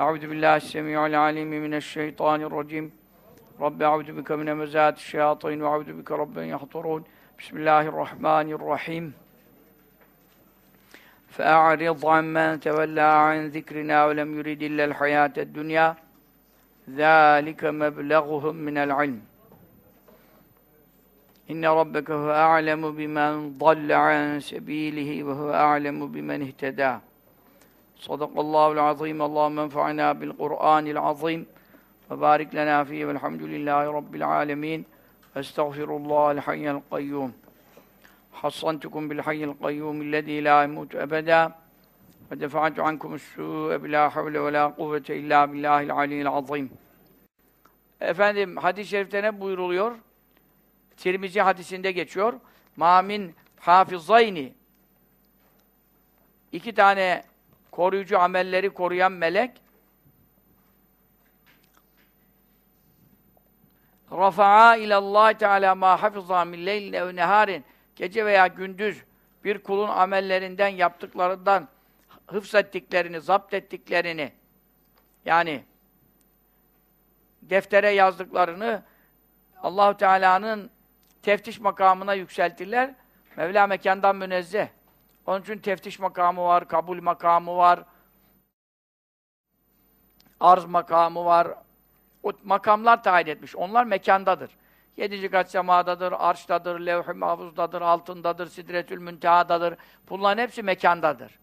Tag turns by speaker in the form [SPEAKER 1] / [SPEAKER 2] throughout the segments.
[SPEAKER 1] أعوذ بالله السميع العليم من الشيطان الرجيم. رب أعوذ بك من مزات الشياطين وأعوذ بك رب يحضرون. بسم الله الرحمن الرحيم. فأعرض عمن تولى عن ذكرنا ولم يرد إلا الحياة الدنيا. ذلك مبلغهم من العلم. إن ربك هو أعلم بمن ضل عن سبيله وهو أعلم بمن اهتدى. صدق الله العظيم اللهم انفعنا بالقرآن العظيم وبارك لنا فيه والحمد لله رب العالمين استغفر الله الحي القيوم حصنتكم بالحي القيوم الذي لا يموت أبدا ودفعت عنكم السوء بلا حول ولا قوة إلا بالله العلي العظيم Efendim hadis-i şerifte ne buyuruluyor? Tirmizi hadisinde geçiyor. Mamin hafizayni iki tane koruyucu amelleri koruyan melek rafa'a ilallah teala ma hafiza min leylin ev neharin gece veya gündüz bir kulun amellerinden yaptıklarından hıfzettiklerini, zapt ettiklerini yani deftere yazdıklarını Allahu Teala'nın teftiş makamına yükseltirler. Mevla mekandan münezzeh. Onun için teftiş makamı var, kabul makamı var, arz makamı var. O makamlar tayin etmiş. Onlar mekandadır. Yedinci kat semadadır, arştadır, levh-i mahfuzdadır, altındadır, sidretül müntehadadır. Bunların hepsi mekandadır.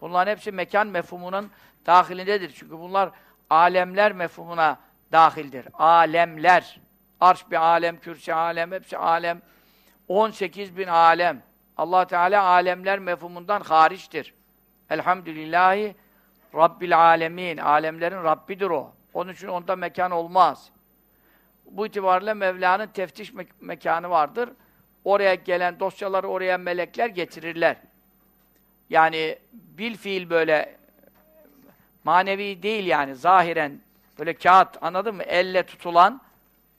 [SPEAKER 1] Bunların hepsi mekan mefhumunun dahilindedir. Çünkü bunlar alemler mefhumuna dahildir. Alemler. Arş bir alem, kürsi alem, hepsi alem. 18 bin alem. Allah Teala alemler mefhumundan hariçtir. Elhamdülillahi Rabbil alemin. Alemlerin Rabbidir o. Onun için onda mekan olmaz. Bu itibarla Mevla'nın teftiş me mekanı vardır. Oraya gelen dosyaları oraya melekler getirirler. Yani bil fiil böyle manevi değil yani zahiren böyle kağıt anladın mı? Elle tutulan,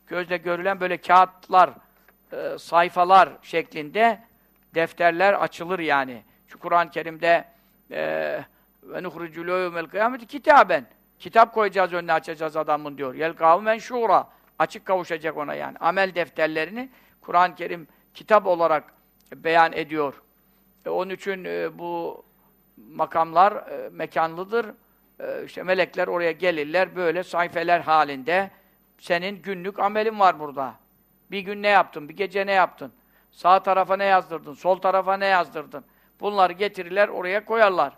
[SPEAKER 1] gözle görülen böyle kağıtlar, e, sayfalar şeklinde defterler açılır yani. Şu Kur'an-ı Kerim'de e, ve nuhrucu leyumel kıyameti kitaben. Kitap koyacağız önüne açacağız adamın diyor. Yelkavu menşura. Açık kavuşacak ona yani. Amel defterlerini Kur'an-ı Kerim kitap olarak beyan ediyor. E, onun için e, bu makamlar e, mekanlıdır. E, işte melekler oraya gelirler böyle sayfeler halinde. Senin günlük amelin var burada. Bir gün ne yaptın, bir gece ne yaptın? Sağ tarafa ne yazdırdın, sol tarafa ne yazdırdın? Bunları getirirler, oraya koyarlar.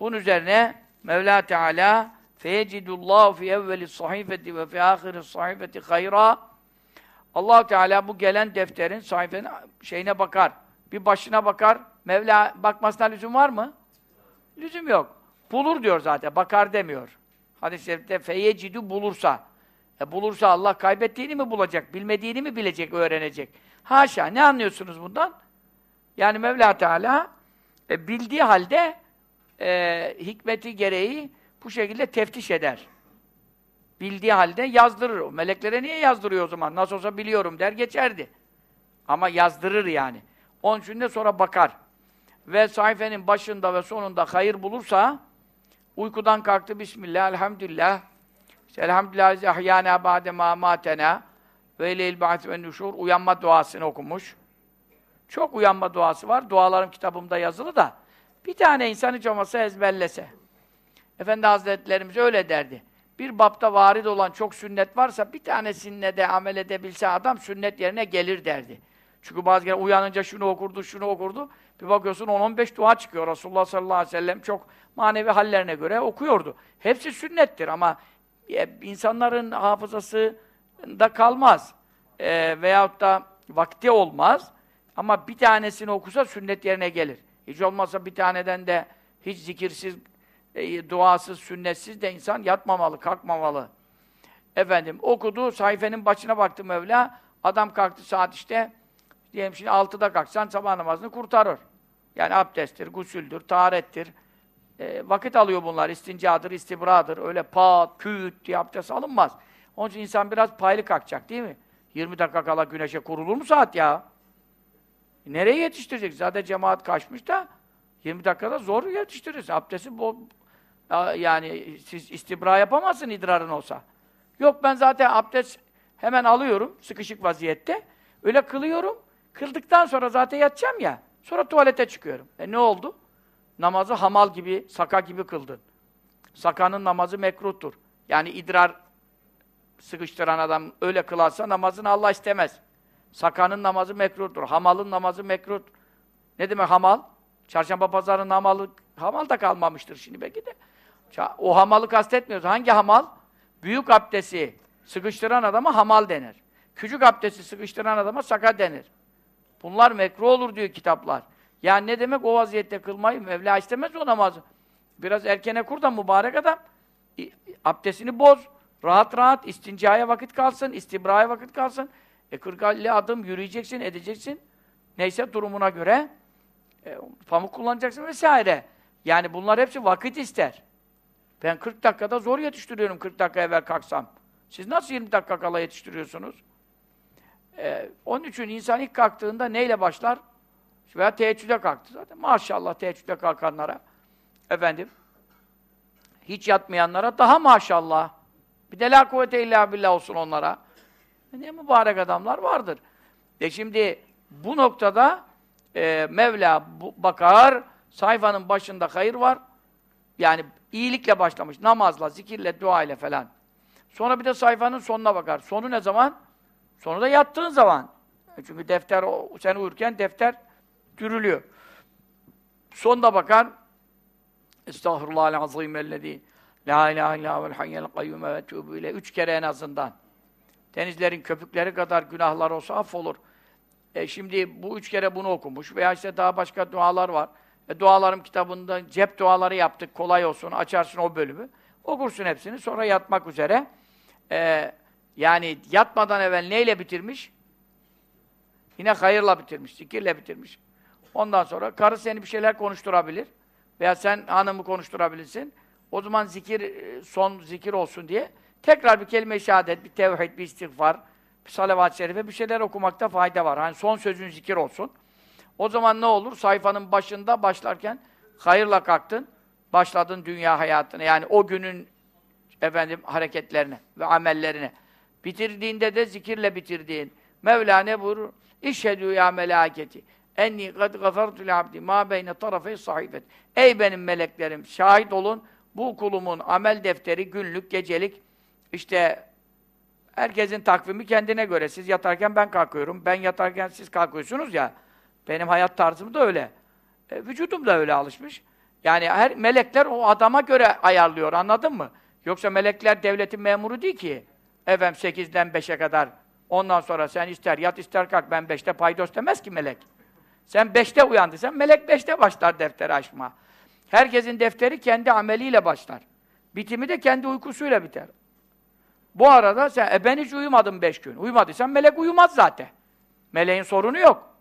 [SPEAKER 1] Bunun üzerine Mevla Teala feyecidullahu fi evveli sahifeti ve fi ahiri sahifeti hayra allah Teala bu gelen defterin sayfenin şeyine bakar. Bir başına bakar. Mevla bakmasına lüzum var mı? Lüzum yok. Bulur diyor zaten. Bakar demiyor. Hadis-i şerifte feyecidu bulursa. E bulursa Allah kaybettiğini mi bulacak? Bilmediğini mi bilecek, öğrenecek? Haşa. Ne anlıyorsunuz bundan? Yani Mevla Teala e, bildiği halde e, hikmeti gereği bu şekilde teftiş eder. Bildiği halde yazdırır. O meleklere niye yazdırıyor o zaman? Nasıl olsa biliyorum der geçerdi. Ama yazdırır yani. Onun için de sonra bakar. Ve sayfenin başında ve sonunda hayır bulursa uykudan kalktı Bismillah, Elhamdülillah Elhamdülillah ahyana ba'de ma matena ve ileyl ba'th ve nuşur uyanma duasını okumuş. Çok uyanma duası var. Dualarım kitabımda yazılı da bir tane insan hiç olmasa ezberlese. Efendi Hazretlerimiz öyle derdi. Bir bapta varid olan çok sünnet varsa bir tanesine de amel edebilse adam sünnet yerine gelir derdi. Çünkü bazı uyanınca şunu okurdu, şunu okurdu. Bir bakıyorsun 10-15 dua çıkıyor. Resulullah sallallahu aleyhi ve sellem çok manevi hallerine göre okuyordu. Hepsi sünnettir ama insanların hafızası da kalmaz. E, veyahut da vakti olmaz. Ama bir tanesini okusa sünnet yerine gelir. Hiç olmazsa bir taneden de hiç zikirsiz, e, duasız, sünnetsiz de insan yatmamalı, kalkmamalı. Efendim okudu, sayfenin başına baktı Mevla. Adam kalktı saat işte, diyelim şimdi 6'da kalksan sabah namazını kurtarır. Yani abdesttir, gusüldür, taharettir. E, vakit alıyor bunlar. İstincadır, istibradır. Öyle pat, küt diye abdest alınmaz. Onun için insan biraz paylı kalkacak değil mi? 20 dakika kala güneşe kurulur mu saat ya? Nereye yetiştirecek? Zaten cemaat kaçmış da 20 dakikada zor yetiştiririz. Abdesti bol, yani siz istibra yapamazsın idrarın olsa. Yok ben zaten abdest hemen alıyorum sıkışık vaziyette. Öyle kılıyorum. Kıldıktan sonra zaten yatacağım ya. Sonra tuvalete çıkıyorum. E ne oldu? Namazı hamal gibi, saka gibi kıldın. Sakanın namazı mekruhtur. Yani idrar sıkıştıran adam öyle kılarsa namazını Allah istemez. Sakanın namazı mekruhtur. Hamalın namazı mekruhtur. Ne demek hamal? Çarşamba pazarının hamalı, hamal da kalmamıştır şimdi belki de. O hamalı kastetmiyoruz. Hangi hamal? Büyük abdesti sıkıştıran adama hamal denir. Küçük abdesti sıkıştıran adama saka denir. Bunlar mekruh olur diyor kitaplar. Yani ne demek o vaziyette kılmayı? Mevla istemez o namazı. Biraz erkene kur da mübarek adam. Abdestini boz. Rahat rahat istincaya vakit kalsın, istibraya vakit kalsın. E 40 adım yürüyeceksin, edeceksin. Neyse durumuna göre e, pamuk kullanacaksın vesaire. Yani bunlar hepsi vakit ister. Ben 40 dakikada zor yetiştiriyorum 40 dakika evvel kalksam. Siz nasıl 20 dakika kala yetiştiriyorsunuz? Ee, onun için insan ilk kalktığında neyle başlar? Veya teheccüde kalktı zaten. Maşallah teheccüde kalkanlara. Efendim, hiç yatmayanlara daha maşallah. Bir de la kuvvete illa billah olsun onlara. Ne mübarek adamlar vardır. E şimdi bu noktada e, Mevla bu, bakar, sayfanın başında hayır var. Yani iyilikle başlamış. Namazla, zikirle, dua ile falan. Sonra bir de sayfanın sonuna bakar. Sonu ne zaman? Sonu da yattığın zaman. E, çünkü defter, sen uyurken defter dürülüyor. Sonuna bakar. Estağfurullah azim ellezî La ilahe illa vel hayyel kayyume ve tûbü ile. Üç kere en azından. Denizlerin köpükleri kadar günahlar olsa affolur. E şimdi bu üç kere bunu okumuş veya işte daha başka dualar var. E, dualarım kitabında cep duaları yaptık, kolay olsun, açarsın o bölümü. Okursun hepsini, sonra yatmak üzere. E, yani yatmadan evvel neyle bitirmiş? Yine hayırla bitirmiş, zikirle bitirmiş. Ondan sonra karı seni bir şeyler konuşturabilir. Veya sen hanımı konuşturabilirsin. O zaman zikir, e, son zikir olsun diye tekrar bir kelime-i şehadet, bir tevhid, bir istiğfar, bir salavat-ı şerife bir şeyler okumakta fayda var. Hani son sözün zikir olsun. O zaman ne olur? Sayfanın başında başlarken hayırla kalktın, başladın dünya hayatına. Yani o günün efendim hareketlerine ve amellerine. Bitirdiğinde de zikirle bitirdiğin. Mevla ne buyurur? İşhedü ya melâketi. Enni kad gafertu abdi ma beyne tarafey sahifet. Ey benim meleklerim, şahit olun. Bu kulumun amel defteri günlük, gecelik işte herkesin takvimi kendine göre. Siz yatarken ben kalkıyorum. Ben yatarken siz kalkıyorsunuz ya. Benim hayat tarzım da öyle. E, vücudum da öyle alışmış. Yani her melekler o adama göre ayarlıyor. Anladın mı? Yoksa melekler devletin memuru değil ki. Efendim 8'den 5'e kadar. Ondan sonra sen ister yat ister kalk. Ben 5'te paydos demez ki melek. Sen 5'te uyandıysan melek 5'te başlar defteri açma. Herkesin defteri kendi ameliyle başlar. Bitimi de kendi uykusuyla biter. Bu arada sen, e ben hiç uyumadım beş gün. Uyumadıysan melek uyumaz zaten. Meleğin sorunu yok.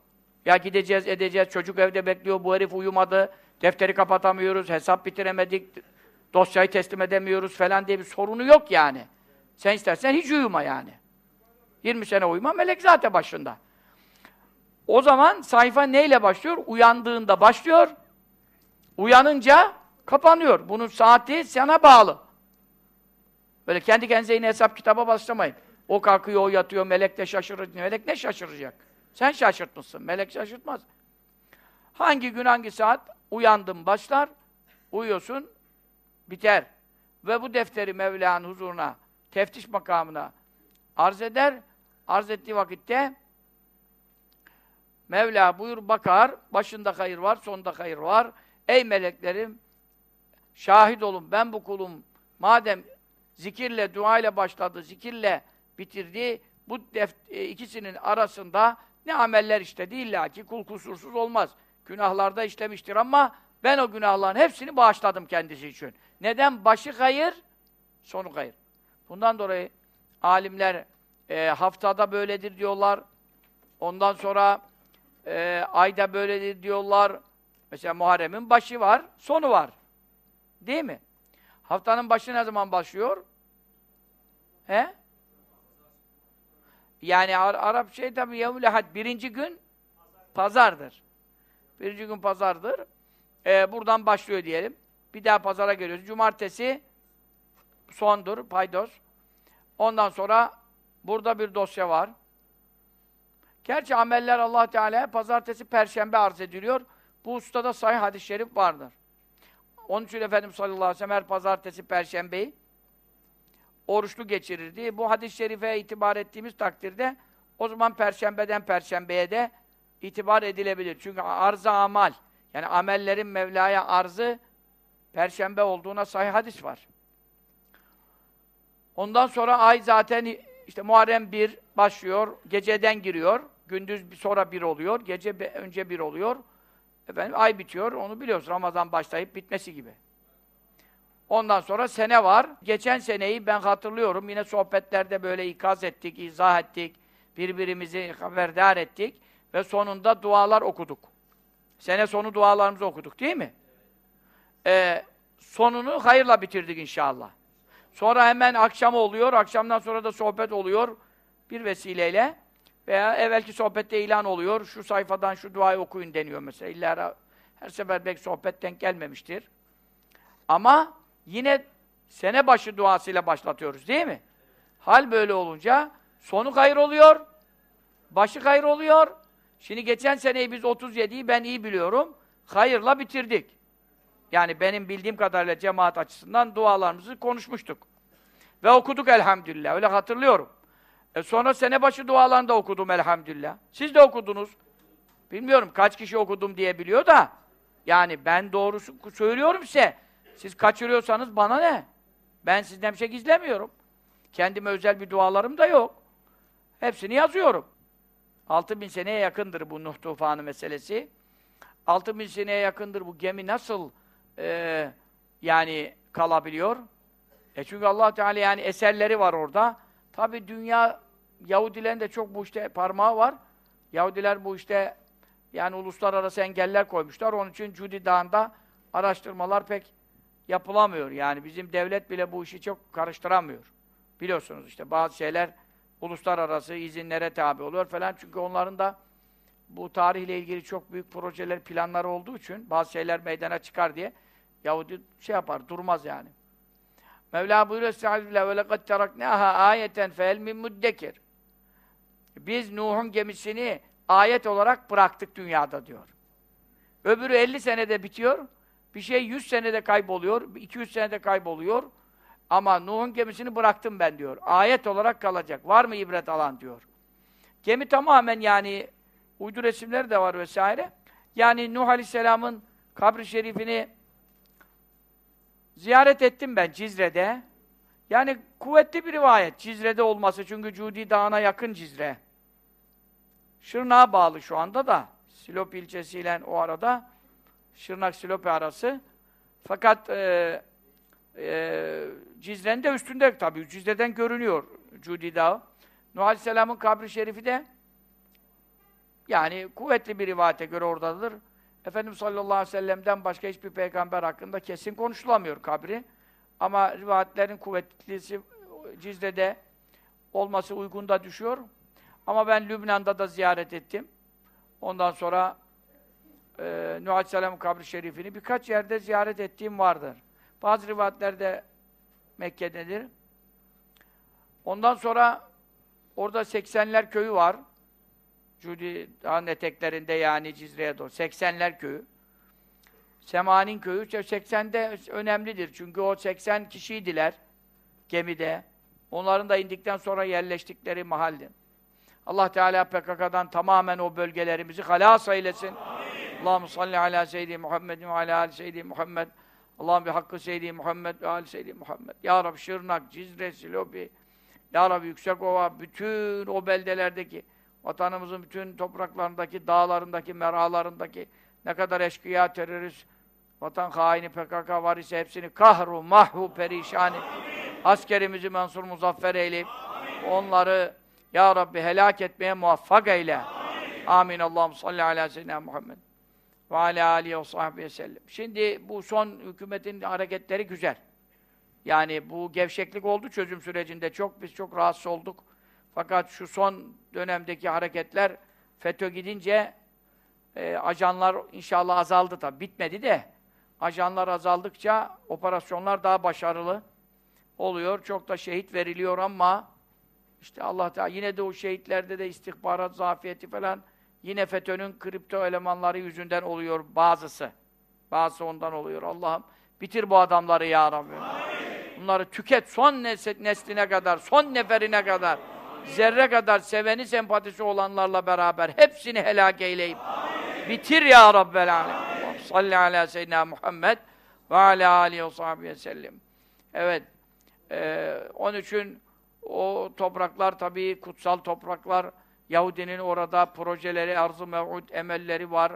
[SPEAKER 1] Ya gideceğiz, edeceğiz, çocuk evde bekliyor, bu herif uyumadı, defteri kapatamıyoruz, hesap bitiremedik, dosyayı teslim edemiyoruz falan diye bir sorunu yok yani. Sen istersen hiç uyuma yani. 20 sene uyuma, melek zaten başında. O zaman sayfa neyle başlıyor? Uyandığında başlıyor, uyanınca kapanıyor. Bunun saati sana bağlı. Böyle kendi kendinize yine hesap kitaba başlamayın. O kalkıyor, o yatıyor, melek de şaşırır. Melek ne şaşıracak? Sen şaşırtmışsın, melek şaşırtmaz. Hangi gün, hangi saat uyandım başlar, uyuyorsun, biter. Ve bu defteri Mevla'nın huzuruna, teftiş makamına arz eder. Arz ettiği vakitte Mevla buyur bakar, başında hayır var, sonunda hayır var. Ey meleklerim, şahit olun ben bu kulum, madem zikirle, dua ile başladı, zikirle bitirdi, bu e, ikisinin arasında ne ameller işledi illa ki kul kusursuz olmaz. Günahlarda işlemiştir ama ben o günahların hepsini bağışladım kendisi için. Neden? Başı hayır, sonu hayır. Bundan dolayı alimler e, haftada böyledir diyorlar. Ondan sonra e, ayda böyledir diyorlar. Mesela Muharrem'in başı var, sonu var. Değil mi? Haftanın başı ne zaman başlıyor? He? Yani Ar Arap şey tabi yevmül birinci gün pazardır. Birinci gün pazardır. Ee, buradan başlıyor diyelim. Bir daha pazara geliyoruz. Cumartesi sondur, paydos. Ondan sonra burada bir dosya var. Gerçi ameller Allah Teala pazartesi, perşembe arz ediliyor. Bu ustada sahih hadis-i şerif vardır. Onun için Efendimiz sallallahu aleyhi ve sellem her pazartesi, perşembeyi oruçlu geçirirdi. Bu hadis-i şerife itibar ettiğimiz takdirde o zaman perşembeden perşembeye de itibar edilebilir. Çünkü arz amal, yani amellerin Mevla'ya arzı perşembe olduğuna sahih hadis var. Ondan sonra ay zaten işte Muharrem 1 başlıyor, geceden giriyor, gündüz sonra bir oluyor, gece önce bir oluyor. Efendim ay bitiyor, onu biliyoruz. Ramazan başlayıp bitmesi gibi. Ondan sonra sene var. Geçen seneyi ben hatırlıyorum. Yine sohbetlerde böyle ikaz ettik, izah ettik. Birbirimizi haberdar ettik. Ve sonunda dualar okuduk. Sene sonu dualarımızı okuduk değil mi? Ee, sonunu hayırla bitirdik inşallah. Sonra hemen akşam oluyor. Akşamdan sonra da sohbet oluyor. Bir vesileyle. Veya evvelki sohbette ilan oluyor. Şu sayfadan şu duayı okuyun deniyor mesela. İlla her sefer belki sohbetten gelmemiştir. Ama yine sene başı duasıyla başlatıyoruz değil mi? Hal böyle olunca sonu hayır oluyor. Başı hayır oluyor. Şimdi geçen seneyi biz 37'yi ben iyi biliyorum. Hayırla bitirdik. Yani benim bildiğim kadarıyla cemaat açısından dualarımızı konuşmuştuk. Ve okuduk elhamdülillah. Öyle hatırlıyorum. E sonra sene başı dualarını da okudum elhamdülillah. Siz de okudunuz. Bilmiyorum kaç kişi okudum diye biliyor da yani ben doğrusu söylüyorum size. Siz kaçırıyorsanız bana ne? Ben sizden bir şey gizlemiyorum. Kendime özel bir dualarım da yok. Hepsini yazıyorum. 6000 seneye yakındır bu Nuh tufanı meselesi. 6000 seneye yakındır bu gemi nasıl e, yani kalabiliyor? E çünkü Allah Teala yani eserleri var orada. Tabi dünya Yahudilerin de çok bu işte parmağı var. Yahudiler bu işte yani uluslararası engeller koymuşlar. Onun için Cudi Dağı'nda araştırmalar pek yapılamıyor. Yani bizim devlet bile bu işi çok karıştıramıyor. Biliyorsunuz işte bazı şeyler uluslararası izinlere tabi oluyor falan. Çünkü onların da bu tarihle ilgili çok büyük projeler, planları olduğu için bazı şeyler meydana çıkar diye Yahudi şey yapar, durmaz yani. Mevla buyuruyor Estaizu billah ve lekad teraknâhâ âyeten fehel min muddekir. Biz Nuh'un gemisini ayet olarak bıraktık dünyada diyor. Öbürü 50 senede bitiyor. Bir şey 100 senede kayboluyor, 200 senede kayboluyor. Ama Nuh'un gemisini bıraktım ben diyor. Ayet olarak kalacak. Var mı ibret alan diyor. Gemi tamamen yani uydu resimleri de var vesaire. Yani Nuh Aleyhisselam'ın kabri şerifini ziyaret ettim ben Cizre'de. Yani kuvvetli bir rivayet Cizre'de olması çünkü Cudi Dağı'na yakın Cizre. Şırnak'a bağlı şu anda da. Silop ilçesiyle o arada Şırnak-Silopi arası. Fakat e, e, Cizre'nin de üstünde tabii. Cizre'den görünüyor Cudi Dağı. Nuh Aleyhisselam'ın kabri şerifi de yani kuvvetli bir rivayete göre oradadır. Efendimiz sallallahu aleyhi ve sellem'den başka hiçbir peygamber hakkında kesin konuşulamıyor kabri. Ama rivayetlerin kuvvetlisi Cizre'de olması uygun da düşüyor. Ama ben Lübnan'da da ziyaret ettim. Ondan sonra e, Nuh Aleyhisselam'ın kabri şerifini birkaç yerde ziyaret ettiğim vardır. Bazı rivayetlerde Mekke'dedir. Ondan sonra orada 80'ler köyü var. Cudi dağın eteklerinde yani Cizre'ye doğru. 80'ler köyü. Semanin köyü 80'de önemlidir. Çünkü o 80 kişiydiler gemide. Onların da indikten sonra yerleştikleri mahaldi. Allah Teala PKK'dan tamamen o bölgelerimizi halas eylesin. Allahu salli ala seyyidi Muhammed ve ala ali seyyidi Muhammed. Allah'ım bir hakkı seyyidi Muhammed ve ali seyyidi Muhammed. Ya Rabbi Şırnak, Cizre, Silopi, Ya Rabbi Yüksekova, bütün o beldelerdeki vatanımızın bütün topraklarındaki, dağlarındaki, meralarındaki ne kadar eşkıya, terörist, vatan haini, PKK var ise hepsini kahru, mahvu, perişani, askerimizi mensur muzaffer eyleyip, Onları Ya Rabbi helak etmeye muvaffak eyle. Amin. Amin. Allah'ım salli ala seyyidina Muhammed. Ve ala alihi ve sahbihi sellem. Şimdi bu son hükümetin hareketleri güzel. Yani bu gevşeklik oldu çözüm sürecinde çok. Biz çok rahatsız olduk. Fakat şu son dönemdeki hareketler FETÖ gidince e, ajanlar inşallah azaldı tabi. Bitmedi de ajanlar azaldıkça operasyonlar daha başarılı oluyor. Çok da şehit veriliyor ama işte Allah Teala yine de o şehitlerde de istihbarat zafiyeti falan yine FETÖ'nün kripto elemanları yüzünden oluyor bazısı. Bazısı ondan oluyor. Allah'ım bitir bu adamları ya Rabbi. Bunları tüket son nesline kadar, son neferine kadar, zerre kadar seveni sempatisi olanlarla beraber hepsini helak eyleyip bitir ya Rabbel alem. Salli ala seyyidina Muhammed ve ala alihi ve sellem. Evet. Ee, onun için o topraklar tabii kutsal topraklar. Yahudinin orada projeleri, arz-ı mev'ud, emelleri var.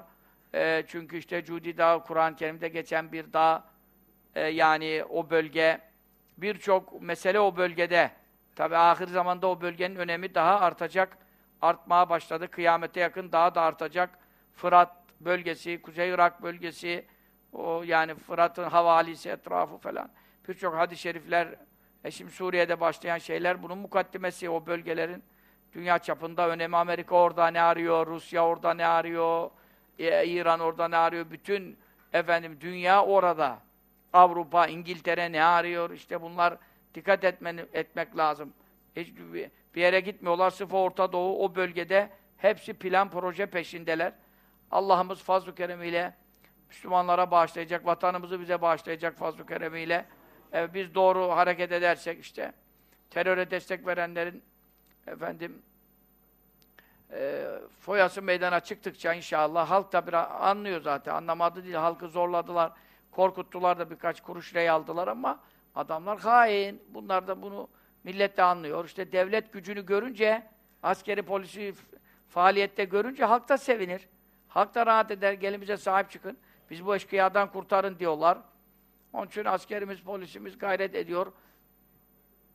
[SPEAKER 1] Ee, çünkü işte Cudi Dağı, Kur'an-ı Kerim'de geçen bir dağ. Ee, yani o bölge, birçok mesele o bölgede. Tabi ahir zamanda o bölgenin önemi daha artacak. Artmaya başladı. Kıyamete yakın daha da artacak. Fırat bölgesi, Kuzey Irak bölgesi, o yani Fırat'ın havalisi etrafı falan. Birçok hadis-i şerifler, e şimdi Suriye'de başlayan şeyler bunun mukaddimesi o bölgelerin dünya çapında önemi. Amerika orada ne arıyor, Rusya orada ne arıyor, e, İran orada ne arıyor, bütün efendim dünya orada. Avrupa, İngiltere ne arıyor? İşte bunlar dikkat etmeni, etmek lazım. Hiç bir yere gitmiyorlar. Sırf Orta Doğu o bölgede hepsi plan proje peşindeler. Allah'ımız fazl-ı keremiyle Müslümanlara bağışlayacak, vatanımızı bize bağışlayacak fazl-ı keremiyle. E, biz doğru hareket edersek işte teröre destek verenlerin efendim e, foyası meydana çıktıkça inşallah halk da biraz anlıyor zaten. Anlamadı değil. Halkı zorladılar. Korkuttular da birkaç kuruş rey aldılar ama adamlar hain. Bunlar da bunu millet de anlıyor. İşte devlet gücünü görünce askeri polisi faaliyette görünce halk da sevinir. Halk da rahat eder. Gelin bize sahip çıkın. Biz bu eşkıyadan kurtarın diyorlar. Onun için askerimiz, polisimiz gayret ediyor.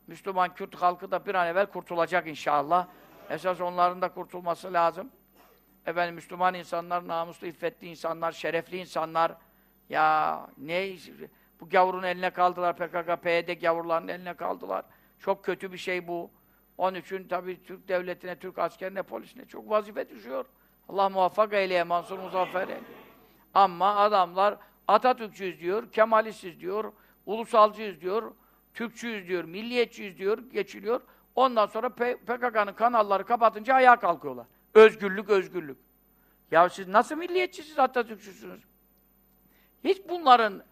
[SPEAKER 1] Müslüman Kürt halkı da bir an evvel kurtulacak inşallah. Esas onların da kurtulması lazım. Efendim Müslüman insanlar, namuslu, iffetli insanlar, şerefli insanlar. Ya ne bu gavurun eline kaldılar PKK, PYD gavurların eline kaldılar. Çok kötü bir şey bu. Onun için tabii Türk devletine, Türk askerine, polisine çok vazife düşüyor. Allah muvaffak eyleye, Mansur Muzaffer eyleye. Ama adamlar Atatürkçüyüz diyor, Kemalistiz diyor, ulusalcıyız diyor, Türkçüyüz diyor, milliyetçiyiz diyor, geçiliyor. Ondan sonra PKK'nın kanalları kapatınca ayağa kalkıyorlar. Özgürlük, özgürlük. Ya siz nasıl milliyetçisiniz, Atatürkçüsünüz? Hiç bunların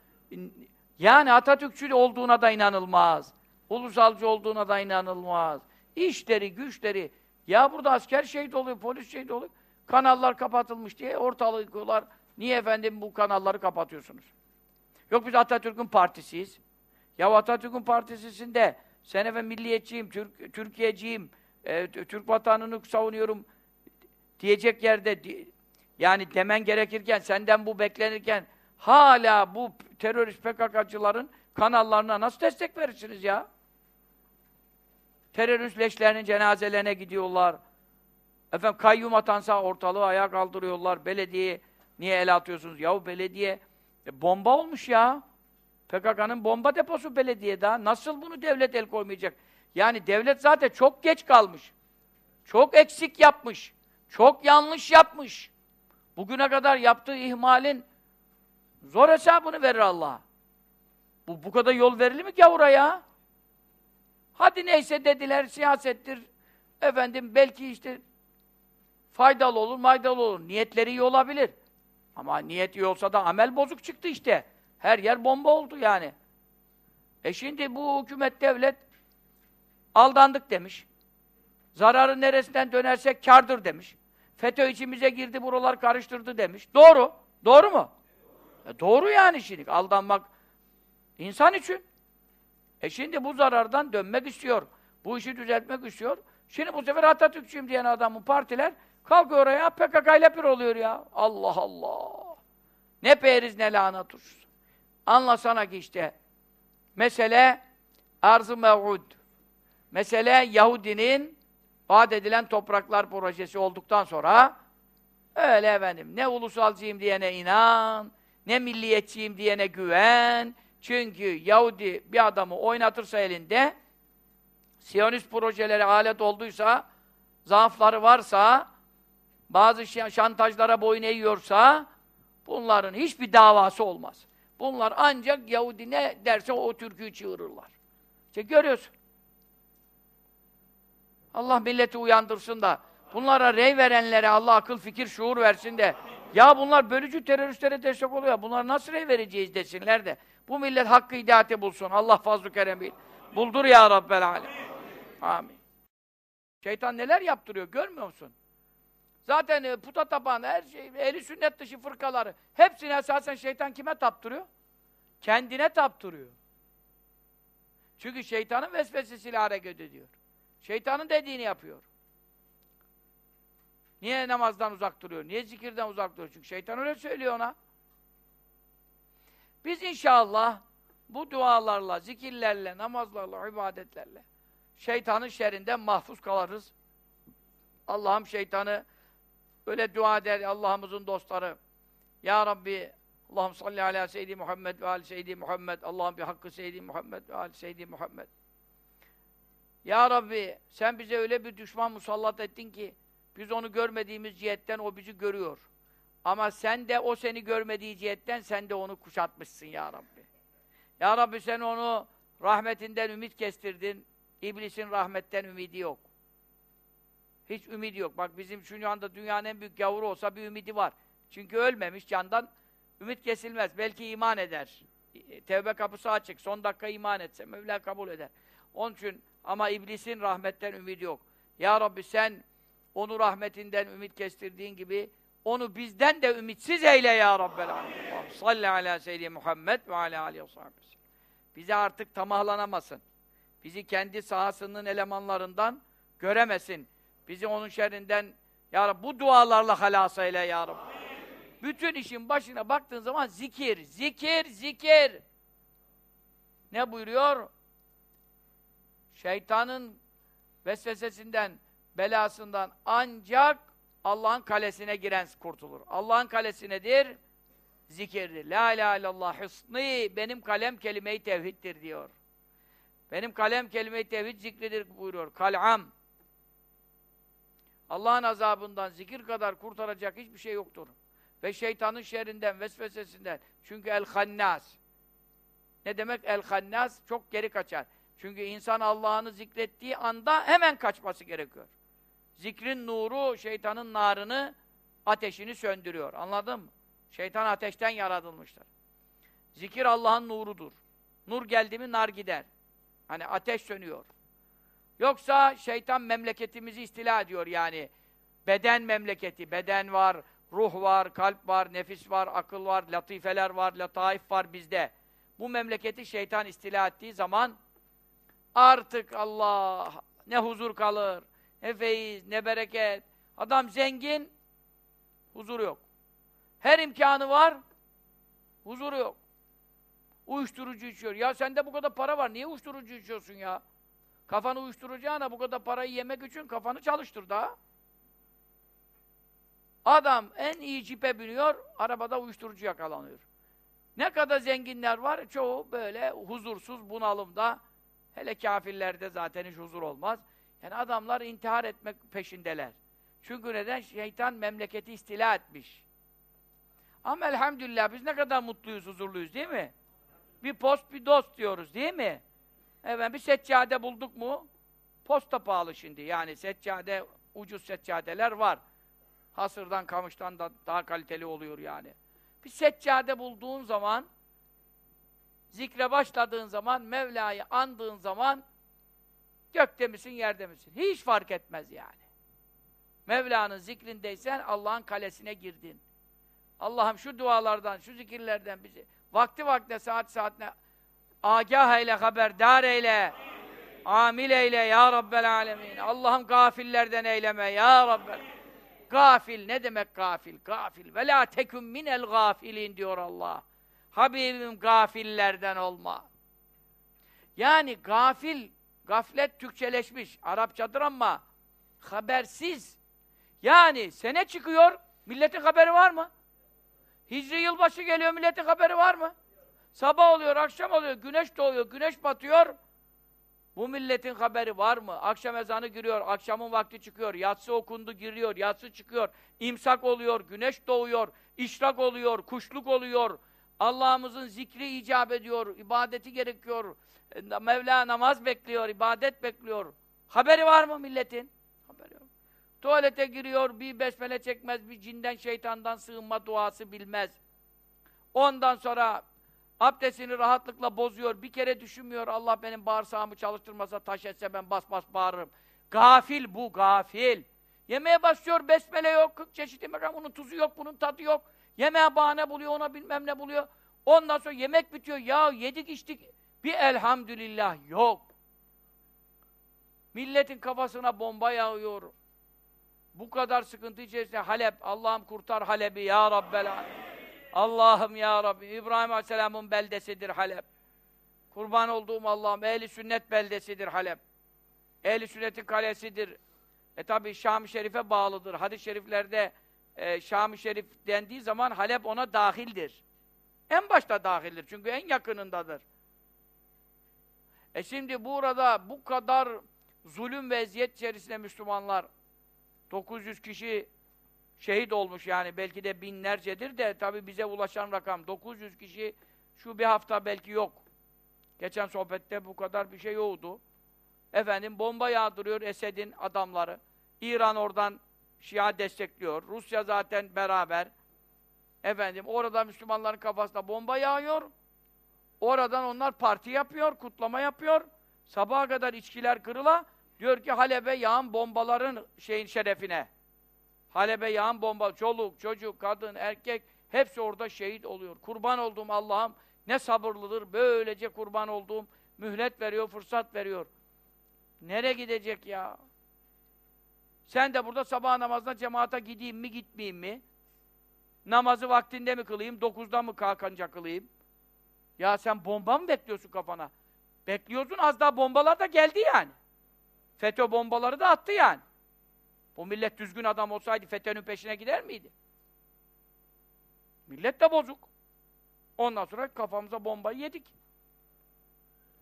[SPEAKER 1] yani Atatürkçü olduğuna da inanılmaz. Ulusalcı olduğuna da inanılmaz. İşleri, güçleri. Ya burada asker şehit oluyor, polis şehit oluyor. Kanallar kapatılmış diye ortalığı yıkıyorlar. Niye efendim bu kanalları kapatıyorsunuz? Yok biz Atatürk'ün partisiyiz. Ya Atatürk'ün partisisinde sen efendim milliyetçiyim, Türk, Türkiye'ciyim, e, Türk vatanını savunuyorum diyecek yerde yani demen gerekirken, senden bu beklenirken hala bu terörist PKK'cıların kanallarına nasıl destek verirsiniz ya? Terörist leşlerinin cenazelerine gidiyorlar. Efendim kayyum atansa ortalığı ayağa kaldırıyorlar. Belediye niye el atıyorsunuz? Yahu belediye e, bomba olmuş ya. PKK'nın bomba deposu belediye daha. Nasıl bunu devlet el koymayacak? Yani devlet zaten çok geç kalmış. Çok eksik yapmış. Çok yanlış yapmış. Bugüne kadar yaptığı ihmalin zor hesabını verir Allah. Bu, bu kadar yol verilir mi gavura ya? Hadi neyse dediler, siyasettir. Efendim belki işte faydalı olur, maydalı olur. Niyetleri iyi olabilir. Ama niyet iyi olsa da amel bozuk çıktı işte. Her yer bomba oldu yani. E şimdi bu hükümet, devlet aldandık demiş. Zararı neresinden dönersek kardır demiş. FETÖ içimize girdi, buralar karıştırdı demiş. Doğru. Doğru mu? E doğru yani şimdi. Aldanmak insan için. E şimdi bu zarardan dönmek istiyor. Bu işi düzeltmek istiyor. Şimdi bu sefer Atatürkçüyüm diyen adamın partiler kalkıyor oraya PKK ile bir oluyor ya. Allah Allah. Ne periz ne lanet uçsun. Anlasana ki işte mesele arz-ı mev'ud. Mesele Yahudinin vaat edilen topraklar projesi olduktan sonra öyle efendim ne ulusalcıyım diyene inan, ne milliyetçiyim diyene güven. Çünkü Yahudi bir adamı oynatırsa elinde Siyonist projeleri alet olduysa, zaafları varsa, bazı şantajlara boyun eğiyorsa, bunların hiçbir davası olmaz. Bunlar ancak Yahudi ne derse o türküyü çığırırlar. İşte görüyorsun. Allah milleti uyandırsın da, bunlara rey verenlere Allah akıl, fikir, şuur versin de, ya bunlar bölücü teröristlere destek oluyor, bunlar nasıl rey vereceğiz desinler de, bu millet hakkı hidayeti bulsun, Allah fazl-ı keremi. Buldur ya Rabbel Alem. Amin. Şeytan neler yaptırıyor, görmüyor musun? Zaten e, puta tapan, her şey, eli sünnet dışı fırkaları, hepsini esasen şeytan kime taptırıyor? Kendine taptırıyor. Çünkü şeytanın vesvesesiyle hareket ediyor. Şeytanın dediğini yapıyor. Niye namazdan uzak duruyor? Niye zikirden uzak duruyor? Çünkü şeytan öyle söylüyor ona. Biz inşallah bu dualarla, zikirlerle, namazlarla, ibadetlerle şeytanın şerrinden mahfuz kalırız. Allah'ım şeytanı öyle dua eder Allah'ımızın dostları. Ya Rabbi Allah'ım salli ala seyyidi Muhammed ve ali seyyidi Muhammed. Allah'ım bir hakkı seyyidi Muhammed ve ali seyyidi Muhammed. Ya Rabbi sen bize öyle bir düşman musallat ettin ki biz onu görmediğimiz cihetten o bizi görüyor. Ama sen de o seni görmediği cihetten sen de onu kuşatmışsın ya Rabbi. Ya Rabbi sen onu rahmetinden ümit kestirdin. İblisin rahmetten ümidi yok. Hiç ümidi yok. Bak bizim şu anda dünyanın en büyük gavuru olsa bir ümidi var. Çünkü ölmemiş candan ümit kesilmez. Belki iman eder. Tevbe kapısı açık. Son dakika iman etse Mevla kabul eder. Onun için ama iblisin rahmetten ümidi yok. Ya Rabbi sen onu rahmetinden ümit kestirdiğin gibi onu bizden de ümitsiz eyle ya Rabbel Alemin. Salli ala seyyidi Muhammed ve ala aleyhi Bize artık tamahlanamasın. Bizi kendi sahasının elemanlarından göremesin. Bizi onun şerrinden ya Rabbi, bu dualarla halas eyle ya Rabbi. Bütün işin başına baktığın zaman zikir, zikir, zikir. Ne buyuruyor? Şeytanın vesvesesinden, belasından ancak Allah'ın kalesine giren kurtulur. Allah'ın kalesi nedir? Zikirdir. La ilahe illallah hısni, benim kalem kelime-i tevhiddir diyor. Benim kalem kelime-i tevhid zikridir buyuruyor. Kal'am. Allah'ın azabından zikir kadar kurtaracak hiçbir şey yoktur. Ve şeytanın şerrinden, vesvesesinden. Çünkü el-hannas. Ne demek el-hannas? Çok geri kaçar. Çünkü insan Allah'ını zikrettiği anda hemen kaçması gerekiyor. Zikrin nuru şeytanın narını, ateşini söndürüyor. Anladın mı? Şeytan ateşten yaratılmıştır. Zikir Allah'ın nurudur. Nur geldi mi nar gider. Hani ateş sönüyor. Yoksa şeytan memleketimizi istila ediyor yani. Beden memleketi, beden var, ruh var, kalp var, nefis var, akıl var, latifeler var, lataif var bizde. Bu memleketi şeytan istila ettiği zaman artık Allah ne huzur kalır, ne feyiz, ne bereket. Adam zengin, huzur yok. Her imkanı var, huzuru yok. Uyuşturucu içiyor. Ya sende bu kadar para var, niye uyuşturucu içiyorsun ya? Kafanı uyuşturacağına bu kadar parayı yemek için kafanı çalıştır daha. Adam en iyi cipe biniyor, arabada uyuşturucu yakalanıyor. Ne kadar zenginler var, çoğu böyle huzursuz, bunalımda. Hele kafirlerde zaten hiç huzur olmaz. Yani adamlar intihar etmek peşindeler. Çünkü neden? Şeytan memleketi istila etmiş. Ama elhamdülillah biz ne kadar mutluyuz, huzurluyuz değil mi? Bir post, bir dost diyoruz değil mi? Evet, bir seccade bulduk mu? Posta pahalı şimdi. Yani seccade, ucuz seccadeler var. Hasırdan, kamıştan da daha kaliteli oluyor yani. Bir seccade bulduğun zaman, zikre başladığın zaman, Mevla'yı andığın zaman, gökte misin, yerde misin? Hiç fark etmez yani. Mevla'nın zikrindeysen Allah'ın kalesine girdin. Allah'ım şu dualardan, şu zikirlerden bizi vakti vakti saat saatine agah eyle, haberdar eyle. Amil eyle ya Rabbel alemin. Allah'ım gafillerden eyleme ya Rabbel. Gafil ne demek gafil? Gafil. Ve la tekun minel gafilin diyor Allah. Habibim gafillerden olma. Yani gafil Gaflet Türkçeleşmiş. Arapçadır ama habersiz. Yani sene çıkıyor, milletin haberi var mı? Hicri yılbaşı geliyor, milletin haberi var mı? Sabah oluyor, akşam oluyor, güneş doğuyor, güneş batıyor. Bu milletin haberi var mı? Akşam ezanı giriyor, akşamın vakti çıkıyor, yatsı okundu giriyor, yatsı çıkıyor, imsak oluyor, güneş doğuyor, işrak oluyor, kuşluk oluyor. Allah'ımızın zikri icap ediyor, ibadeti gerekiyor. E, Mevla namaz bekliyor, ibadet bekliyor. Haberi var mı milletin? Haberi yok. Tuvalete giriyor, bir besmele çekmez, bir cinden şeytandan sığınma duası bilmez. Ondan sonra abdestini rahatlıkla bozuyor, bir kere düşünmüyor, Allah benim bağırsağımı çalıştırmasa, taş etse ben bas bas bağırırım. Gafil bu, gafil. Yemeğe başlıyor, besmele yok, 40 çeşit yemek bunun tuzu yok, bunun tadı yok. Yemeğe bahane buluyor, ona bilmem ne buluyor. Ondan sonra yemek bitiyor, ya yedik içtik, bir elhamdülillah yok. Milletin kafasına bomba yağıyor. Bu kadar sıkıntı içerisinde Halep, Allah'ım kurtar Halep'i ya Rabbel Alemin. Allah'ım ya Rabbi, İbrahim Aleyhisselam'ın beldesidir Halep. Kurban olduğum Allah'ım, ehli sünnet beldesidir Halep. Ehli sünnetin kalesidir. E tabi Şam-ı Şerif'e bağlıdır. Hadis-i şeriflerde e, Şam-ı Şerif dendiği zaman Halep ona dahildir. En başta dahildir çünkü en yakınındadır. E şimdi burada bu kadar zulüm ve eziyet içerisinde Müslümanlar 900 kişi şehit olmuş yani belki de binlercedir de tabi bize ulaşan rakam 900 kişi şu bir hafta belki yok. Geçen sohbette bu kadar bir şey yoktu. Efendim bomba yağdırıyor Esed'in adamları. İran oradan Şia destekliyor. Rusya zaten beraber. Efendim orada Müslümanların kafasına bomba yağıyor. Oradan onlar parti yapıyor, kutlama yapıyor. Sabaha kadar içkiler kırıla. Diyor ki Halep'e yağan bombaların şeyin şerefine. Halep'e yağan bomba, çoluk, çocuk, kadın, erkek hepsi orada şehit oluyor. Kurban olduğum Allah'ım ne sabırlıdır. Böylece kurban olduğum mühlet veriyor, fırsat veriyor. Nereye gidecek ya? Sen de burada sabah namazına cemaate gideyim mi, gitmeyeyim mi? Namazı vaktinde mi kılayım, dokuzda mı kalkanca kılayım? Ya sen bomba mı bekliyorsun kafana? Bekliyorsun, az daha bombalar da geldi yani. FETÖ bombaları da attı yani. Bu millet düzgün adam olsaydı FETÖ'nün peşine gider miydi? Millet de bozuk. Ondan sonra kafamıza bombayı yedik.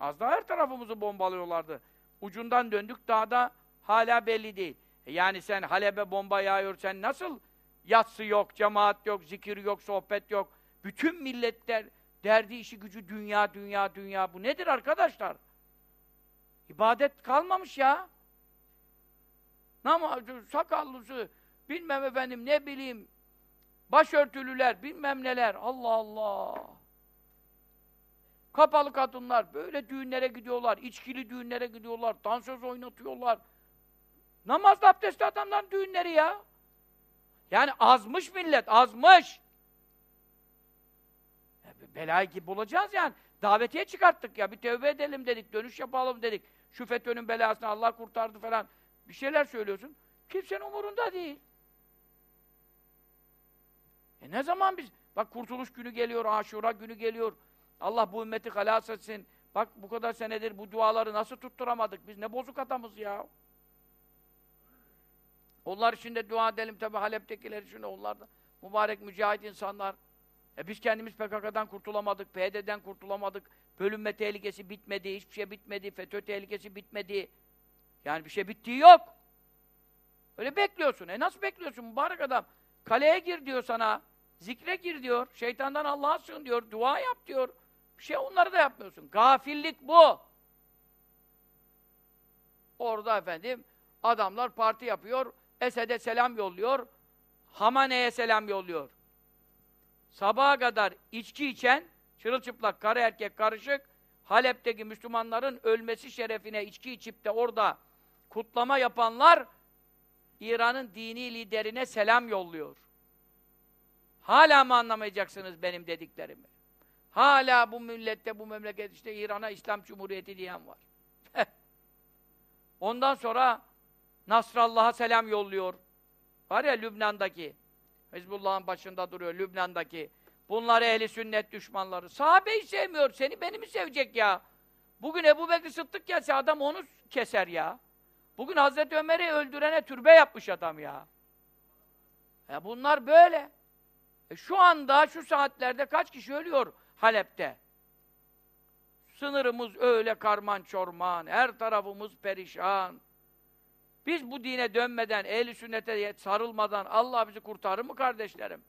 [SPEAKER 1] Az daha her tarafımızı bombalıyorlardı. Ucundan döndük, daha da hala belli değil. E yani sen Halep'e bomba yağıyor, sen nasıl yatsı yok, cemaat yok, zikir yok, sohbet yok. Bütün milletler derdi işi gücü dünya, dünya, dünya. Bu nedir arkadaşlar? İbadet kalmamış ya. Namazı, sakallısı, bilmem efendim ne bileyim, başörtülüler, bilmem neler. Allah Allah. Kapalı kadınlar böyle düğünlere gidiyorlar, içkili düğünlere gidiyorlar, dansöz oynatıyorlar. Namazda abdestli adamların düğünleri ya. Yani azmış millet, azmış. Belayı gibi bulacağız yani. Davetiye çıkarttık ya, bir tövbe edelim dedik, dönüş yapalım dedik. Şu FETÖ'nün belasını Allah kurtardı falan. Bir şeyler söylüyorsun. Kimsenin umurunda değil. E ne zaman biz, bak kurtuluş günü geliyor, aşura günü geliyor. Allah bu ümmeti halas etsin. Bak bu kadar senedir bu duaları nasıl tutturamadık? Biz ne bozuk adamız ya. Onlar için de dua edelim tabi Halep'tekiler için de onlar da mübarek mücahit insanlar. E biz kendimiz PKK'dan kurtulamadık, PYD'den kurtulamadık. Bölünme tehlikesi bitmedi, hiçbir şey bitmedi, FETÖ tehlikesi bitmedi. Yani bir şey bittiği yok. Öyle bekliyorsun. E nasıl bekliyorsun mübarek adam? Kaleye gir diyor sana. Zikre gir diyor. Şeytandan Allah'a sığın diyor. Dua yap diyor. Bir şey onları da yapmıyorsun. Gafillik bu. Orada efendim adamlar parti yapıyor. Esed'e selam yolluyor. Hamane'ye selam yolluyor. Sabaha kadar içki içen, çırılçıplak, karı erkek karışık, Halep'teki Müslümanların ölmesi şerefine içki içip de orada kutlama yapanlar İran'ın dini liderine selam yolluyor. Hala mı anlamayacaksınız benim dediklerimi? Hala bu millette, bu memleket işte İran'a İslam Cumhuriyeti diyen var. Ondan sonra Nasrallah'a selam yolluyor. Var ya Lübnan'daki, Hizbullah'ın başında duruyor Lübnan'daki. Bunlar ehli sünnet düşmanları. Sahabeyi sevmiyor, seni beni mi sevecek ya? Bugün Ebu Bekir Sıddık gelse adam onu keser ya. Bugün Hazreti Ömer'i öldürene türbe yapmış adam ya. Ya bunlar böyle. E şu anda, şu saatlerde kaç kişi ölüyor Halep'te? Sınırımız öyle karman çorman, her tarafımız perişan. Biz bu dine dönmeden, ehl sünnete sarılmadan Allah bizi kurtarır mı kardeşlerim?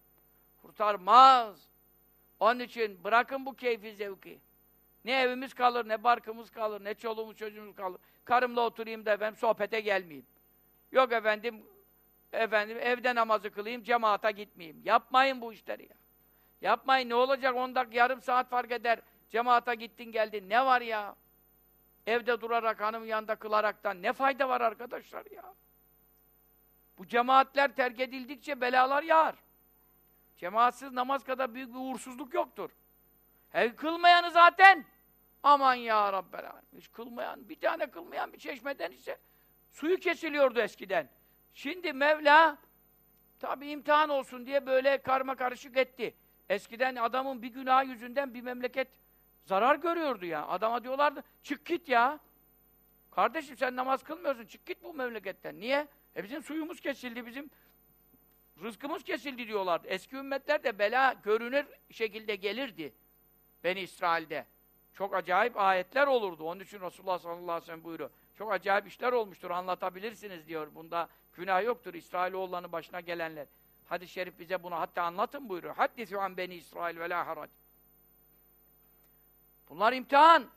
[SPEAKER 1] Kurtarmaz. Onun için bırakın bu keyfi zevki. Ne evimiz kalır, ne barkımız kalır, ne çoluğumuz çocuğumuz kalır. Karımla oturayım da efendim sohbete gelmeyeyim. Yok efendim, efendim evde namazı kılayım, cemaata gitmeyeyim. Yapmayın bu işleri ya. Yapmayın, ne olacak 10 dakika, yarım saat fark eder. Cemaata gittin geldin, ne var ya? Evde durarak, hanım yanında kılaraktan ne fayda var arkadaşlar ya? Bu cemaatler terk edildikçe belalar yağar. Cemaatsiz namaz kadar büyük bir uğursuzluk yoktur. Her kılmayanı zaten aman ya Rabbel. Hiç kılmayan, bir tane kılmayan bir çeşmeden ise suyu kesiliyordu eskiden. Şimdi Mevla tabi imtihan olsun diye böyle karma karışık etti. Eskiden adamın bir günah yüzünden bir memleket zarar görüyordu ya. Adama diyorlardı, çık git ya. Kardeşim sen namaz kılmıyorsun, çık git bu memleketten. Niye? E bizim suyumuz kesildi, bizim rızkımız kesildi diyorlardı. Eski ümmetler de bela görünür şekilde gelirdi. Beni İsrail'de. Çok acayip ayetler olurdu. Onun için Resulullah sallallahu aleyhi ve sellem buyuruyor. Çok acayip işler olmuştur, anlatabilirsiniz diyor. Bunda günah yoktur, İsrailoğullarının başına gelenler. Hadis-i şerif bize bunu hatta anlatın buyuruyor. Haddisü an beni İsrail ve la harac. Bunlar imtihan.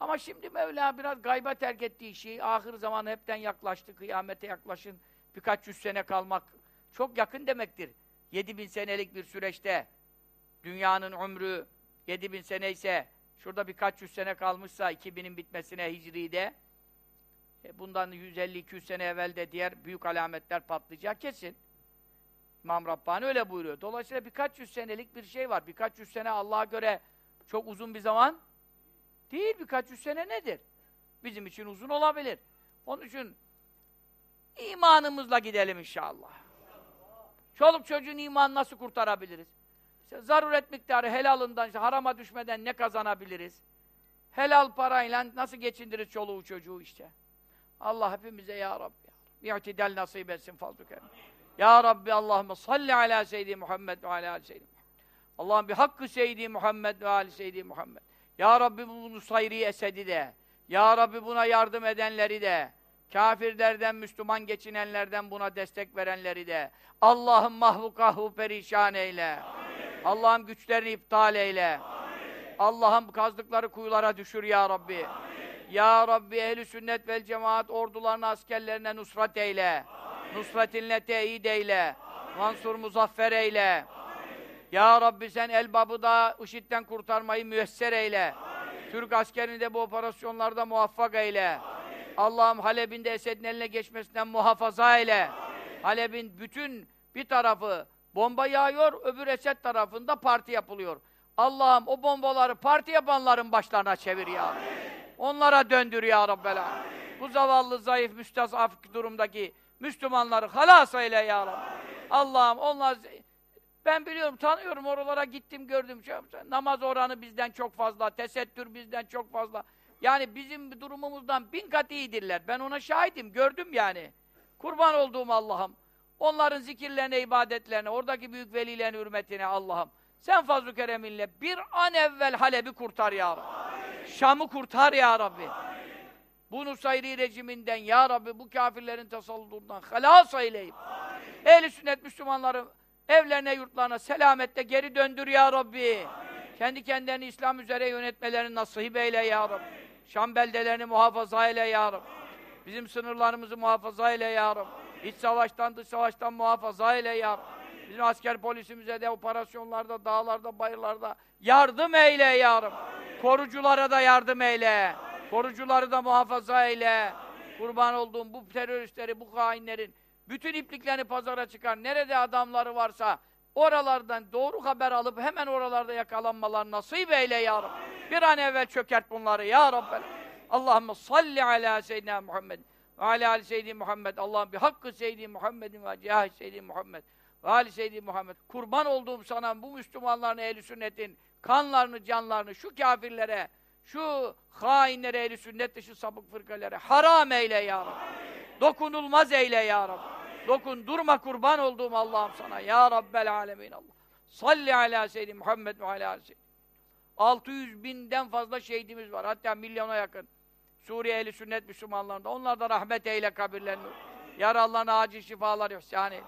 [SPEAKER 1] Ama şimdi Mevla biraz gayba terk ettiği şeyi, ahir zamanı hepten yaklaştı, kıyamete yaklaşın, birkaç yüz sene kalmak çok yakın demektir. 7000 senelik bir süreçte dünyanın ömrü 7000 sene ise şurada birkaç yüz sene kalmışsa 2000'in bitmesine Hicri'de e bundan 150-200 sene evvel de diğer büyük alametler patlayacak kesin. İmam Rabbani öyle buyuruyor. Dolayısıyla birkaç yüz senelik bir şey var. Birkaç yüz sene Allah'a göre çok uzun bir zaman değil. Birkaç yüz sene nedir? Bizim için uzun olabilir. Onun için imanımızla gidelim inşallah. Çoluk çocuğun imanı nasıl kurtarabiliriz? İşte zaruret miktarı helalından, işte harama düşmeden ne kazanabiliriz? Helal parayla nasıl geçindiririz çoluğu çocuğu işte? Allah hepimize ya Rabbi. İ'tidal nasip etsin fazl Ya Rabbi Allahümme salli ala seyyidi Muhammed ve ala seyyidi Muhammed. Allah'ım bir hakkı seyyidi Muhammed ve ali seyyidi Muhammed. Ya Rabbi bu Nusayri Esed'i de, Ya Rabbi buna yardım edenleri de, kafirlerden, Müslüman geçinenlerden buna destek verenleri de, Allah'ım mahvukahu perişan eyle. Allah'ım güçlerini iptal eyle. Allah'ım kazdıkları kuyulara düşür ya Rabbi. Amin. Ya Rabbi ehli sünnet vel cemaat ordularına, askerlerine nusrat eyle. Amin. Nusratinle teyit eyle. Amin. Mansur muzaffer eyle. Ya Rabbi sen Elbab'ı da IŞİD'den kurtarmayı müyesser eyle. Türk askerini de bu operasyonlarda muvaffak eyle. Allah'ım Halep'in de Esed'in eline geçmesinden muhafaza eyle. Halep'in bütün bir tarafı bomba yağıyor, öbür Esed tarafında parti yapılıyor. Allah'ım o bombaları parti yapanların başlarına çevir ya. Amin. Onlara döndür ya Rabbel Bu zavallı, zayıf, müstazaf durumdaki Müslümanları halas eyle ya. Allah'ım onlar ben biliyorum, tanıyorum, oralara gittim, gördüm. Şey, namaz oranı bizden çok fazla, tesettür bizden çok fazla. Yani bizim durumumuzdan bin kat iyidirler. Ben ona şahidim, gördüm yani. Kurban olduğum Allah'ım. Onların zikirlerine, ibadetlerine, oradaki büyük velilerin hürmetine Allah'ım. Sen fazl-ı kereminle bir an evvel Halep'i kurtar ya Rabbi. Şam'ı kurtar ya Rabbi. Amin. Bu Nusayri rejiminden ya Rabbi bu kafirlerin tasalludundan halas eyleyip ehli sünnet Müslümanları evlerine, yurtlarına selametle geri döndür ya Rabbi. Amin. Kendi kendilerini İslam üzere yönetmelerini nasip eyle ya Rabbi. Amin. Şam beldelerini muhafaza eyle ya Rabbi. Bizim sınırlarımızı muhafaza eyle ya Rabbi. İç savaştan, dış savaştan muhafaza eyle ya. Bizim asker polisimize de operasyonlarda, dağlarda, bayırlarda yardım eyle ya. Koruculara da yardım eyle. Korucuları da muhafaza eyle. Kurban olduğum bu teröristleri, bu hainlerin bütün ipliklerini pazara çıkar. Nerede adamları varsa oralardan doğru haber alıp hemen oralarda yakalanmalar nasip eyle ya Rabbi. Bir an evvel çökert bunları ya Rabbi. Allahümme salli ala seyyidina Muhammed ala ali seyyidi Muhammed. Allah'ım bir hakkı seyyidi Muhammedin ve cihaz seyyidi Muhammed. Ve Ali Seyyidi Muhammed. Kurban olduğum sana bu Müslümanların ehli sünnetin kanlarını, canlarını şu kafirlere Şu hainleri, ehli sünnet dışı sapık fırkaları haram eyle ya Rabbi. Dokunulmaz eyle ya Rabbi. Dokundurma kurban olduğum Allah'ım sana. Ya Rabbel alemin Allah. Salli ala seyyidi Muhammed ve ala seyyidi. 600 binden fazla şehidimiz var. Hatta milyona yakın. Suriye ehli sünnet Müslümanlarında. Onlar da rahmet eyle kabirlerini. Yaralarına acil şifalar ihsan eyle.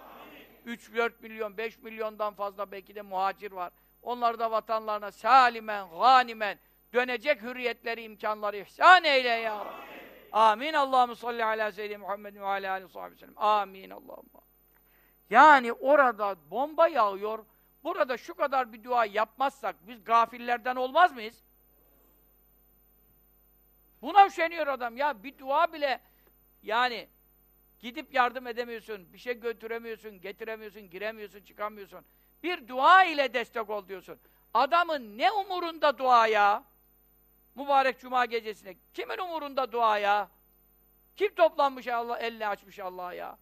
[SPEAKER 1] 3-4 milyon, 5 milyondan fazla belki de muhacir var. Onlar da vatanlarına salimen, ganimen dönecek hürriyetleri, imkanları ihsan eyle ya Rabbi. Amin. Allahu salli ala seyyidi Muhammed ve ala alihi ve sellem. Amin Allahumma. Yani orada bomba yağıyor. Burada şu kadar bir dua yapmazsak biz gafillerden olmaz mıyız? Buna üşeniyor adam ya. Bir dua bile yani gidip yardım edemiyorsun, bir şey götüremiyorsun, getiremiyorsun, giremiyorsun, çıkamıyorsun. Bir dua ile destek ol diyorsun. Adamın ne umurunda dua ya? Mübarek cuma gecesine. Kimin umurunda dua ya? Kim toplanmış Allah, elini açmış Allah'a ya?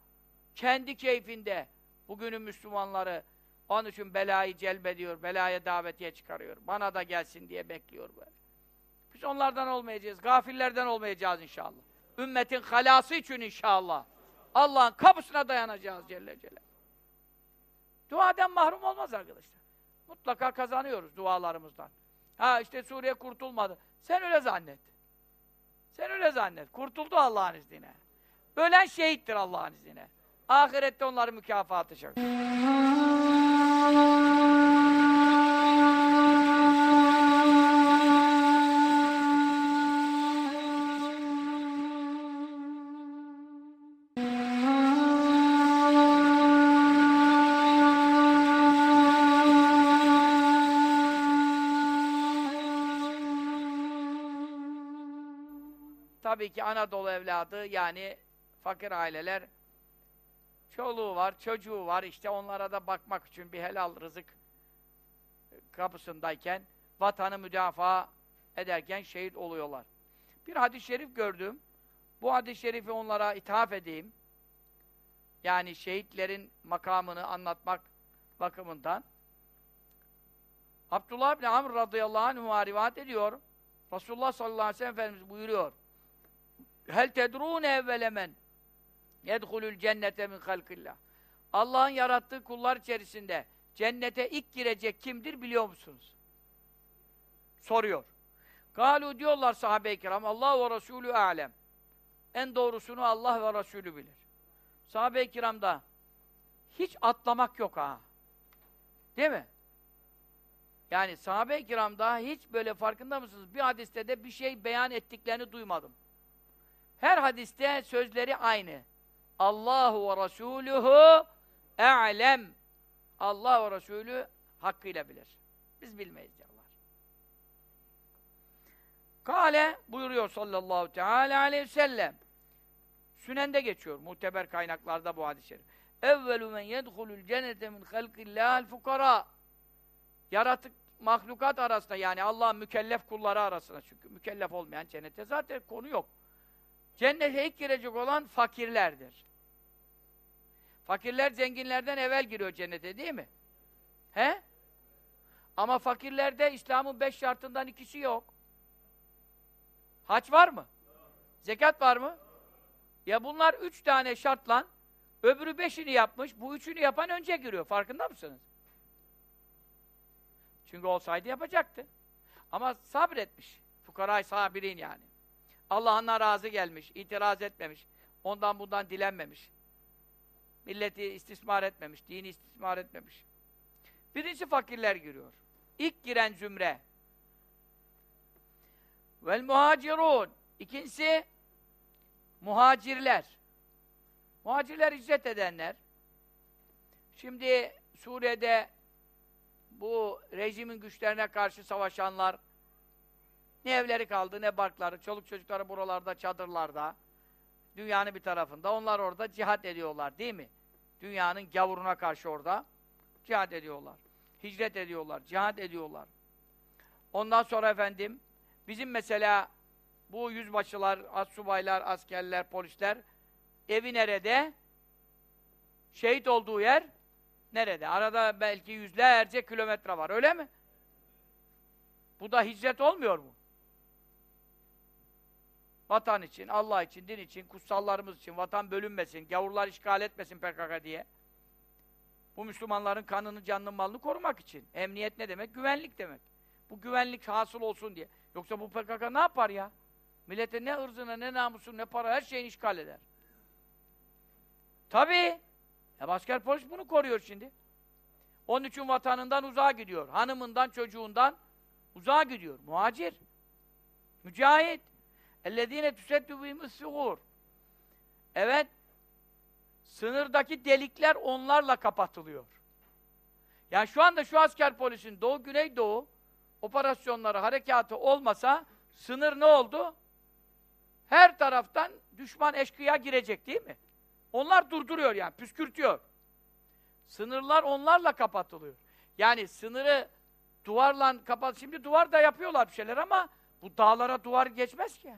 [SPEAKER 1] Kendi keyfinde. Bugünün Müslümanları onun için belayı celbediyor, belaya davetiye çıkarıyor. Bana da gelsin diye bekliyor böyle. Biz onlardan olmayacağız, gafillerden olmayacağız inşallah. Ümmetin halası için inşallah. Allah'ın kapısına dayanacağız Celle Celle. Duadan mahrum olmaz arkadaşlar. Mutlaka kazanıyoruz dualarımızdan. Ha işte Suriye kurtulmadı. Sen öyle zannet. Sen öyle zannet. Kurtuldu Allah'ın izniyle. Ölen şehittir Allah'ın izniyle. Ahirette onların mükafatı çok. Tabii ki Anadolu evladı yani fakir aileler çoluğu var, çocuğu var işte onlara da bakmak için bir helal rızık kapısındayken vatanı müdafaa ederken şehit oluyorlar. Bir hadis-i şerif gördüm. Bu hadis-i şerifi onlara ithaf edeyim. Yani şehitlerin makamını anlatmak bakımından. Abdullah bin Amr radıyallahu anh'a rivayet ediyor. Resulullah sallallahu aleyhi ve sellem Efendimiz buyuruyor. Hel tedrûne evvelemen yedhulul cennete min halkillah. Allah'ın yarattığı kullar içerisinde cennete ilk girecek kimdir biliyor musunuz? Soruyor. Galu diyorlar sahabe-i kiram Allah ve Resulü alem. En doğrusunu Allah ve Resulü bilir. Sahabe-i kiramda hiç atlamak yok ha. Değil mi? Yani sahabe-i kiramda hiç böyle farkında mısınız? Bir hadiste de bir şey beyan ettiklerini duymadım. Her hadiste sözleri aynı. Allahu ve Resuluhu e'lem. Allah ve Resulü hakkıyla bilir. Biz bilmeyiz diyorlar. Kale buyuruyor sallallahu teala aleyhi ve sellem. Sünende geçiyor muteber kaynaklarda bu hadis-i şerif. Evvelu men yedhulul cennete min halqillahil fukara. Yaratık mahlukat arasında yani Allah'ın mükellef kulları arasında çünkü mükellef olmayan cennete zaten konu yok. Cennete ilk girecek olan fakirlerdir. Fakirler zenginlerden evvel giriyor cennete değil mi? He? Ama fakirlerde İslam'ın beş şartından ikisi yok. Haç var mı? Zekat var mı? Ya bunlar üç tane şartla öbürü beşini yapmış, bu üçünü yapan önce giriyor. Farkında mısınız? Çünkü olsaydı yapacaktı. Ama sabretmiş. Fukaray sabirin yani. Allah'ına razı gelmiş, itiraz etmemiş, ondan bundan dilenmemiş. Milleti istismar etmemiş, dini istismar etmemiş. Birincisi fakirler giriyor. İlk giren zümre. Vel muhacirun. İkincisi muhacirler. Muhacirler hicret edenler. Şimdi Suriye'de bu rejimin güçlerine karşı savaşanlar ne evleri kaldı, ne barkları, çoluk çocukları buralarda, çadırlarda, dünyanın bir tarafında. Onlar orada cihat ediyorlar, değil mi? Dünyanın gavuruna karşı orada cihat ediyorlar. Hicret ediyorlar, cihat ediyorlar. Ondan sonra efendim, bizim mesela bu yüzbaşılar, assubaylar, askerler, polisler evi nerede? Şehit olduğu yer nerede? Arada belki yüzlerce kilometre var, öyle mi? Bu da hicret olmuyor mu? Vatan için, Allah için, din için, kutsallarımız için, vatan bölünmesin, gavurlar işgal etmesin PKK diye. Bu Müslümanların kanını, canını, malını korumak için. Emniyet ne demek? Güvenlik demek. Bu güvenlik hasıl olsun diye. Yoksa bu PKK ne yapar ya? Millete ne ırzına, ne namusu, ne para, her şeyini işgal eder. Tabii. Ya asker polis bunu koruyor şimdi. Onun için vatanından uzağa gidiyor. Hanımından, çocuğundan uzağa gidiyor. Muhacir. Mücahit. اَلَّذ۪ينَ تُسَدُّ بِهِمُ السُّغُورِ Evet. Sınırdaki delikler onlarla kapatılıyor. Yani şu anda şu asker polisin Doğu Güneydoğu operasyonları, harekatı olmasa sınır ne oldu? Her taraftan düşman eşkıya girecek değil mi? Onlar durduruyor yani, püskürtüyor. Sınırlar onlarla kapatılıyor. Yani sınırı duvarla kapat. Şimdi duvar da yapıyorlar bir şeyler ama bu dağlara duvar geçmez ki.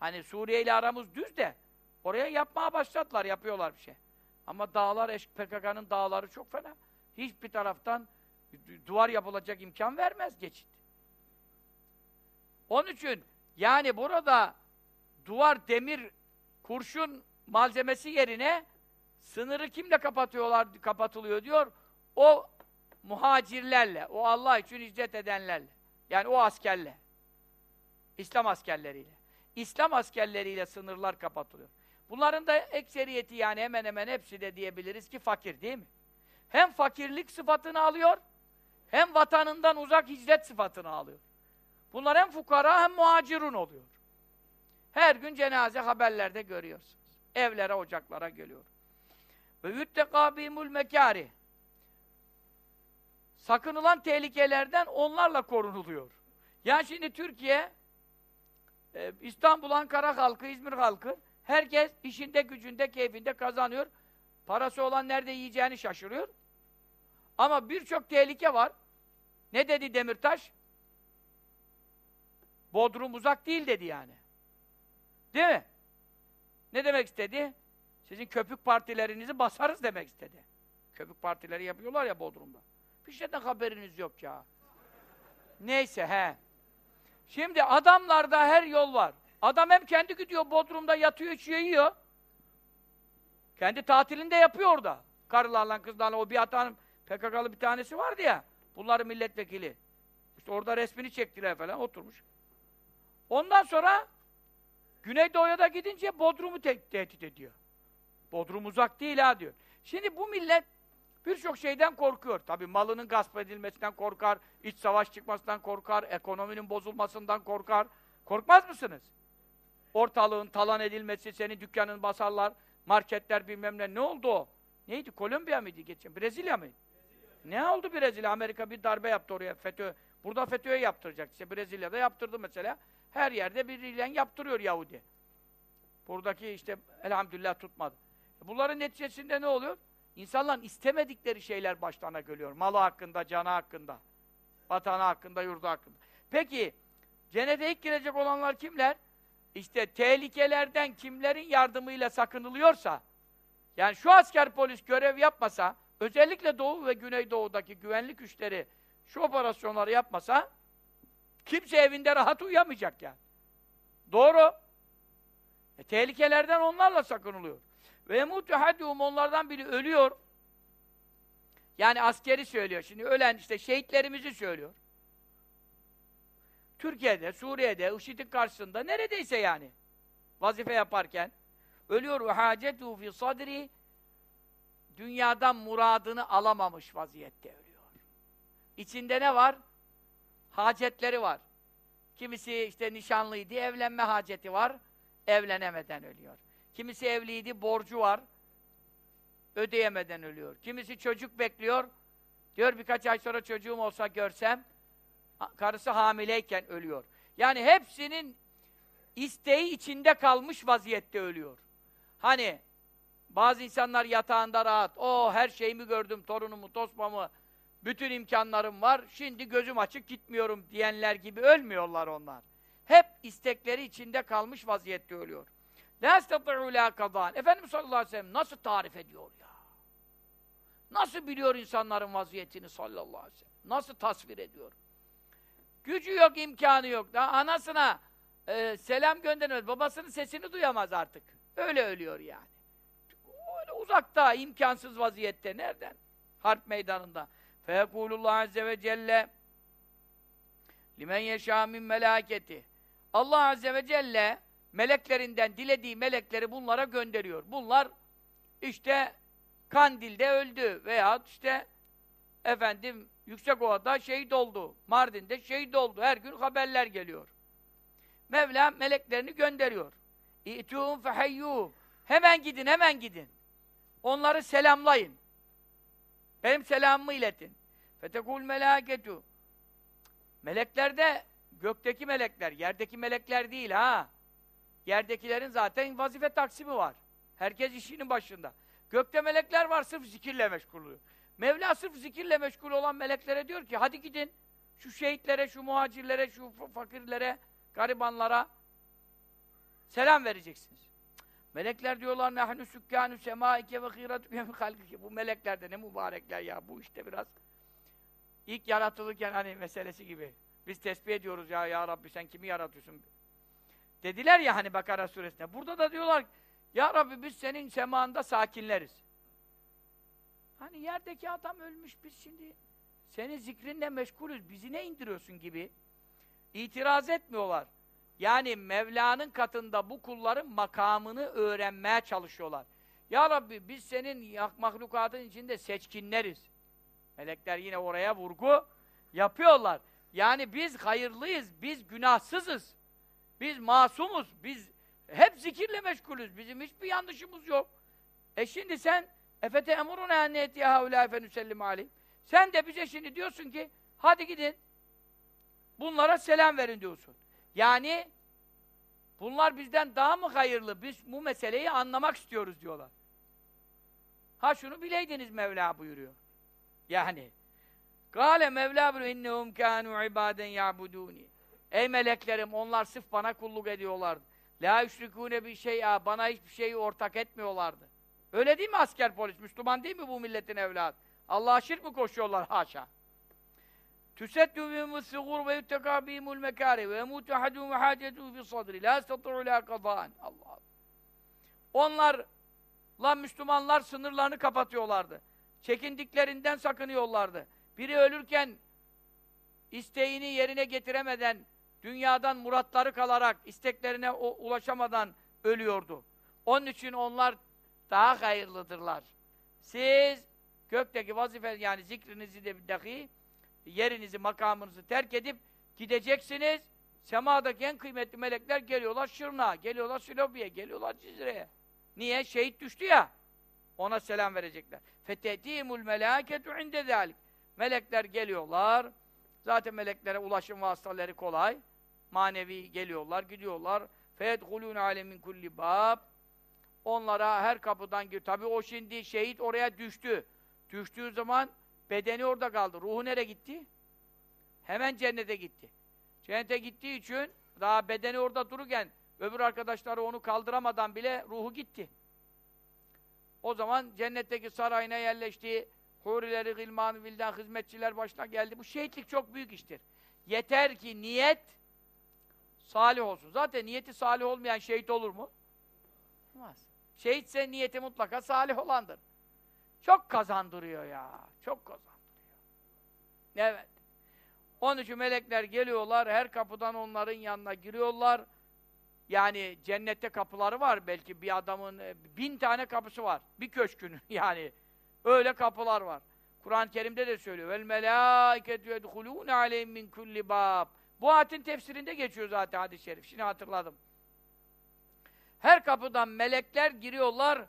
[SPEAKER 1] Hani Suriye ile aramız düz de oraya yapmaya başladılar, yapıyorlar bir şey. Ama dağlar, PKK'nın dağları çok fena. Hiçbir taraftan duvar yapılacak imkan vermez geçit. Onun için yani burada duvar, demir, kurşun malzemesi yerine sınırı kimle kapatıyorlar, kapatılıyor diyor? O muhacirlerle, o Allah için hicret edenlerle. Yani o askerle. İslam askerleriyle. İslam askerleriyle sınırlar kapatılıyor. Bunların da ekseriyeti yani hemen hemen hepsi de diyebiliriz ki fakir değil mi? Hem fakirlik sıfatını alıyor, hem vatanından uzak hicret sıfatını alıyor. Bunlar hem fukara hem muhacirun oluyor. Her gün cenaze haberlerde görüyorsunuz. Evlere, ocaklara geliyor. Ve yuttekâbîmul mekâri. Sakınılan tehlikelerden onlarla korunuluyor. Yani şimdi Türkiye, e, İstanbul, Ankara halkı, İzmir halkı, herkes işinde, gücünde, keyfinde kazanıyor. Parası olan nerede yiyeceğini şaşırıyor. Ama birçok tehlike var. Ne dedi Demirtaş? Bodrum uzak değil dedi yani. Değil mi? Ne demek istedi? Sizin köpük partilerinizi basarız demek istedi. Köpük partileri yapıyorlar ya Bodrum'da. Bir şeyden haberiniz yok ya. Neyse he. Şimdi adamlarda her yol var. Adam hem kendi gidiyor Bodrum'da yatıyor, içiyor, yiyor. Kendi tatilinde yapıyor orada. Karılarla, kızlarla, o bir hatanın PKK'lı bir tanesi vardı ya. Bunların milletvekili. İşte orada resmini çektiler falan, oturmuş. Ondan sonra Güneydoğu'ya da gidince Bodrum'u te tehdit ediyor. Bodrum uzak değil ha diyor. Şimdi bu millet birçok şeyden korkuyor. Tabi malının gasp edilmesinden korkar, iç savaş çıkmasından korkar, ekonominin bozulmasından korkar. Korkmaz mısınız? Ortalığın talan edilmesi, senin dükkanın basarlar, marketler bilmem ne. Ne oldu o? Neydi? Kolombiya mıydı geçen? Brezilya mıydı? Ne oldu Brezilya? Amerika bir darbe yaptı oraya FETÖ. Burada FETÖ'ye yaptıracak. İşte Brezilya'da yaptırdı mesela. Her yerde biriyle yaptırıyor Yahudi. Buradaki işte elhamdülillah tutmadı. Bunların neticesinde ne oluyor? İnsanların istemedikleri şeyler başlarına geliyor. Malı hakkında, canı hakkında. Vatanı hakkında, yurdu hakkında. Peki, cennete ilk girecek olanlar kimler? İşte tehlikelerden kimlerin yardımıyla sakınılıyorsa, yani şu asker polis görev yapmasa, özellikle Doğu ve Güneydoğu'daki güvenlik güçleri şu operasyonları yapmasa, kimse evinde rahat uyuyamayacak yani. Doğru. E, tehlikelerden onlarla sakınılıyor. Ve yemutu hadduhum onlardan biri ölüyor. Yani askeri söylüyor. Şimdi ölen işte şehitlerimizi söylüyor. Türkiye'de, Suriye'de, IŞİD'in karşısında neredeyse yani vazife yaparken ölüyor ve hacetu fi sadri dünyadan muradını alamamış vaziyette ölüyor. İçinde ne var? Hacetleri var. Kimisi işte nişanlıydı, evlenme haceti var, evlenemeden ölüyor. Kimisi evliydi, borcu var, ödeyemeden ölüyor. Kimisi çocuk bekliyor, diyor birkaç ay sonra çocuğum olsa görsem, karısı hamileyken ölüyor. Yani hepsinin isteği içinde kalmış vaziyette ölüyor. Hani bazı insanlar yatağında rahat, o her şeyimi gördüm, torunumu, tosmamı, bütün imkanlarım var, şimdi gözüm açık gitmiyorum diyenler gibi ölmüyorlar onlar. Hep istekleri içinde kalmış vaziyette ölüyor. La estetu'u la kadan. Efendimiz sallallahu aleyhi ve sellem nasıl tarif ediyor ya? Nasıl biliyor insanların vaziyetini sallallahu aleyhi ve sellem? Nasıl tasvir ediyor? Gücü yok, imkanı yok. Daha anasına e, selam gönderemez. Babasının sesini duyamaz artık. Öyle ölüyor yani. Öyle uzakta, imkansız vaziyette. Nereden? Harp meydanında. Feyekulullah Azze ve Celle limen yeşâ min melâketi. Allah Azze ve Celle meleklerinden dilediği melekleri bunlara gönderiyor. Bunlar işte Kandil'de öldü veya işte efendim Yüksekova'da şehit oldu. Mardin'de şehit oldu. Her gün haberler geliyor. Mevla meleklerini gönderiyor. İ'tûhum fehayyûhum. Hemen gidin, hemen gidin. Onları selamlayın. Benim selamımı iletin. Fetekul melâketu. Melekler de gökteki melekler, yerdeki melekler değil ha. Yerdekilerin zaten vazife taksimi var. Herkes işinin başında. Gökte melekler var sırf zikirle meşgul oluyor. Mevla sırf zikirle meşgul olan meleklere diyor ki hadi gidin şu şehitlere, şu muhacirlere, şu fakirlere, garibanlara selam vereceksiniz. Melekler diyorlar nahnu sükkânü semâike ve hîratüke halkike. Bu melekler de ne mübarekler ya bu işte biraz ilk yaratılırken hani meselesi gibi. Biz tesbih ediyoruz ya ya Rabbi sen kimi yaratıyorsun? Dediler ya hani Bakara suresinde. Burada da diyorlar ya Rabbi biz senin semanda sakinleriz. Hani yerdeki adam ölmüş biz şimdi senin zikrinle meşgulüz. Bizi ne indiriyorsun gibi. İtiraz etmiyorlar. Yani Mevla'nın katında bu kulların makamını öğrenmeye çalışıyorlar. Ya Rabbi biz senin mahlukatın içinde seçkinleriz. Melekler yine oraya vurgu yapıyorlar. Yani biz hayırlıyız, biz günahsızız. Biz masumuz, biz hep zikirle meşgulüz. Bizim hiçbir yanlışımız yok. E şimdi sen efete emuruna enniyeti haulâ fenüsellim aleyhim. Sen de bize şimdi diyorsun ki hadi gidin bunlara selam verin diyorsun. Yani bunlar bizden daha mı hayırlı? Biz bu meseleyi anlamak istiyoruz diyorlar. Ha şunu bileydiniz Mevla buyuruyor. Yani Kale Mevla buyuruyor innehum kânû ibâden ya'budûni. Ey meleklerim onlar sırf bana kulluk ediyorlardı. La yüşrikûne bir şey bana hiçbir şeyi ortak etmiyorlardı. Öyle değil mi asker polis? Müslüman değil mi bu milletin evladı? Allah'a şirk mi koşuyorlar? Haşa. Tüsettü bihimus sigur ve yuttekâ bihimul mekâri ve emûtü hadû ve hâcetû fi sadri. La estatû'u lâ kadân. Allah Onlar, lan Müslümanlar sınırlarını kapatıyorlardı. Çekindiklerinden sakınıyorlardı. Biri ölürken isteğini yerine getiremeden, dünyadan muratları kalarak, isteklerine ulaşamadan ölüyordu. Onun için onlar daha hayırlıdırlar. Siz gökteki vazife yani zikrinizi de dahi yerinizi, makamınızı terk edip gideceksiniz. Semadaki en kıymetli melekler geliyorlar Şırnağa, geliyorlar Silopi'ye, geliyorlar Cizre'ye. Niye? Şehit düştü ya. Ona selam verecekler. Fetetimul melâketu inde zâlik. Melekler geliyorlar. Zaten meleklere ulaşım vasıtaları kolay. Manevi geliyorlar, gidiyorlar. Feyedhulûne alemin kulli bab. Onlara her kapıdan gir. Tabi o şimdi şehit oraya düştü. Düştüğü zaman bedeni orada kaldı. Ruhu nereye gitti? Hemen cennete gitti. Cennete gittiği için daha bedeni orada dururken öbür arkadaşları onu kaldıramadan bile ruhu gitti. O zaman cennetteki sarayına yerleşti. Hurileri, gılman, vildan, hizmetçiler başına geldi. Bu şehitlik çok büyük iştir. Yeter ki niyet salih olsun. Zaten niyeti salih olmayan şehit olur mu? Olmaz. Şehitse niyeti mutlaka salih olandır. Çok kazandırıyor ya. Çok kazandırıyor. Evet. Onun için melekler geliyorlar, her kapıdan onların yanına giriyorlar. Yani cennette kapıları var. Belki bir adamın e, bin tane kapısı var. Bir köşkün yani. Öyle kapılar var. Kur'an-ı Kerim'de de söylüyor. Vel melâiketü yedhulûne aleyhim min kulli bâb. Bu ayetin tefsirinde geçiyor zaten hadis-i şerif. Şimdi hatırladım. Her kapıdan melekler giriyorlar.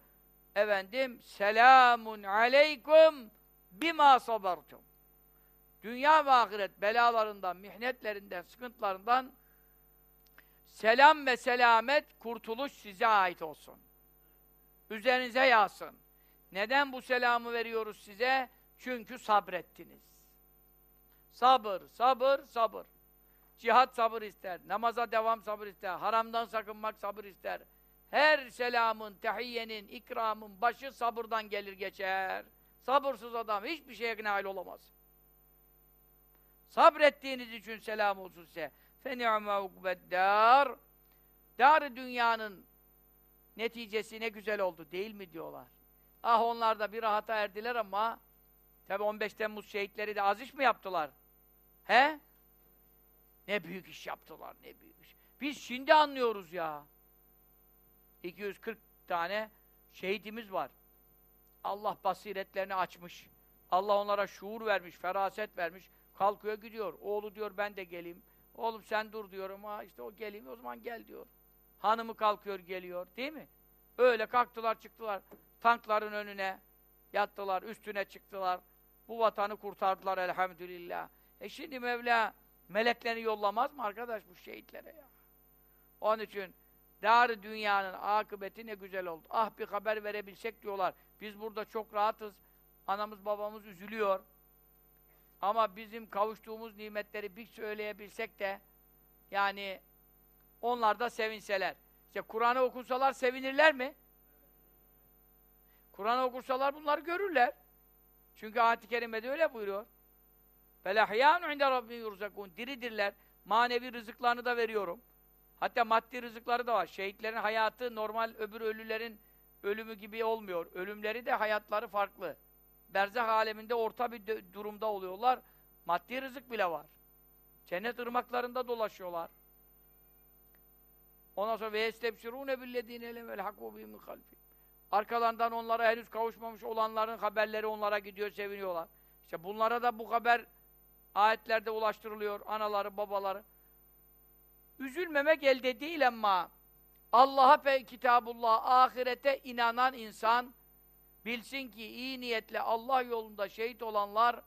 [SPEAKER 1] Efendim, selamun aleykum bima sabartum. Dünya ve ahiret belalarından, mihnetlerinden, sıkıntılarından selam ve selamet, kurtuluş size ait olsun. Üzerinize yağsın. Neden bu selamı veriyoruz size? Çünkü sabrettiniz. Sabır, sabır, sabır. Cihat sabır ister, namaza devam sabır ister, haramdan sakınmak sabır ister. Her selamın, tehiyyenin, ikramın başı sabırdan gelir geçer. Sabırsız adam hiçbir şeye nail olamaz. Sabrettiğiniz için selam olsun size. فَنِعْمَ اُقْبَدَّارِ dar dünyanın neticesi ne güzel oldu değil mi diyorlar. Ah onlar da bir rahata erdiler ama tabi 15 Temmuz şehitleri de az iş mi yaptılar? He? Ne büyük iş yaptılar, ne büyük iş. Biz şimdi anlıyoruz ya. 240 tane şehidimiz var. Allah basiretlerini açmış. Allah onlara şuur vermiş, feraset vermiş. Kalkıyor gidiyor. Oğlu diyor ben de geleyim. Oğlum sen dur diyor ama işte o geleyim o zaman gel diyor. Hanımı kalkıyor geliyor değil mi? Öyle kalktılar çıktılar tankların önüne yattılar üstüne çıktılar. Bu vatanı kurtardılar elhamdülillah. E şimdi Mevla meleklerini yollamaz mı arkadaş bu şehitlere ya? Onun için dar dünyanın akıbeti ne güzel oldu. Ah bir haber verebilsek diyorlar. Biz burada çok rahatız. Anamız babamız üzülüyor. Ama bizim kavuştuğumuz nimetleri bir söyleyebilsek de yani onlar da sevinseler. İşte Kur'an'ı okunsalar sevinirler mi? Kur'an'ı okursalar bunları görürler. Çünkü ayet-i kerimede öyle buyuruyor. فَلَحْيَانُ عِنْدَ رَبِّهِ يُرْزَقُونَ Diridirler. Manevi rızıklarını da veriyorum. Hatta maddi rızıkları da var. Şehitlerin hayatı normal öbür ölülerin ölümü gibi olmuyor. Ölümleri de hayatları farklı. Berzah aleminde orta bir durumda oluyorlar. Maddi rızık bile var. Cennet ırmaklarında dolaşıyorlar. Ondan sonra ve yestebşirûne billezîne lem elhakû bihim halfî. Arkalarından onlara henüz kavuşmamış olanların haberleri onlara gidiyor, seviniyorlar. İşte bunlara da bu haber ayetlerde ulaştırılıyor, anaları, babaları. Üzülmemek elde değil ama Allah'a ve kitabullah, ahirete inanan insan bilsin ki iyi niyetle Allah yolunda şehit olanlar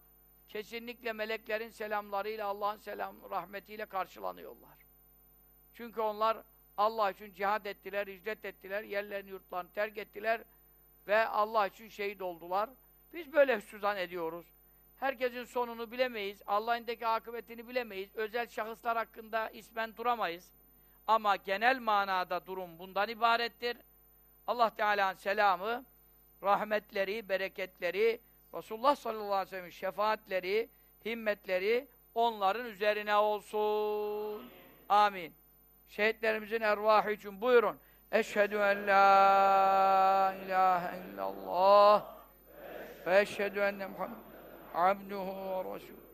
[SPEAKER 1] kesinlikle meleklerin selamlarıyla, Allah'ın selam, rahmetiyle karşılanıyorlar. Çünkü onlar Allah için cihad ettiler, hicret ettiler, yerlerini, yurtlarını terk ettiler ve Allah için şehit oldular. Biz böyle hüsnüzan ediyoruz. Herkesin sonunu bilemeyiz, Allah'ındaki akıbetini bilemeyiz, özel şahıslar hakkında ismen duramayız. Ama genel manada durum bundan ibarettir. Allah Teala'nın selamı, rahmetleri, bereketleri, Resulullah sallallahu aleyhi ve sellem'in şefaatleri, himmetleri onların üzerine olsun. Amin. Şehitlerimizin ervahı için buyurun. Eşhedü en la ilahe illallah ve eşhedü enne Muhammed abduhu ve resulü.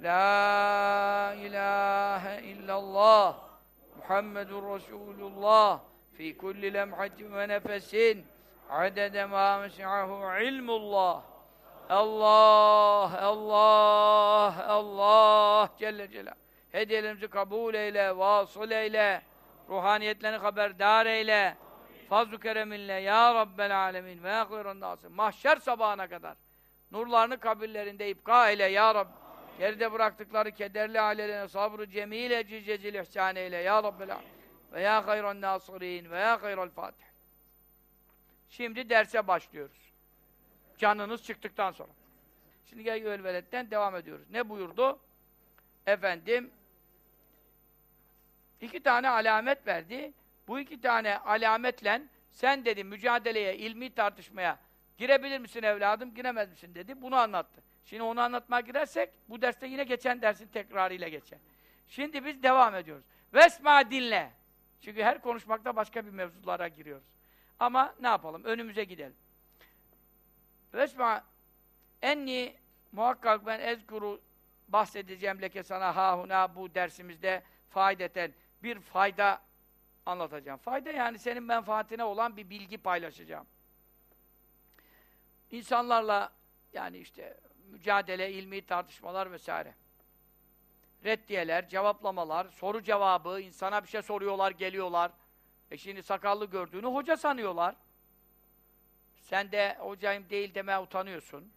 [SPEAKER 1] La ilahe illallah Muhammedun Resulullah fi kulli lemhatin ve nefesin adede ma mes'ahu ilmullah Allah, Allah, Allah Celle Celal. Hediyelerimizi kabul eyle, vasıl eyle, ruhaniyetlerini haberdar eyle. Fazl-ı kereminle ya Rabbel alemin ve akhiran nasıl. Mahşer sabahına kadar nurlarını kabirlerinde ipka eyle ya Rabbi. Geride bıraktıkları kederli ailelerine sabrı cemile cizcezil ihsan eyle ya alemin. Ve ya hayran nasirin ve ya hayral fatih. Şimdi derse başlıyoruz. Canınız çıktıktan sonra. Şimdi gel velveletten devam ediyoruz. Ne buyurdu? Efendim iki tane alamet verdi. Bu iki tane alametle sen dedi mücadeleye, ilmi tartışmaya girebilir misin evladım, giremez misin dedi. Bunu anlattı. Şimdi onu anlatmaya girersek bu derste yine geçen dersin tekrarıyla geçer. Şimdi biz devam ediyoruz. Vesma dinle. Çünkü her konuşmakta başka bir mevzulara giriyoruz. Ama ne yapalım? Önümüze gidelim. Vesma enni muhakkak ben ezkuru bahsedeceğim leke sana hahuna bu dersimizde faydeten bir fayda anlatacağım. Fayda yani senin menfaatine olan bir bilgi paylaşacağım. İnsanlarla yani işte mücadele, ilmi tartışmalar vesaire. Reddiyeler, cevaplamalar, soru cevabı, insana bir şey soruyorlar, geliyorlar. E şimdi sakallı gördüğünü hoca sanıyorlar. Sen de hocayım değil demeye utanıyorsun.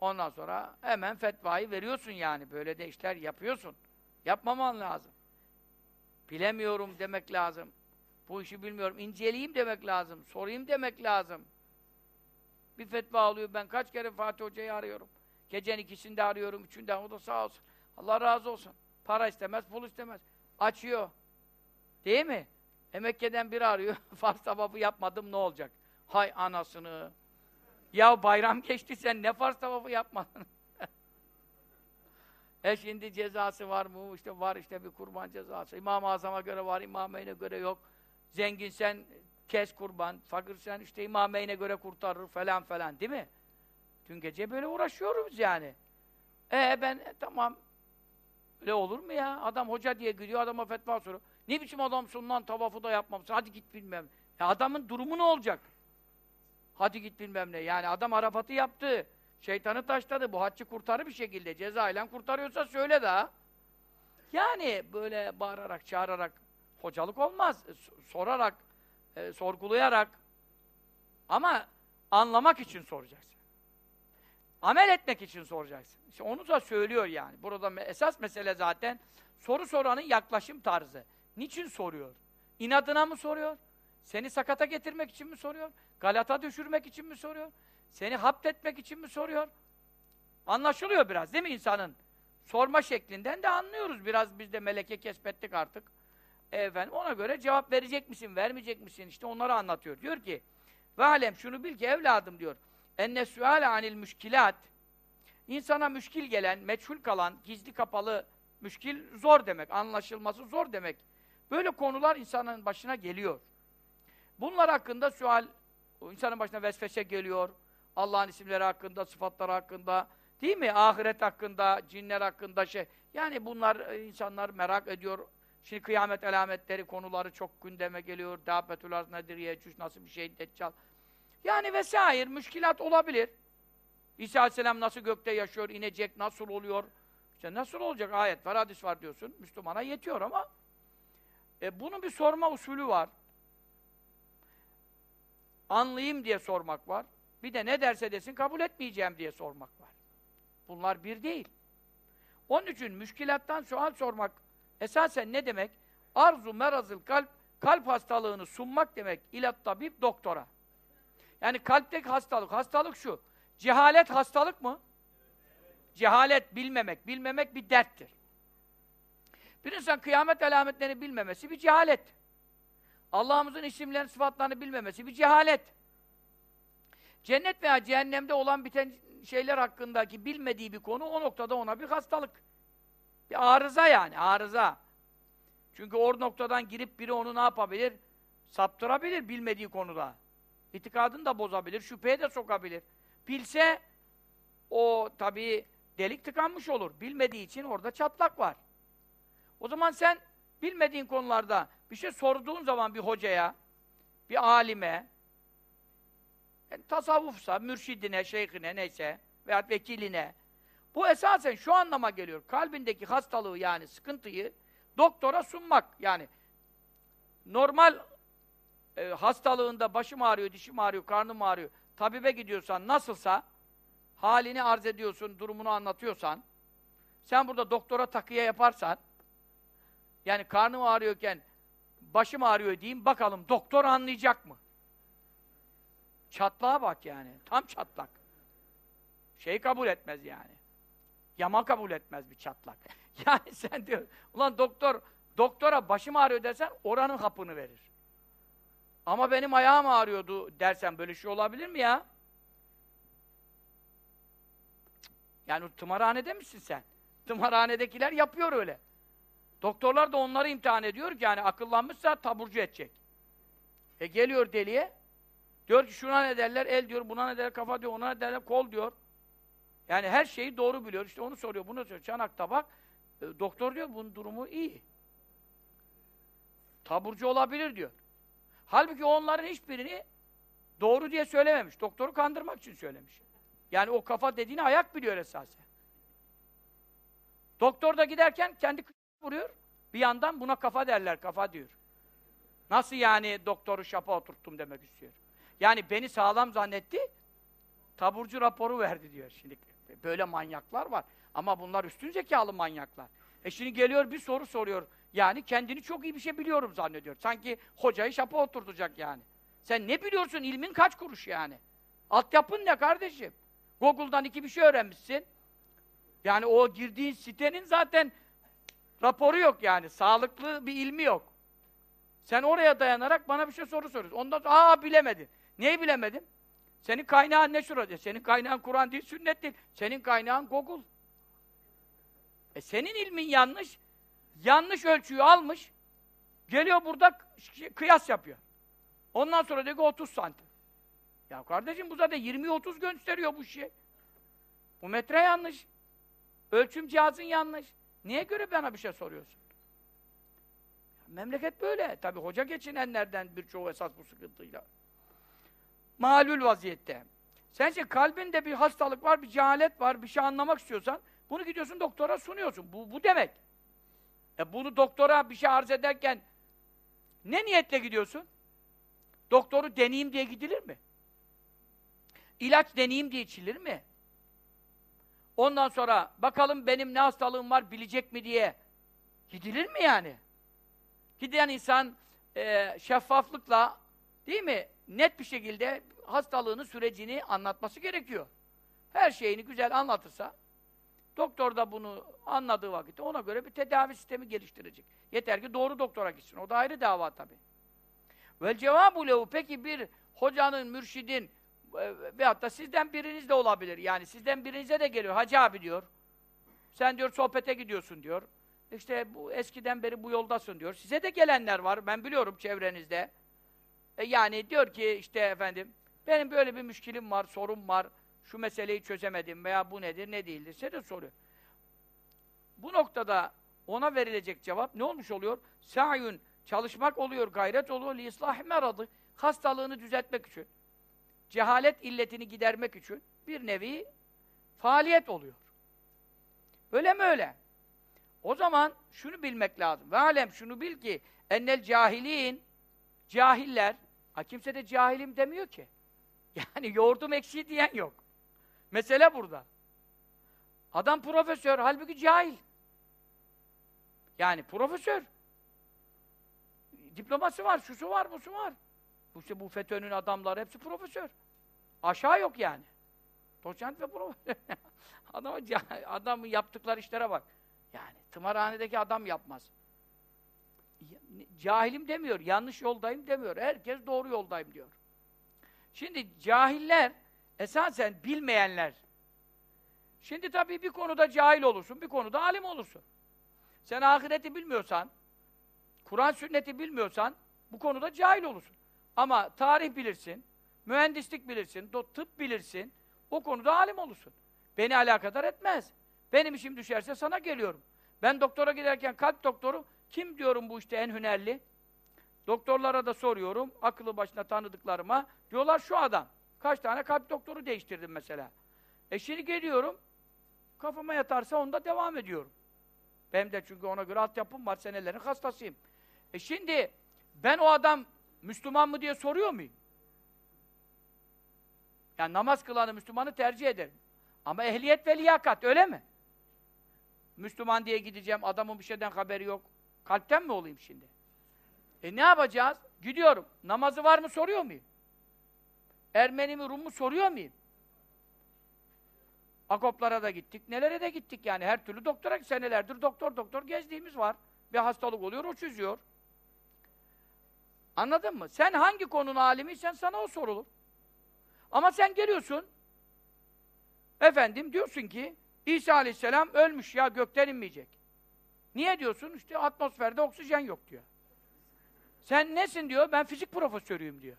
[SPEAKER 1] Ondan sonra hemen fetvayı veriyorsun yani. Böyle de işler yapıyorsun. Yapmaman lazım. Bilemiyorum demek lazım. Bu işi bilmiyorum. İnceleyeyim demek lazım. Sorayım demek lazım. Bir fetva alıyor. Ben kaç kere Fatih Hoca'yı arıyorum. Gecenin ikisinde arıyorum. Üçünde o da sağ olsun. Allah razı olsun. Para istemez, pul istemez. Açıyor. Değil mi? E Mekke'den biri arıyor. Farz tavafı yapmadım ne olacak? Hay anasını. Ya bayram geçti sen ne farz tavafı yapmadın? e şimdi cezası var mı? İşte var işte bir kurban cezası. İmam-ı Azam'a göre var, İmameyn'e göre yok. Zenginsen kes kurban, fakirsen işte imameyne göre kurtarır falan falan değil mi? Dün gece böyle uğraşıyoruz yani. E ben e, tamam öyle olur mu ya? Adam hoca diye gidiyor adama fetva soruyor. Ne biçim adamsın lan tavafı da yapmamışsın. Hadi git bilmem. Ya adamın durumu ne olacak? Hadi git bilmem ne. Yani adam Arafat'ı yaptı. Şeytanı taşladı. Bu haccı kurtarır bir şekilde. Cezayla kurtarıyorsa söyle daha. Yani böyle bağırarak, çağırarak hocalık olmaz. E, sorarak, e, sorgulayarak ama anlamak için soracaksın. Amel etmek için soracaksın. İşte onu da söylüyor yani. Burada esas mesele zaten soru soranın yaklaşım tarzı. Niçin soruyor? İnadına mı soruyor? Seni sakata getirmek için mi soruyor? Galata düşürmek için mi soruyor? Seni haptetmek için mi soruyor? Anlaşılıyor biraz değil mi insanın? Sorma şeklinden de anlıyoruz. Biraz biz de meleke kesbettik artık. Efendim ona göre cevap verecek misin, vermeyecek misin? İşte onları anlatıyor. Diyor ki ve şunu bil ki evladım diyor. Enne suale anil müşkilat insana müşkil gelen, meçhul kalan, gizli kapalı müşkil zor demek. Anlaşılması zor demek. Böyle konular insanın başına geliyor. Bunlar hakkında sual insanın başına vesvese geliyor. Allah'ın isimleri hakkında, sıfatları hakkında, değil mi? Ahiret hakkında, cinler hakkında şey. Yani bunlar e, insanlar merak ediyor. Şimdi kıyamet alametleri konuları çok gündeme geliyor. Dâbetül arz nedir, yecüc nasıl bir şey, deccal. Yani vesaire, müşkilat olabilir. İsa Aleyhisselam nasıl gökte yaşıyor, inecek, nasıl oluyor? İşte nasıl olacak? Ayet var, hadis var diyorsun. Müslümana yetiyor ama e, bunun bir sorma usulü var. Anlayayım diye sormak var. Bir de ne derse desin kabul etmeyeceğim diye sormak var. Bunlar bir değil. Onun için müşkilattan sual sormak esasen ne demek? Arzu merazıl kalp, kalp hastalığını sunmak demek ilat tabip doktora. Yani kalpteki hastalık, hastalık şu. Cehalet hastalık mı? Cehalet, bilmemek. Bilmemek bir derttir. Bir insan kıyamet alametlerini bilmemesi bir cehalet. Allah'ımızın isimlerini, sıfatlarını bilmemesi bir cehalet. Cennet veya cehennemde olan biten şeyler hakkındaki bilmediği bir konu o noktada ona bir hastalık. Bir arıza yani, arıza. Çünkü o noktadan girip biri onu ne yapabilir? Saptırabilir bilmediği konuda. İtikadını da bozabilir, şüpheye de sokabilir. Bilse o tabii delik tıkanmış olur. Bilmediği için orada çatlak var. O zaman sen bilmediğin konularda bir şey sorduğun zaman bir hocaya, bir alime, yani tasavvufsa, mürşidine, şeyhine neyse veya vekiline bu esasen şu anlama geliyor. Kalbindeki hastalığı yani sıkıntıyı doktora sunmak. Yani normal e, hastalığında başım ağrıyor, dişim ağrıyor, karnım ağrıyor. Tabibe gidiyorsan nasılsa halini arz ediyorsun, durumunu anlatıyorsan sen burada doktora takıya yaparsan yani karnım ağrıyorken başım ağrıyor diyeyim bakalım doktor anlayacak mı? Çatlağa bak yani. Tam çatlak. Şey kabul etmez yani. Yama kabul etmez bir çatlak. Yani sen diyor, ulan doktor, doktora başım ağrıyor dersen oranın hapını verir. Ama benim ayağım ağrıyordu dersen böyle şey olabilir mi ya? Yani tımarhanede misin sen? Tımarhanedekiler yapıyor öyle. Doktorlar da onları imtihan ediyor ki yani akıllanmışsa taburcu edecek. E geliyor deliye, diyor ki şuna ne derler, el diyor, buna ne derler, kafa diyor, ona ne derler, kol diyor. Yani her şeyi doğru biliyor. İşte onu soruyor, bunu soruyor. Çanak tabak. E, doktor diyor, bunun durumu iyi. Taburcu olabilir diyor. Halbuki onların hiçbirini doğru diye söylememiş. Doktoru kandırmak için söylemiş. Yani o kafa dediğini ayak biliyor esasen. Doktor da giderken kendi vuruyor. Bir yandan buna kafa derler, kafa diyor. Nasıl yani doktoru şapa oturttum demek istiyor. Yani beni sağlam zannetti, taburcu raporu verdi diyor şimdi. Böyle manyaklar var. Ama bunlar üstün zekalı manyaklar. E şimdi geliyor bir soru soruyor. Yani kendini çok iyi bir şey biliyorum zannediyor. Sanki hocayı şapa oturtacak yani. Sen ne biliyorsun? İlmin kaç kuruş yani? Altyapın ne kardeşim? Google'dan iki bir şey öğrenmişsin. Yani o girdiğin sitenin zaten raporu yok yani. Sağlıklı bir ilmi yok. Sen oraya dayanarak bana bir şey soru soruyorsun. Ondan sonra aa bilemedin. Neyi bilemedim? Senin kaynağın ne şurada? Senin kaynağın Kur'an değil, sünnet değil. Senin kaynağın Google. E senin ilmin yanlış. Yanlış ölçüyü almış. Geliyor burada şey, kıyas yapıyor. Ondan sonra diyor ki 30 santim. Ya kardeşim bu zaten 20-30 gösteriyor bu şey. Bu metre yanlış. Ölçüm cihazın yanlış. Niye göre bana bir şey soruyorsun? Memleket böyle. Tabi hoca geçinenlerden birçoğu esas bu sıkıntıyla. Malul vaziyette. Sen şimdi kalbinde bir hastalık var, bir cehalet var, bir şey anlamak istiyorsan bunu gidiyorsun doktora sunuyorsun. Bu, bu demek. E bunu doktora bir şey arz ederken ne niyetle gidiyorsun? Doktoru deneyeyim diye gidilir mi? İlaç deneyeyim diye içilir mi? Ondan sonra bakalım benim ne hastalığım var bilecek mi diye gidilir mi yani? Giden insan e, şeffaflıkla değil mi? Net bir şekilde hastalığını, sürecini anlatması gerekiyor. Her şeyini güzel anlatırsa doktor da bunu anladığı vakitte ona göre bir tedavi sistemi geliştirecek. Yeter ki doğru doktora gitsin. O da ayrı dava tabi. Vel cevabu lehu peki bir hocanın, mürşidin e, veyahut da sizden biriniz de olabilir. Yani sizden birinize de geliyor. Hacı abi diyor. Sen diyor sohbete gidiyorsun diyor. İşte bu eskiden beri bu yoldasın diyor. Size de gelenler var. Ben biliyorum çevrenizde. E yani diyor ki işte efendim benim böyle bir müşkilim var, sorum var. Şu meseleyi çözemedim veya bu nedir, ne değildir. De soruyor. Bu noktada ona verilecek cevap ne olmuş oluyor? Sa'yun çalışmak oluyor, gayret oluyor. Li islah meradı. Hastalığını düzeltmek için. Cehalet illetini gidermek için bir nevi faaliyet oluyor. Öyle mi öyle? O zaman şunu bilmek lazım. Ve alem şunu bil ki ennel cahilin cahiller ha kimse de cahilim demiyor ki. Yani yoğurdum eksiği diyen yok. Mesele burada. Adam profesör, halbuki cahil. Yani profesör. Diploması var, şusu var, busu var. Bu işte bu FETÖ'nün adamları hepsi profesör. Aşağı yok yani. Doçent ve profesör. Adamı, adamın yaptıkları işlere bak. Yani tımarhanedeki adam yapmaz. Cahilim demiyor, yanlış yoldayım demiyor. Herkes doğru yoldayım diyor. Şimdi cahiller, esasen bilmeyenler. Şimdi tabii bir konuda cahil olursun, bir konuda alim olursun. Sen ahireti bilmiyorsan, Kur'an sünneti bilmiyorsan, bu konuda cahil olursun. Ama tarih bilirsin, mühendislik bilirsin, tıp bilirsin, o konuda alim olursun. Beni alakadar etmez. Benim işim düşerse sana geliyorum. Ben doktora giderken kalp doktoru, kim diyorum bu işte en hünerli? Doktorlara da soruyorum, akıllı başına tanıdıklarıma. Diyorlar şu adam. Kaç tane kalp doktoru değiştirdim mesela. E şimdi geliyorum, kafama yatarsa onda devam ediyorum. Benim de çünkü ona göre altyapım var, senelerin hastasıyım. E şimdi ben o adam Müslüman mı diye soruyor muyum? Yani namaz kılanı Müslümanı tercih ederim. Ama ehliyet ve liyakat öyle mi? Müslüman diye gideceğim, adamın bir şeyden haberi yok. Kalpten mi olayım şimdi? E ne yapacağız? Gidiyorum. Namazı var mı soruyor muyum? Ermeni mi, Rum mu soruyor muyum? Akoplara da gittik, nelere de gittik yani. Her türlü doktora senelerdir doktor doktor gezdiğimiz var. Bir hastalık oluyor, o çözüyor. Anladın mı? Sen hangi konunun alimiysen sana o sorulur. Ama sen geliyorsun, efendim diyorsun ki, İsa aleyhisselam ölmüş ya, gökten inmeyecek. Niye diyorsun? İşte atmosferde oksijen yok diyor. Sen nesin diyor, ben fizik profesörüyüm diyor.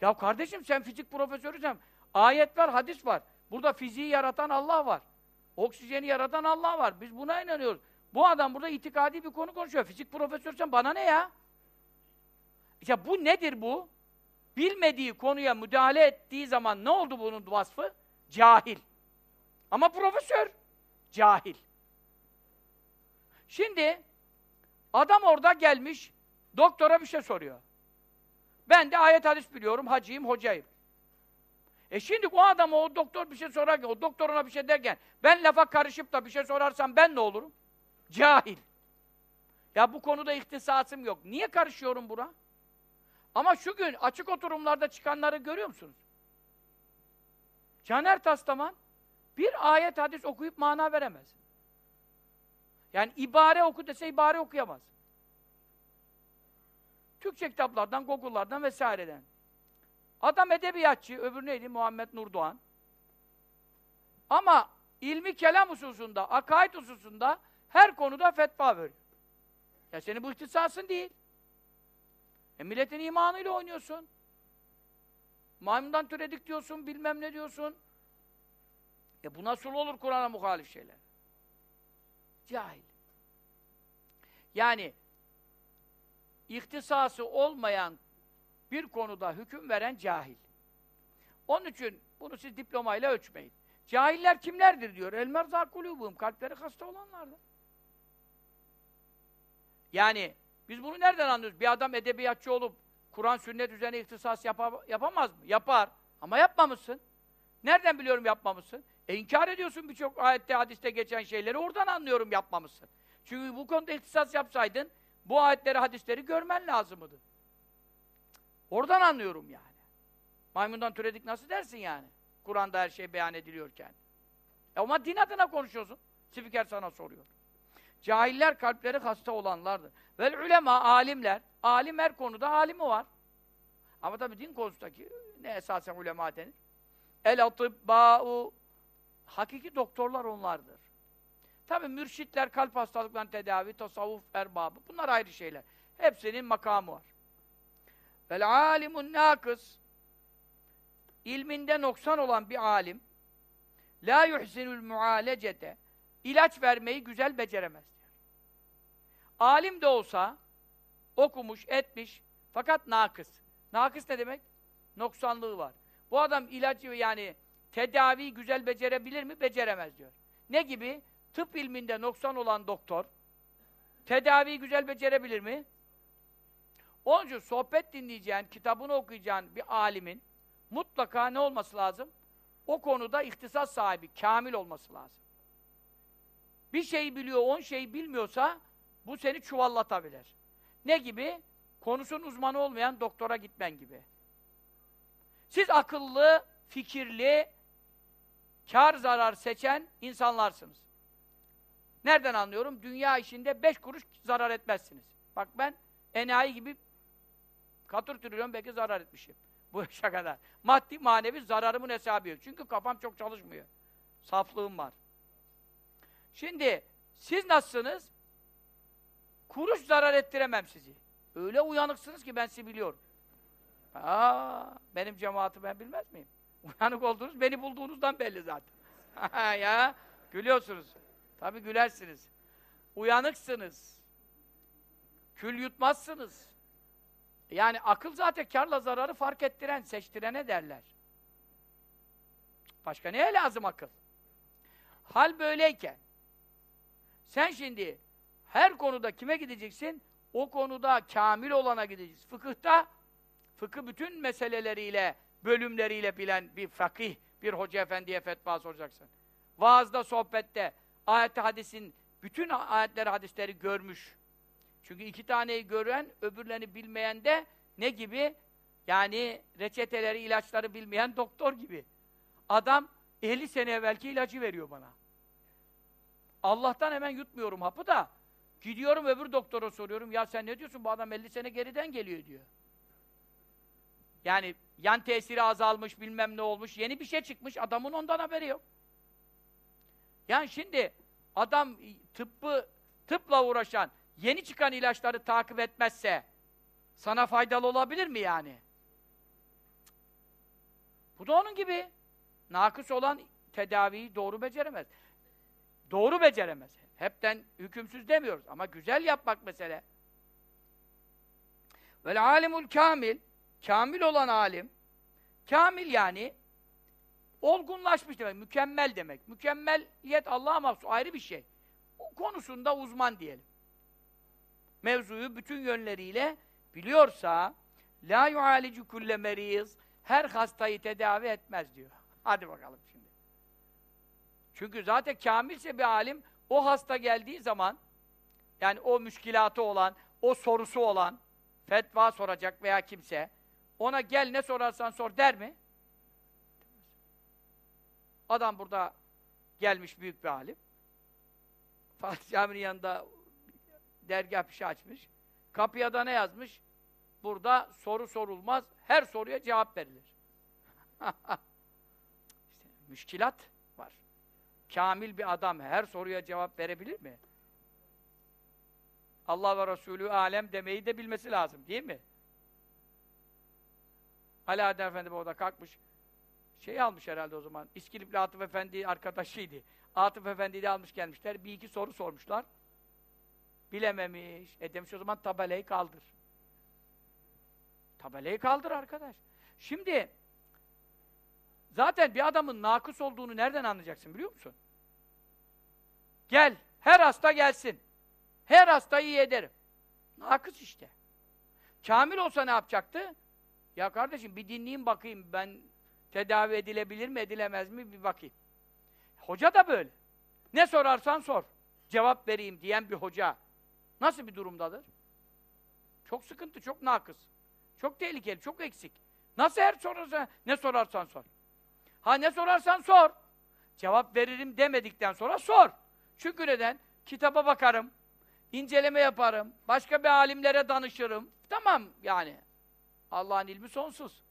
[SPEAKER 1] Ya kardeşim sen fizik profesörüsen, ayet var, hadis var. Burada fiziği yaratan Allah var. Oksijeni yaratan Allah var. Biz buna inanıyoruz. Bu adam burada itikadi bir konu konuşuyor. Fizik profesörsen bana ne ya? Ya bu nedir bu? Bilmediği konuya müdahale ettiği zaman ne oldu bunun vasfı? Cahil. Ama profesör. Cahil. Şimdi adam orada gelmiş doktora bir şey soruyor. Ben de ayet hadis biliyorum, hacıyım, hocayım. E şimdi o adama o doktor bir şey sorarken, o doktor ona bir şey derken ben lafa karışıp da bir şey sorarsam ben ne olurum? Cahil. Ya bu konuda ihtisasım yok. Niye karışıyorum buna? Ama şu gün açık oturumlarda çıkanları görüyor musunuz? Caner Taslaman bir ayet hadis okuyup mana veremez. Yani ibare oku dese ibare okuyamaz. Türkçe kitaplardan, Google'lardan vesaireden. Adam edebiyatçı, öbür neydi? Muhammed Nurdoğan. Ama ilmi kelam hususunda, akaid hususunda her konuda fetva veriyor. Ya senin bu ihtisasın değil. E milletin imanıyla oynuyorsun. Maymundan türedik diyorsun, bilmem ne diyorsun. E bu nasıl olur Kur'an'a muhalif şeyler? Cahil. Yani ihtisası olmayan bir konuda hüküm veren cahil. Onun için bunu siz diplomayla ölçmeyin. Cahiller kimlerdir diyor. El merzâ. Kalpleri hasta olanlardır. Yani biz bunu nereden anlıyoruz? Bir adam edebiyatçı olup Kur'an sünnet üzerine ihtisas yapa- yapamaz mı? Yapar. Ama yapmamışsın. Nereden biliyorum yapmamışsın? E inkar ediyorsun birçok ayette, hadiste geçen şeyleri. Oradan anlıyorum yapmamışsın. Çünkü bu konuda ihtisas yapsaydın bu ayetleri, hadisleri görmen lazımdı. Oradan anlıyorum yani. Maymundan türedik nasıl dersin yani? Kur'an'da her şey beyan ediliyorken. E ama din adına konuşuyorsun. Spiker sana soruyor. Cahiller kalpleri hasta olanlardır. Vel ulema alimler. Alim her konuda alimi var. Ama tabi din konusundaki ne esasen ulema denir. El atibbâ'u hakiki doktorlar onlardır. Tabi mürşitler, kalp hastalıklarının tedavi, tasavvuf erbabı. Bunlar ayrı şeyler. Hepsinin makamı var. Vel alimun nakıs ilminde noksan olan bir alim la yuhsinul mualecete ilaç vermeyi güzel beceremez. Alim de olsa okumuş, etmiş fakat nakıs. Nakıs ne demek? Noksanlığı var. Bu adam ilacı yani tedaviyi güzel becerebilir mi? Beceremez diyor. Ne gibi? Tıp ilminde noksan olan doktor tedaviyi güzel becerebilir mi? Onun için sohbet dinleyeceğin, kitabını okuyacağın bir alimin mutlaka ne olması lazım? O konuda ihtisas sahibi, kamil olması lazım. Bir şeyi biliyor, on şeyi bilmiyorsa bu seni çuvallatabilir. Ne gibi? Konusun uzmanı olmayan doktora gitmen gibi. Siz akıllı, fikirli, kar zarar seçen insanlarsınız. Nereden anlıyorum? Dünya işinde beş kuruş zarar etmezsiniz. Bak ben enayi gibi katır trilyon belki zarar etmişim. Bu yaşa kadar. Maddi manevi zararımın hesabı yok. Çünkü kafam çok çalışmıyor. Saflığım var. Şimdi siz nasılsınız? Kuruş zarar ettiremem sizi. Öyle uyanıksınız ki ben sizi biliyorum. Aa, benim cemaati ben bilmez miyim? Uyanık olduğunuz beni bulduğunuzdan belli zaten. ya gülüyorsunuz. Tabii gülersiniz. Uyanıksınız. Kül yutmazsınız. Yani akıl zaten karla zararı fark ettiren, seçtirene derler. Başka neye lazım akıl? Hal böyleyken sen şimdi her konuda kime gideceksin? O konuda kamil olana gideceksin. Fıkıhta fıkıh bütün meseleleriyle, bölümleriyle bilen bir fakih, bir hoca efendiye fetva soracaksın. Vaazda, sohbette, ayet hadisin bütün ayetleri, hadisleri görmüş. Çünkü iki taneyi gören, öbürlerini bilmeyen de ne gibi? Yani reçeteleri, ilaçları bilmeyen doktor gibi. Adam 50 sene evvelki ilacı veriyor bana. Allah'tan hemen yutmuyorum hapı da gidiyorum öbür doktora soruyorum. Ya sen ne diyorsun? Bu adam 50 sene geriden geliyor diyor. Yani yan tesiri azalmış, bilmem ne olmuş, yeni bir şey çıkmış, adamın ondan haberi yok. Yani şimdi adam tıbbı, tıpla uğraşan, yeni çıkan ilaçları takip etmezse sana faydalı olabilir mi yani? Bu da onun gibi. Nakıs olan tedaviyi doğru beceremez. Doğru beceremez. Hepten hükümsüz demiyoruz ama güzel yapmak mesele. Vel alimul kamil kamil olan alim kamil yani olgunlaşmış demek, mükemmel demek. Mükemmelliyet Allah'a mahsus ayrı bir şey. O konusunda uzman diyelim. Mevzuyu bütün yönleriyle biliyorsa la yualicu kulle meriz her hastayı tedavi etmez diyor. Hadi bakalım şimdi. Çünkü zaten kamilse bir alim o hasta geldiği zaman yani o müşkilatı olan, o sorusu olan fetva soracak veya kimse ona gel ne sorarsan sor der mi? Adam burada gelmiş büyük bir alim. Fatih Camii'nin yanında dergah bir şey açmış. Kapıya da ne yazmış? Burada soru sorulmaz, her soruya cevap verilir. işte, müşkilat var. Kamil bir adam her soruya cevap verebilir mi? Allah ve Resulü alem demeyi de bilmesi lazım değil mi? Alaaddin Efendi orada kalkmış. Şey almış herhalde o zaman. İskilipli Atıf Efendi arkadaşıydı. Atıf Efendi'yi de almış gelmişler. Bir iki soru sormuşlar. Bilememiş. E demiş o zaman tabelayı kaldır. Tabelayı kaldır arkadaş. Şimdi zaten bir adamın nakıs olduğunu nereden anlayacaksın biliyor musun? Gel. Her hasta gelsin. Her hastayı iyi ederim. Nakıs işte. Kamil olsa ne yapacaktı? Ya kardeşim bir dinleyeyim bakayım ben tedavi edilebilir mi edilemez mi bir bakayım. Hoca da böyle. Ne sorarsan sor. Cevap vereyim diyen bir hoca. Nasıl bir durumdadır? Çok sıkıntı, çok nakıs. Çok tehlikeli, çok eksik. Nasıl her sorarsan, ne sorarsan sor. Ha ne sorarsan sor. Cevap veririm demedikten sonra sor. Çünkü neden? Kitaba bakarım, inceleme yaparım, başka bir alimlere danışırım. Tamam yani. Allah'ın ilmi sonsuz.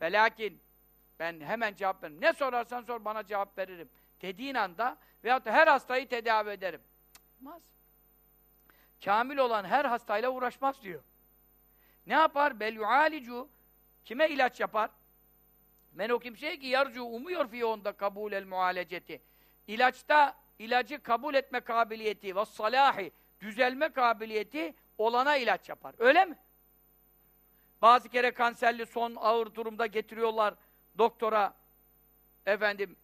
[SPEAKER 1] Ve lakin ben hemen cevap veririm. Ne sorarsan sor bana cevap veririm. Dediğin anda veyahut da her hastayı tedavi ederim. Olmaz. Kamil olan her hastayla uğraşmaz diyor. Ne yapar? Bel yualicu kime ilaç yapar? Men o kimseye ki yarcu umuyor fi onda kabul el mualeceti. İlaçta ilacı kabul etme kabiliyeti ve salahi düzelme kabiliyeti olana ilaç yapar. Öyle mi? Bazı kere kanserli son ağır durumda getiriyorlar doktora. Efendim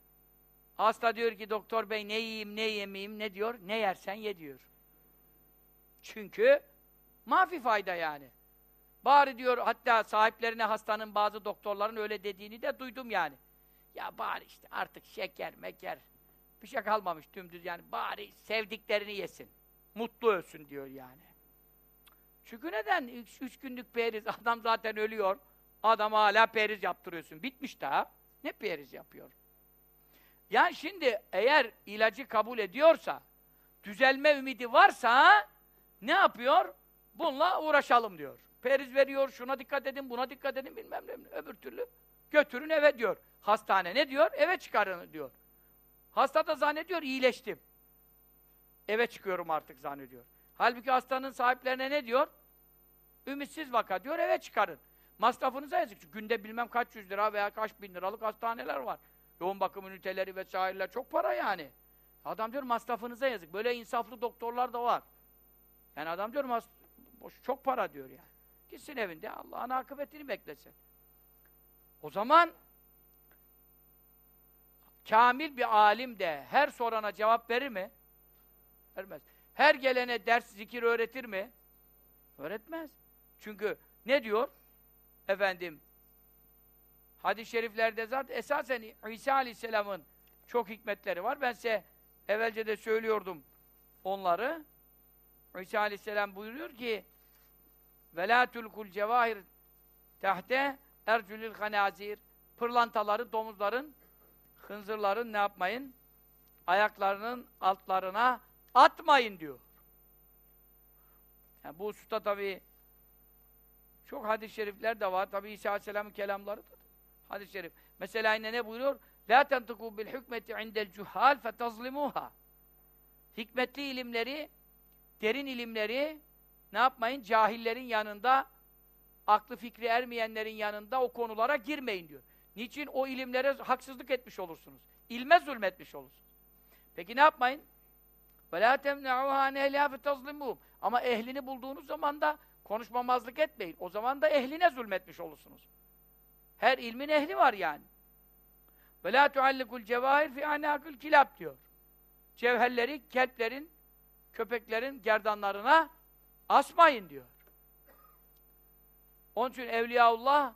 [SPEAKER 1] hasta diyor ki doktor bey ne yiyeyim ne yemeyeyim ne diyor? Ne yersen ye diyor. Çünkü mafi fayda yani. Bari diyor hatta sahiplerine hastanın bazı doktorların öyle dediğini de duydum yani. Ya bari işte artık şeker meker bir şey kalmamış dümdüz yani bari sevdiklerini yesin. Mutlu ölsün diyor yani. Çünkü neden? Üç, üç günlük periz. Adam zaten ölüyor. Adam hala periz yaptırıyorsun. Bitmiş daha. Ne periz yapıyor? Yani şimdi eğer ilacı kabul ediyorsa, düzelme ümidi varsa ne yapıyor? Bununla uğraşalım diyor. Periz veriyor, şuna dikkat edin, buna dikkat edin, bilmem ne. Öbür türlü götürün eve diyor. Hastane ne diyor? Eve çıkarın diyor. Hasta da zannediyor, iyileştim. Eve çıkıyorum artık zannediyor. Halbuki hastanın sahiplerine ne diyor? Ümitsiz vaka diyor, eve çıkarın. Masrafınıza yazık. Çünkü günde bilmem kaç yüz lira veya kaç bin liralık hastaneler var. Yoğun bakım üniteleri vesaireler çok para yani. Adam diyor masrafınıza yazık. Böyle insaflı doktorlar da var. Yani adam diyor çok para diyor yani. Gitsin evinde Allah'ın akıbetini beklesin. O zaman kamil bir alim de her sorana cevap verir mi? Vermez. Her gelene ders, zikir öğretir mi? Öğretmez. Çünkü ne diyor? Efendim, hadis-i şeriflerde zaten esasen İsa Aleyhisselam'ın çok hikmetleri var. Ben size evvelce de söylüyordum onları. İsa Aleyhisselam buyuruyor ki وَلَا تُلْكُ cevahir tahte ercülül hanazir pırlantaları, domuzların, hınzırların ne yapmayın? Ayaklarının altlarına atmayın diyor. Yani bu hususta tabi çok hadis-i şerifler de var. Tabi İsa Aleyhisselam'ın kelamları da hadis-i şerif. Mesela yine ne buyuruyor? La tentuku bil hükmeti indel cuhal fetazlimuha. Hikmetli ilimleri, derin ilimleri ne yapmayın? Cahillerin yanında, aklı fikri ermeyenlerin yanında o konulara girmeyin diyor. Niçin? O ilimlere haksızlık etmiş olursunuz. İlme zulmetmiş olursunuz. Peki ne yapmayın? وَلَا تَمْنَعُهَا نَهْلِهَا فَتَظْلِمُهُمْ Ama ehlini bulduğunuz zaman da Konuşmamazlık etmeyin. O zaman da ehline zulmetmiş olursunuz. Her ilmin ehli var yani. Ve la tuallikul cevahir fi anakül kilap diyor. Cevherleri kelplerin, köpeklerin gerdanlarına asmayın diyor. Onun için Evliyaullah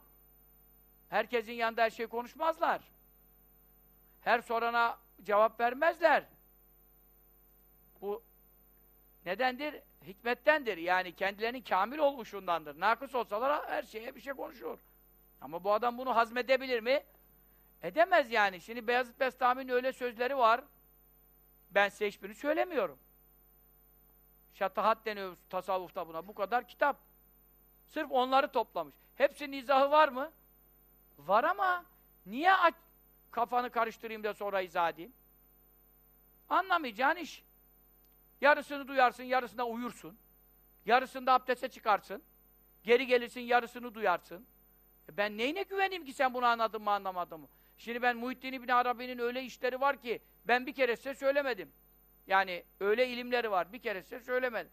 [SPEAKER 1] herkesin yanında her şey konuşmazlar. Her sorana cevap vermezler. Bu nedendir? Hikmettendir. Yani kendilerinin kamil olmuşundandır. Nakıs olsalar her şeye bir şey konuşur. Ama bu adam bunu hazmedebilir mi? Edemez yani. Şimdi Beyazıt Bestami'nin öyle sözleri var. Ben size hiçbirini söylemiyorum. Şatahat deniyor tasavvufta buna. Bu kadar kitap. Sırf onları toplamış. Hepsinin izahı var mı? Var ama niye kafanı karıştırayım da sonra izah edeyim? Anlamayacağın iş. Yarısını duyarsın, yarısında uyursun. Yarısında abdeste çıkarsın. Geri gelirsin, yarısını duyarsın. E Ben neyine güveneyim ki sen bunu anladın mı anlamadın mı? Şimdi ben Muhittin İbni Arabi'nin öyle işleri var ki ben bir kere size söylemedim. Yani öyle ilimleri var. Bir kere size söylemedim.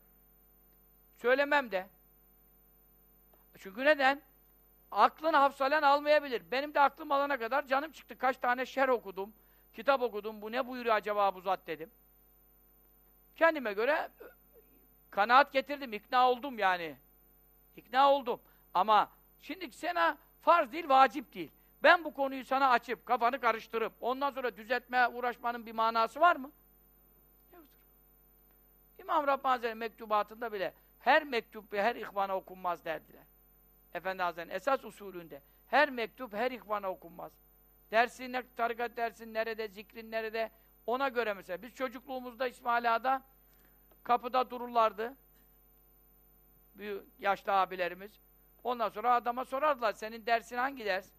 [SPEAKER 1] Söylemem de. Çünkü neden? Aklını hafsalen almayabilir. Benim de aklım alana kadar canım çıktı. Kaç tane şer okudum, kitap okudum. Bu ne buyuruyor acaba bu zat dedim. Kendime göre kanaat getirdim, ikna oldum yani. İkna oldum. Ama şimdi sana farz değil, vacip değil. Ben bu konuyu sana açıp, kafanı karıştırıp, ondan sonra düzeltmeye uğraşmanın bir manası var mı? Yoktur. İmam Rabbani Hazretleri mektubatında bile her mektup her ihvana okunmaz derdiler. Efendi Hazretleri'nin esas usulünde her mektup her ihvana okunmaz. Dersin, ne- tarikat dersin nerede, zikrin nerede, ona göre mesela. Biz çocukluğumuzda İsmail Ağa'da kapıda dururlardı. Büyük yaşlı abilerimiz. Ondan sonra adama sorardılar, senin dersin hangi ders?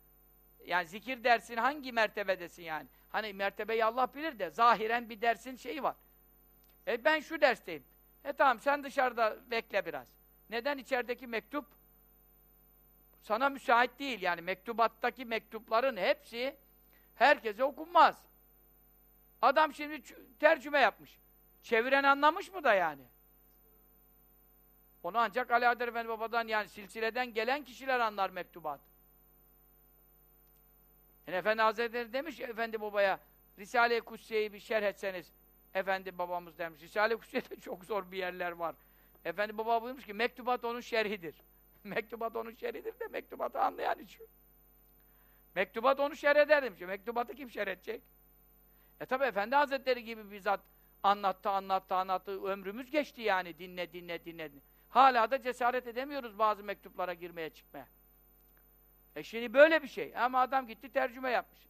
[SPEAKER 1] Yani zikir dersin hangi mertebedesin yani? Hani mertebeyi Allah bilir de zahiren bir dersin şeyi var. E ben şu dersteyim. E tamam sen dışarıda bekle biraz. Neden içerideki mektup sana müsait değil yani mektubattaki mektupların hepsi herkese okunmaz. Adam şimdi tercüme yapmış. Çeviren anlamış mı da yani? Onu ancak Ali Adar Efendi Baba'dan yani silsileden gelen kişiler anlar mektubat. Yani Efendi Hazretleri demiş Efendi Baba'ya Risale-i Kutsiye'yi bir şerh etseniz Efendi Babamız demiş. Risale-i Kutsiye'de çok zor bir yerler var. Efendi Baba buyurmuş ki mektubat onun şerhidir. mektubat onun şerhidir de mektubatı anlayan için. Mektubat onu şerh eder demiş. Mektubatı kim şerh edecek? E tabi Efendi Hazretleri gibi bir zat anlattı, anlattı, anlattı. Ömrümüz geçti yani dinle, dinle, dinle. Hala da cesaret edemiyoruz bazı mektuplara girmeye, çıkmaya. E şimdi böyle bir şey. Ama adam gitti tercüme yapmış.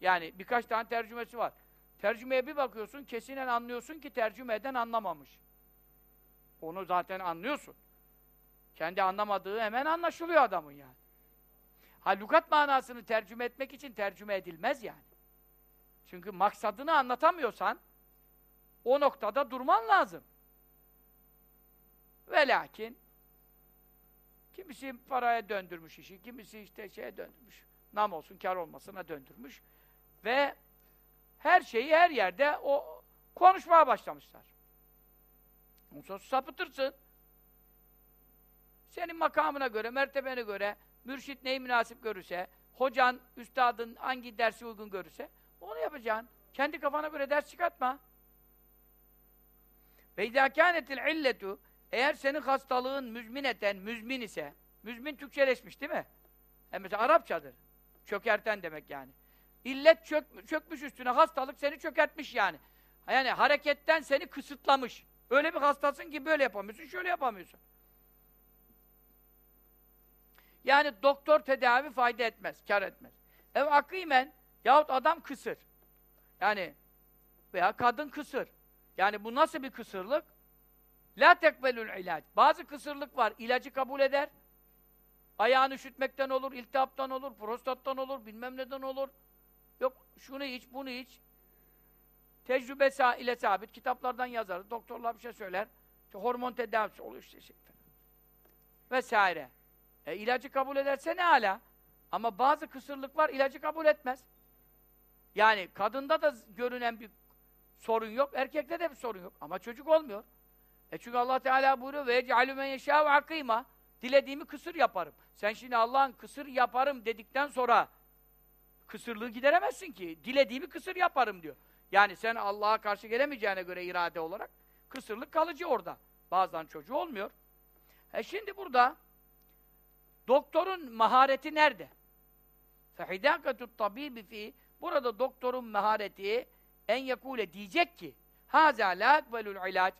[SPEAKER 1] Yani birkaç tane tercümesi var. Tercümeye bir bakıyorsun, kesinen anlıyorsun ki tercüme eden anlamamış. Onu zaten anlıyorsun. Kendi anlamadığı hemen anlaşılıyor adamın yani. Ha lügat manasını tercüme etmek için tercüme edilmez yani. Çünkü maksadını anlatamıyorsan o noktada durman lazım. Ve lakin kimisi paraya döndürmüş işi, kimisi işte şeye döndürmüş. Nam olsun, kar olmasına döndürmüş. Ve her şeyi her yerde o konuşmaya başlamışlar. Ondan sapıtırsın. Senin makamına göre, mertebene göre, mürşit neyi münasip görürse, hocan, üstadın hangi dersi uygun görürse, onu yapacaksın. Kendi kafana göre ders çıkartma. Ve izâ kânetil illetu eğer senin hastalığın müzmineten, müzmin ise, müzmin Türkçeleşmiş değil mi? E mesela Arapçadır. Çökerten demek yani. İllet çök, çökmüş üstüne, hastalık seni çökertmiş yani. Yani hareketten seni kısıtlamış. Öyle bir hastasın ki böyle yapamıyorsun, şöyle yapamıyorsun. Yani doktor tedavi fayda etmez, kar etmez. Ev akîmen yahut adam kısır. Yani veya kadın kısır. Yani bu nasıl bir kısırlık? La tekbelül ilaç. Bazı kısırlık var, ilacı kabul eder. Ayağını üşütmekten olur, iltihaptan olur, prostattan olur, bilmem neden olur. Yok şunu iç, bunu iç. Tecrübe ile sabit, kitaplardan yazar, doktorlar bir şey söyler. İşte hormon tedavisi oluyor işte şey. Vesaire. E, ilacı kabul ederse ne hala? Ama bazı kısırlık var, ilacı kabul etmez. Yani kadında da görünen bir sorun yok, erkekte de bir sorun yok. Ama çocuk olmuyor. E çünkü Allah Teala buyuruyor ve ec'alü men yeşâ'u akîmâ. Dilediğimi kısır yaparım. Sen şimdi Allah'ın kısır yaparım dedikten sonra kısırlığı gideremezsin ki. Dilediğimi kısır yaparım diyor. Yani sen Allah'a karşı gelemeyeceğine göre irade olarak kısırlık kalıcı orada. Bazen çocuğu olmuyor. E şimdi burada doktorun mahareti nerede? فَحِدَاكَةُ الطَّب۪يبِ fi Burada doktorun mahareti en yakule diyecek ki هَذَا لَا اَقْبَلُ ilaç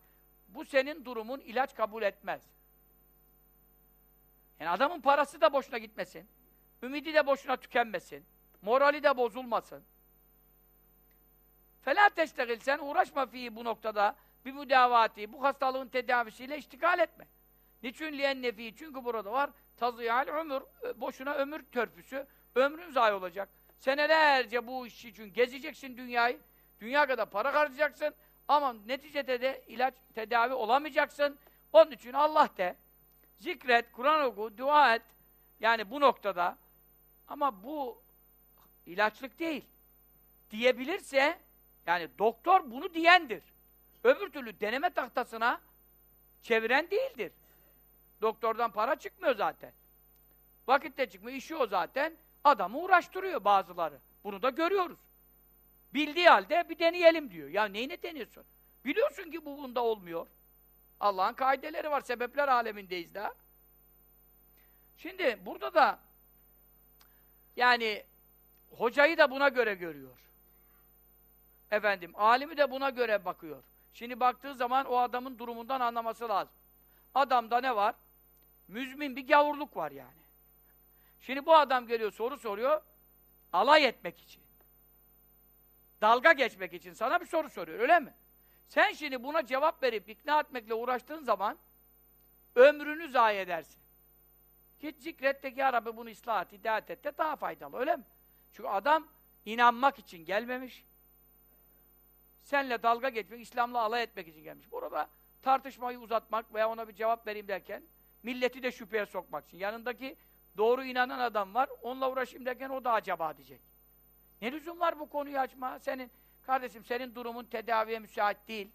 [SPEAKER 1] Bu senin durumun ilaç kabul etmez. Yani adamın parası da boşuna gitmesin. Ümidi de boşuna tükenmesin. Morali de bozulmasın. فَلَا تَشْتَغِلْ Sen uğraşma fihi bu noktada bir müdavati, bu hastalığın tedavisiyle iştikal etme. Niçin liyen nefi? Çünkü burada var tazıyal ömür, boşuna ömür törpüsü, ömrün zayi olacak. Senelerce bu iş için gezeceksin dünyayı, dünya kadar para harcayacaksın ama neticede de ilaç, tedavi olamayacaksın. Onun için Allah de, Zikret, Kur'an oku, dua et. Yani bu noktada ama bu ilaçlık değil. Diyebilirse yani doktor bunu diyendir. Öbür türlü deneme tahtasına çeviren değildir. Doktordan para çıkmıyor zaten. Vakitte çıkmıyor, işi o zaten. Adamı uğraştırıyor bazıları. Bunu da görüyoruz. Bildiği halde bir deneyelim diyor. Ya neyine deniyorsun? Biliyorsun ki bu bunda olmuyor. Allah'ın kaideleri var, sebepler alemindeyiz daha. Şimdi burada da yani hocayı da buna göre görüyor. Efendim, alimi de buna göre bakıyor. Şimdi baktığı zaman o adamın durumundan anlaması lazım. Adamda ne var? Müzmin bir gavurluk var yani. Şimdi bu adam geliyor soru soruyor, alay etmek için. Dalga geçmek için sana bir soru soruyor, öyle mi? Sen şimdi buna cevap verip ikna etmekle uğraştığın zaman ömrünü zayi edersin. Git zikret de ki ya Rabbi bunu ıslah et, hidayet et de daha faydalı, öyle mi? Çünkü adam inanmak için gelmemiş. Senle dalga geçmek, İslam'la alay etmek için gelmiş. Burada tartışmayı uzatmak veya ona bir cevap vereyim derken milleti de şüpheye sokmak için. Yanındaki doğru inanan adam var, onunla uğraşayım derken o da acaba diyecek. Ne lüzum var bu konuyu açma? Senin, kardeşim senin durumun tedaviye müsait değil.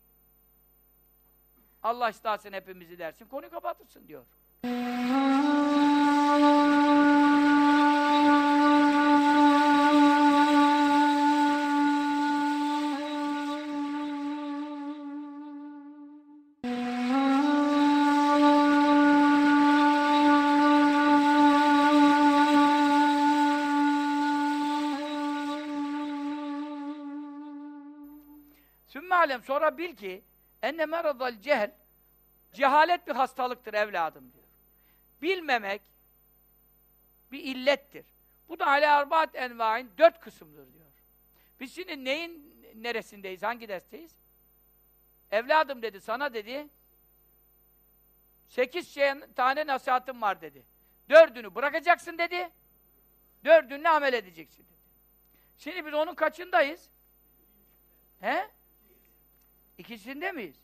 [SPEAKER 1] Allah istahsın hepimizi dersin, konuyu kapatırsın diyor. Alem sonra bil ki enne meradal cehl cehalet bir hastalıktır evladım diyor. Bilmemek bir illettir. Bu da ale arbaat envain dört kısımdır diyor. Biz şimdi neyin neresindeyiz, hangi dersteyiz? Evladım dedi, sana dedi, sekiz şey, tane nasihatım var dedi. Dördünü bırakacaksın dedi, dördünle amel edeceksin dedi. Şimdi biz onun kaçındayız? He? İkisinde miyiz?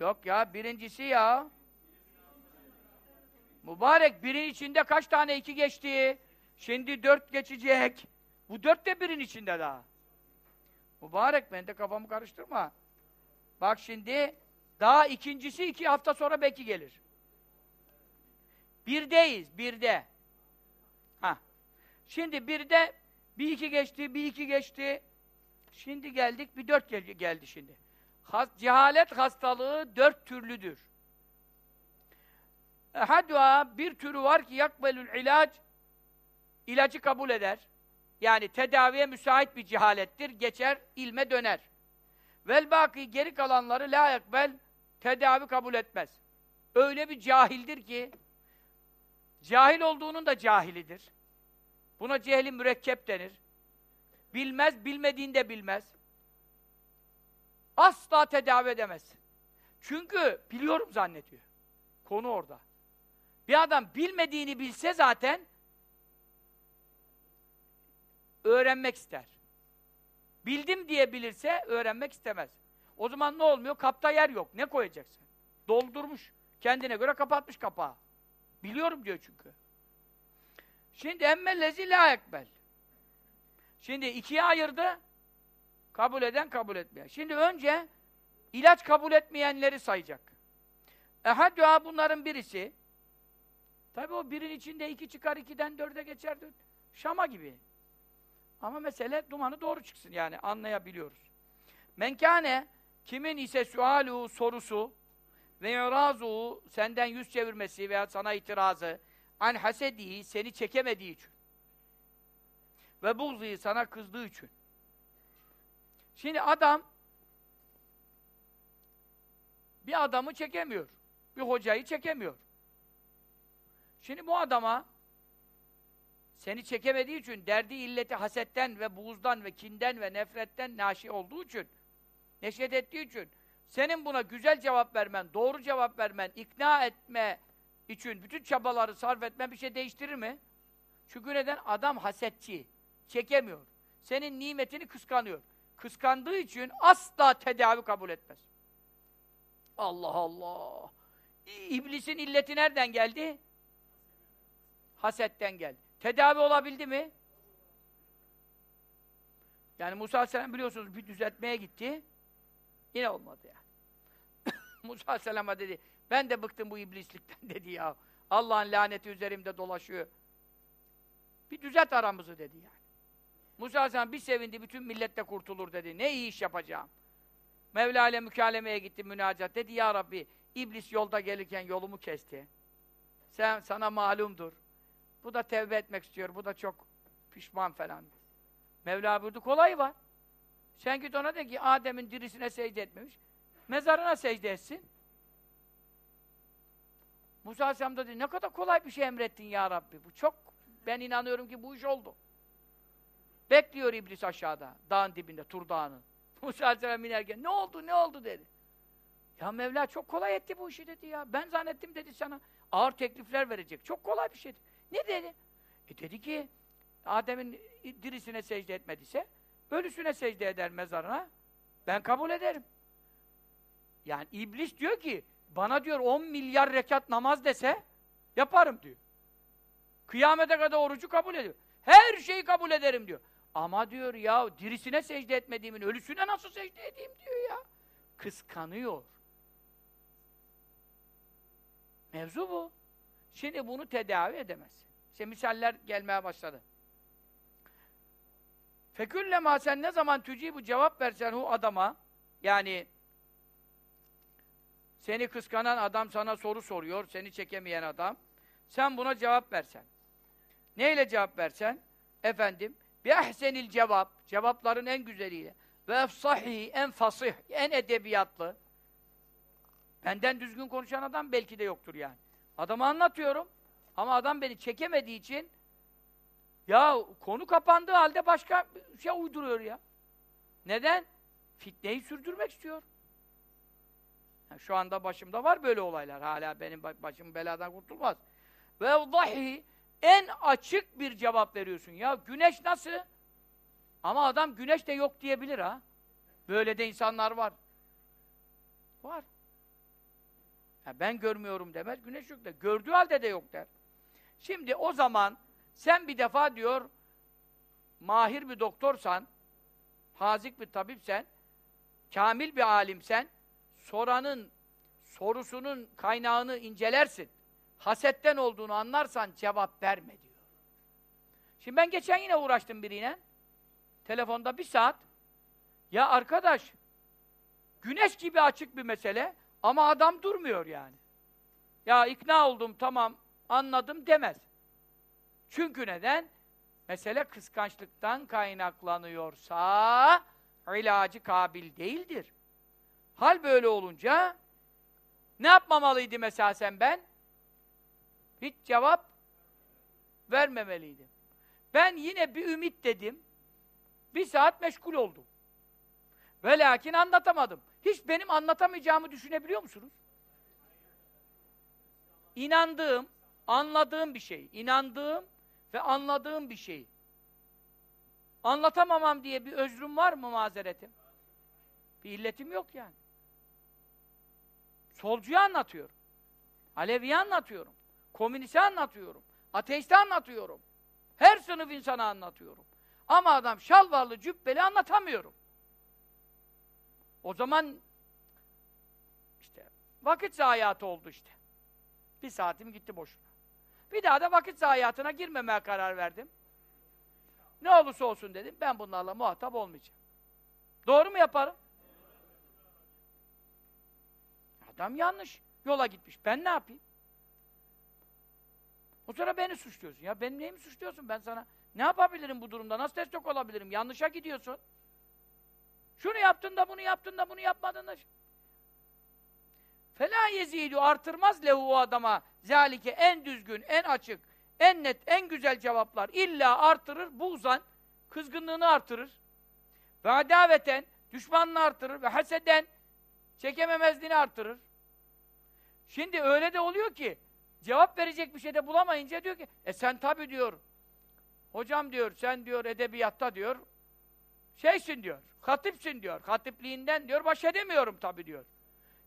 [SPEAKER 1] Yok ya, birincisi ya. Mübarek, birin içinde kaç tane iki geçti? Şimdi dört geçecek. Bu dört de birin içinde daha. Mübarek, ben de kafamı karıştırma. Bak şimdi, daha ikincisi iki hafta sonra belki gelir. Birdeyiz, birde. Ha. Şimdi birde bir iki geçti, bir iki geçti. Şimdi geldik, bir dört geldi, geldi şimdi. Has, cehalet hastalığı dört türlüdür. Hadva bir türü var ki yakbelül ilaç ilacı kabul eder. Yani tedaviye müsait bir cehalettir. Geçer, ilme döner. Vel baki geri kalanları la yakbel tedavi kabul etmez. Öyle bir cahildir ki cahil olduğunun da cahilidir. Buna cehli mürekkep denir. Bilmez, bilmediğinde bilmez. Asla tedavi edemez. Çünkü biliyorum zannediyor. Konu orada. Bir adam bilmediğini bilse zaten öğrenmek ister. Bildim diye bilirse öğrenmek istemez. O zaman ne olmuyor? Kapta yer yok. Ne koyacaksın? Doldurmuş. Kendine göre kapatmış kapağı. Biliyorum diyor çünkü. Şimdi emmellezi la ekbel. Şimdi ikiye ayırdı. Kabul eden, kabul etmeyen. Şimdi önce ilaç kabul etmeyenleri sayacak. Ehadüha bunların birisi. Tabi o birin içinde iki çıkar, ikiden dörde geçer. Şama gibi. Ama mesele dumanı doğru çıksın yani anlayabiliyoruz. Menkane kimin ise sualu sorusu ve yarazu senden yüz çevirmesi veya sana itirazı an hasedihi seni çekemediği için ve buğziyi sana kızdığı için. Şimdi adam bir adamı çekemiyor. Bir hocayı çekemiyor. Şimdi bu adama seni çekemediği için derdi illeti hasetten ve buğzdan ve kinden ve nefretten naşi olduğu için neşet ettiği için senin buna güzel cevap vermen, doğru cevap vermen, ikna etme için bütün çabaları sarf etmen bir şey değiştirir mi? Çünkü neden? Adam hasetçi. Çekemiyor. Senin nimetini kıskanıyor. Kıskandığı için asla tedavi kabul etmez. Allah Allah! İblisin illeti nereden geldi? Hasetten geldi. Tedavi olabildi mi? Yani Musa Aleyhisselam biliyorsunuz bir düzeltmeye gitti. Yine olmadı yani. Musa Aleyhisselam'a dedi, ben de bıktım bu iblislikten dedi ya. Allah'ın laneti üzerimde dolaşıyor. Bir düzelt aramızı dedi yani. Musa Aleyhisselam bir sevindi, bütün millette kurtulur dedi. Ne iyi iş yapacağım. Mevla ile mükalemeye gitti, münacat. Dedi ya Rabbi, iblis yolda gelirken yolumu kesti. Sen, sana malumdur. Bu da tevbe etmek istiyor, bu da çok pişman falan. Mevla buyurdu, kolay var. Sen git ona de ki, Adem'in dirisine secde etmemiş, mezarına secde etsin. Musa Aleyhisselam da dedi, ne kadar kolay bir şey emrettin ya Rabbi. Bu çok, ben inanıyorum ki bu iş oldu. Bekliyor iblis aşağıda, dağın dibinde, Tur Dağı'nın. Musa Aleyhisselam inerken, ne oldu, ne oldu dedi. Ya Mevla çok kolay etti bu işi dedi ya. Ben zannettim dedi sana, ağır teklifler verecek. Çok kolay bir şeydi. Ne dedi? E dedi ki, Adem'in dirisine secde etmediyse, ölüsüne secde eder mezarına, ben kabul ederim. Yani iblis diyor ki, bana diyor 10 milyar rekat namaz dese, yaparım diyor. Kıyamete kadar orucu kabul ediyor. Her şeyi kabul ederim diyor. Ama diyor ya dirisine secde etmediğimin ölüsüne nasıl secde edeyim diyor ya. Kıskanıyor. Mevzu bu. Şimdi bunu tedavi edemez. İşte misaller gelmeye başladı. Feküllema sen ne zaman bu cevap versen o adama yani seni kıskanan adam sana soru soruyor, seni çekemeyen adam. Sen buna cevap versen. Neyle cevap versen? Efendim, bi ehsenil cevap, cevapların en güzeliyle. Ve efsahi, en fasih, en edebiyatlı. Benden düzgün konuşan adam belki de yoktur yani. Adamı anlatıyorum ama adam beni çekemediği için ya konu kapandığı halde başka şey uyduruyor ya. Neden? Fitneyi sürdürmek istiyor. Yani şu anda başımda var böyle olaylar. Hala benim başım beladan kurtulmaz. Ve dahi en açık bir cevap veriyorsun. Ya güneş nasıl? Ama adam güneş de yok diyebilir ha. Böyle de insanlar var. Var. Ya ben görmüyorum demez, güneş yok der. Gördüğü halde de yok der. Şimdi o zaman sen bir defa diyor mahir bir doktorsan, hazik bir tabipsen, kamil bir alimsen, soranın sorusunun kaynağını incelersin. Hasetten olduğunu anlarsan cevap verme diyor. Şimdi ben geçen yine uğraştım biriyle. Telefonda bir saat. Ya arkadaş, güneş gibi açık bir mesele ama adam durmuyor yani. Ya ikna oldum, tamam, anladım demez. Çünkü neden? Mesele kıskançlıktan kaynaklanıyorsa ilacı kabil değildir. Hal böyle olunca ne yapmamalıydı mesela sen ben? Hiç cevap vermemeliydim. Ben yine bir ümit dedim. Bir saat meşgul oldum. Ve lakin anlatamadım. Hiç benim anlatamayacağımı düşünebiliyor musunuz? İnandığım, anladığım bir şey. inandığım ve anladığım bir şey. Anlatamamam diye bir özrüm var mı mazeretim? Bir illetim yok yani. Solcuyu anlatıyorum. Alevi'yi anlatıyorum. Komüniste anlatıyorum. Ateiste anlatıyorum. Her sınıf insana anlatıyorum. Ama adam şalvarlı, cübbeli anlatamıyorum. O zaman işte vakit zayiatı oldu işte. Bir saatim gitti boşuna. Bir daha da vakit zayiatına girmemeye karar verdim. Ne olursa olsun dedim, ben bunlarla muhatap olmayacağım. Doğru mu yaparım? Adam yanlış yola gitmiş. Ben ne yapayım? O sonra beni suçluyorsun. Ya benim neyimi suçluyorsun? Ben sana ne yapabilirim bu durumda? Nasıl destek olabilirim? Yanlışa gidiyorsun. Şunu yaptın da bunu yaptın da bunu yapmadın da. Fela yezidu artırmaz lehu o adama zalike en düzgün, en açık, en net, en güzel cevaplar illa artırır buğzan kızgınlığını artırır. Ve adaveten düşmanlığı artırır ve haseden çekememezliğini artırır. Şimdi öyle de oluyor ki cevap verecek bir şey de bulamayınca diyor ki e sen tabi diyor hocam diyor sen diyor edebiyatta diyor şeysin diyor hatipsin diyor hatipliğinden diyor baş edemiyorum tabi diyor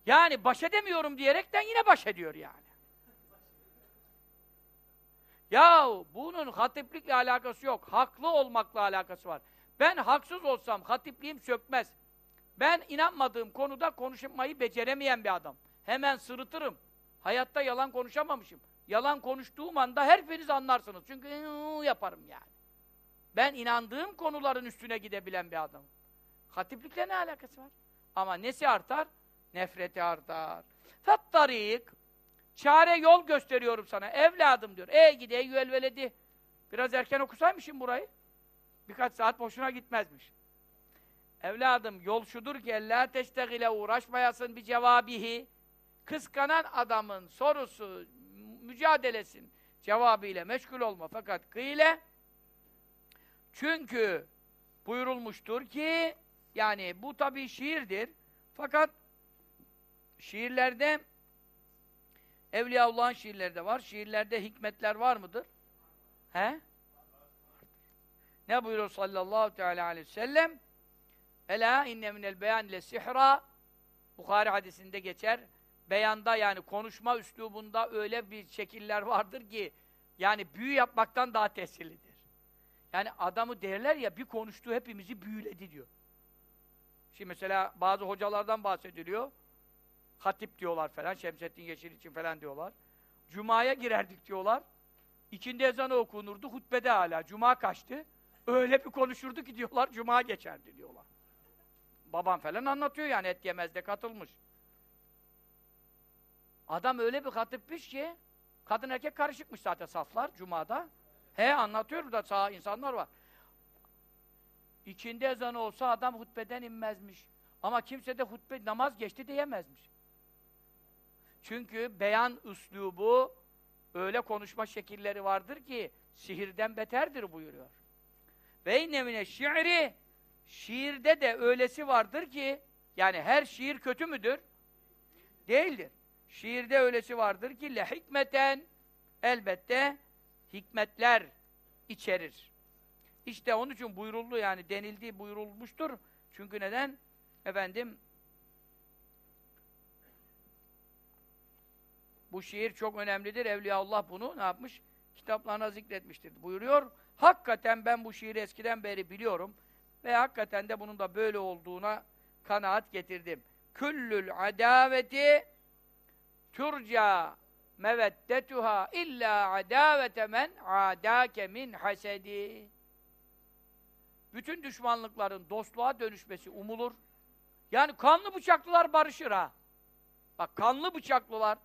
[SPEAKER 1] Yani baş edemiyorum diyerekten yine baş ediyor yani. Ya bunun hatiplikle alakası yok. Haklı olmakla alakası var. Ben haksız olsam hatipliğim sökmez. Ben inanmadığım konuda konuşmayı beceremeyen bir adam. Hemen sırıtırım. Hayatta yalan konuşamamışım. Yalan konuştuğum anda hepiniz anlarsınız. Çünkü yaparım yani. Ben inandığım konuların üstüne gidebilen bir adamım. Hatiplikle ne alakası var? Ama nesi artar? Nefreti artar. Fettarik Çare yol gösteriyorum sana. Evladım diyor. Ey gidi ey veledi. Biraz erken okusaymışım burayı. Birkaç saat boşuna gitmezmiş. Evladım yol şudur ki la teştegile uğraşmayasın bir cevabihi. Kıskanan adamın sorusu, mücadelesin cevabıyla meşgul olma. Fakat kıyle çünkü buyurulmuştur ki yani bu tabi şiirdir. Fakat şiirlerde Evliyaullah'ın şiirleri de var. Şiirlerde hikmetler var mıdır? He? Ne buyuruyor sallallahu teala aleyhi ve sellem? Ela inne minel beyan ile sihra Bukhari hadisinde geçer. Beyanda yani konuşma üslubunda öyle bir şekiller vardır ki yani büyü yapmaktan daha tesirlidir. Yani adamı derler ya bir konuştu hepimizi büyüledi diyor. Şimdi mesela bazı hocalardan bahsediliyor hatip diyorlar falan, Şemsettin Yeşil için falan diyorlar. Cuma'ya girerdik diyorlar. İkindi ezanı okunurdu, hutbede hala. Cuma kaçtı. Öyle bir konuşurdu ki diyorlar, Cuma geçerdi diyorlar. Babam falan anlatıyor yani et yemezde katılmış. Adam öyle bir hatipmiş ki, kadın erkek karışıkmış zaten saflar Cuma'da. He anlatıyor da sağ insanlar var. İkindi ezanı olsa adam hutbeden inmezmiş. Ama kimse de hutbe namaz geçti diyemezmiş. Çünkü beyan üslubu öyle konuşma şekilleri vardır ki sihirden beterdir buyuruyor. Ve innemine şiiri şiirde de öylesi vardır ki yani her şiir kötü müdür? Değildir. Şiirde öylesi vardır ki le hikmeten elbette hikmetler içerir. İşte onun için buyuruldu yani denildiği buyurulmuştur. Çünkü neden? Efendim Bu şiir çok önemlidir. Evliyaullah bunu ne yapmış? Kitaplarına zikretmiştir. Buyuruyor. Hakikaten ben bu şiiri eskiden beri biliyorum. Ve hakikaten de bunun da böyle olduğuna kanaat getirdim. Küllül adaveti turca meveddetuha illa adavete men adake min hasedi. Bütün düşmanlıkların dostluğa dönüşmesi umulur. Yani kanlı bıçaklılar barışır ha. Bak kanlı bıçaklılar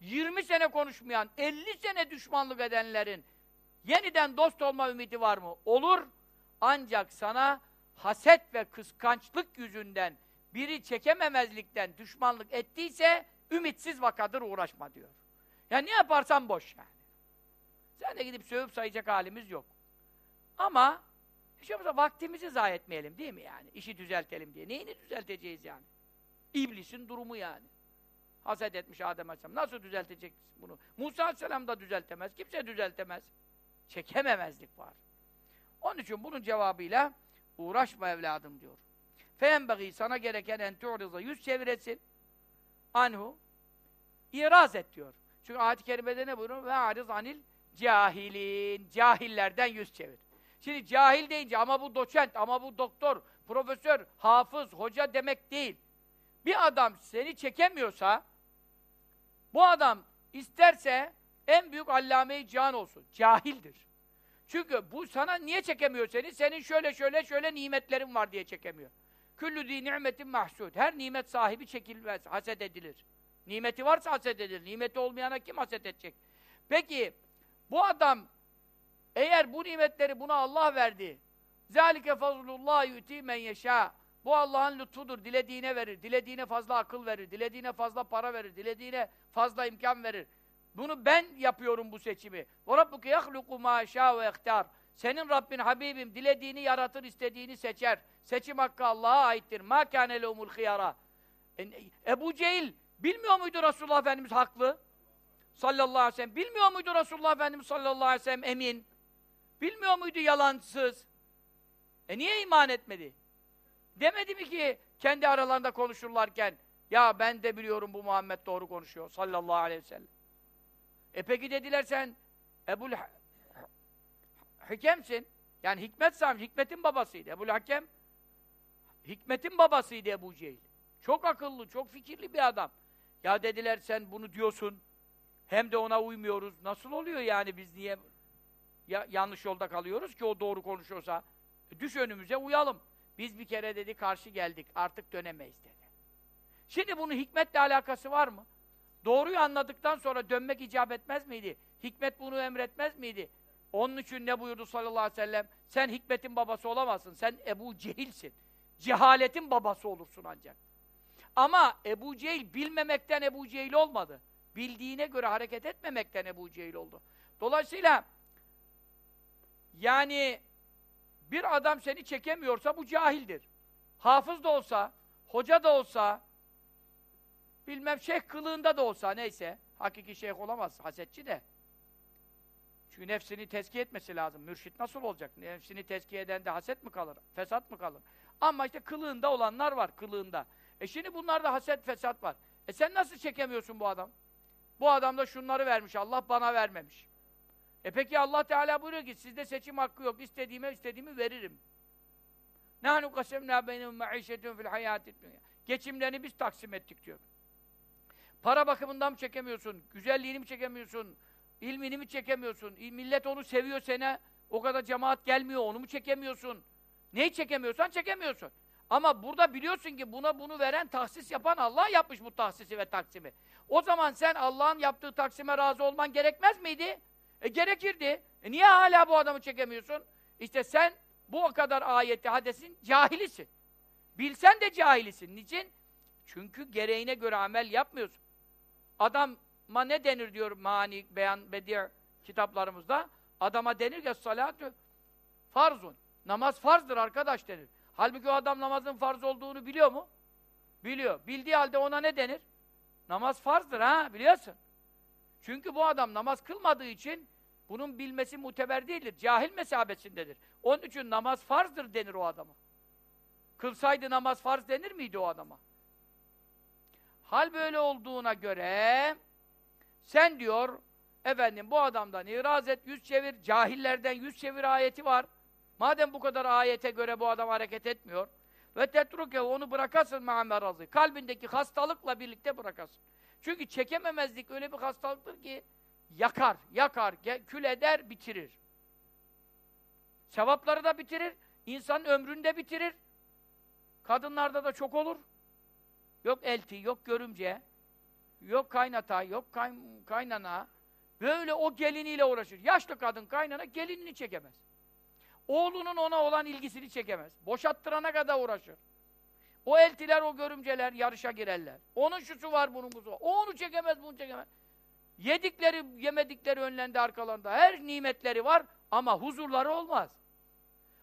[SPEAKER 1] 20 sene konuşmayan, 50 sene düşmanlık edenlerin yeniden dost olma ümidi var mı? Olur. Ancak sana haset ve kıskançlık yüzünden biri çekememezlikten düşmanlık ettiyse ümitsiz vakadır uğraşma diyor. Ya ne yaparsan boş yani. Sen de gidip sövüp sayacak halimiz yok. Ama olmazsa vaktimizi zayi etmeyelim değil mi yani? İşi düzeltelim diye. Neyini düzelteceğiz yani? İblisin durumu yani. Haset etmiş Adem Aleyhisselam. Nasıl düzeltecek bunu? Musa Aleyhisselam da düzeltemez. Kimse düzeltemez. Çekememezlik var. Onun için bunun cevabıyla uğraşma evladım diyor. Feenbeği sana gereken en tu'riza yüz çeviresin. Anhu İraz et diyor. Çünkü ayet-i kerimede ne buyuruyor? Ve ariz anil cahilin. Cahillerden yüz çevir. Şimdi cahil deyince ama bu doçent, ama bu doktor, profesör, hafız, hoca demek değil. Bir adam seni çekemiyorsa bu adam isterse en büyük allame-i cihan olsun. Cahildir. Çünkü bu sana niye çekemiyor seni? Senin şöyle şöyle şöyle nimetlerin var diye çekemiyor. Küllü di nimetin mahsud. Her nimet sahibi çekilmez, haset edilir. Nimeti varsa haset edilir. Nimeti olmayana kim haset edecek? Peki bu adam eğer bu nimetleri buna Allah verdi. Zalike fazlullah yuti men yeşâ. Bu Allah'ın lütfudur. Dilediğine verir. Dilediğine fazla akıl verir. Dilediğine fazla para verir. Dilediğine fazla imkan verir. Bunu ben yapıyorum bu seçimi. Ve rabbuke yahluku ma ve ihtar. Senin Rabbin Habibim dilediğini yaratır, istediğini seçer. Seçim hakkı Allah'a aittir. Ma kâne leumul hıyara. E, Ebu Cehil bilmiyor muydu Resulullah Efendimiz haklı? Sallallahu aleyhi ve sellem. Bilmiyor muydu Resulullah Efendimiz sallallahu aleyhi ve sellem emin? Bilmiyor muydu yalansız? E niye iman etmedi? Demedi mi ki kendi aralarında konuşurlarken ya ben de biliyorum bu Muhammed doğru konuşuyor sallallahu aleyhi ve sellem. E peki dediler sen Ebu'l Hikemsin. Yani Hikmet sahibi, Hikmet'in babasıydı. Ebul Hakem Hikmet'in babasıydı Ebu Cehil. Çok akıllı, çok fikirli bir adam. Ya dediler sen bunu diyorsun. Hem de ona uymuyoruz. Nasıl oluyor yani biz niye ya, yanlış yolda kalıyoruz ki o doğru konuşuyorsa? E, düş önümüze uyalım. Biz bir kere dedi karşı geldik. Artık dönemeyiz dedi. Şimdi bunun hikmetle alakası var mı? Doğruyu anladıktan sonra dönmek icap etmez miydi? Hikmet bunu emretmez miydi? Onun için ne buyurdu sallallahu aleyhi ve sellem? Sen hikmetin babası olamazsın. Sen Ebu Cehil'sin. Cehaletin babası olursun ancak. Ama Ebu Cehil bilmemekten Ebu Cehil olmadı. Bildiğine göre hareket etmemekten Ebu Cehil oldu. Dolayısıyla yani bir adam seni çekemiyorsa bu cahildir. Hafız da olsa, hoca da olsa, bilmem şeyh kılığında da olsa neyse, hakiki şeyh olamaz, hasetçi de. Çünkü nefsini tezkiye etmesi lazım. Mürşit nasıl olacak? Nefsini tezkiye eden de haset mi kalır? Fesat mı kalır? Ama işte kılığında olanlar var, kılığında. E şimdi bunlarda haset, fesat var. E sen nasıl çekemiyorsun bu adam? Bu adam da şunları vermiş, Allah bana vermemiş. E peki Allah Teala buyuruyor ki sizde seçim hakkı yok. İstediğime istediğimi veririm. Nahnu kasemna beynehum maişetun fil hayatid dünya. Geçimlerini biz taksim ettik diyor. Para bakımından mı çekemiyorsun? Güzelliğini mi çekemiyorsun? İlmini mi çekemiyorsun? Millet onu seviyor sene. O kadar cemaat gelmiyor. Onu mu çekemiyorsun? Neyi çekemiyorsan çekemiyorsun. Ama burada biliyorsun ki buna bunu veren, tahsis yapan Allah yapmış bu tahsisi ve taksimi. O zaman sen Allah'ın yaptığı taksime razı olman gerekmez miydi? E gerekirdi. E niye hala bu adamı çekemiyorsun? İşte sen bu o kadar ayeti, hadesin cahilisin. Bilsen de cahilisin. Niçin? Çünkü gereğine göre amel yapmıyorsun. Adama ne denir diyor mani, beyan, bedi' kitaplarımızda? Adama denir ki salatü farzun. Namaz farzdır arkadaş denir. Halbuki o adam namazın farz olduğunu biliyor mu? Biliyor. Bildiği halde ona ne denir? Namaz farzdır ha, biliyorsun. Çünkü bu adam namaz kılmadığı için bunun bilmesi muteber değildir. Cahil mesabesindedir. Onun için namaz farzdır denir o adama. Kılsaydı namaz farz denir miydi o adama? Hal böyle olduğuna göre sen diyor efendim bu adamdan iraz et, yüz çevir, cahillerden yüz çevir ayeti var. Madem bu kadar ayete göre bu adam hareket etmiyor ve tetruke onu bırakasın ma'merazı. Kalbindeki hastalıkla birlikte bırakasın. Çünkü çekememezlik öyle bir hastalıktır ki yakar, yakar, kül eder, bitirir. Sevapları da bitirir, insanın ömrünü de bitirir. Kadınlarda da çok olur. Yok elti, yok görümce, yok kaynata, yok kay kaynana. Böyle o geliniyle uğraşır. Yaşlı kadın kaynana gelinini çekemez. Oğlunun ona olan ilgisini çekemez. Boşattırana kadar uğraşır. O eltiler, o görümceler yarışa girerler. Onun şusu var, bunun buzu var. O onu çekemez, bunu çekemez. Yedikleri, yemedikleri önlerinde, arkalarında. Her nimetleri var ama huzurları olmaz.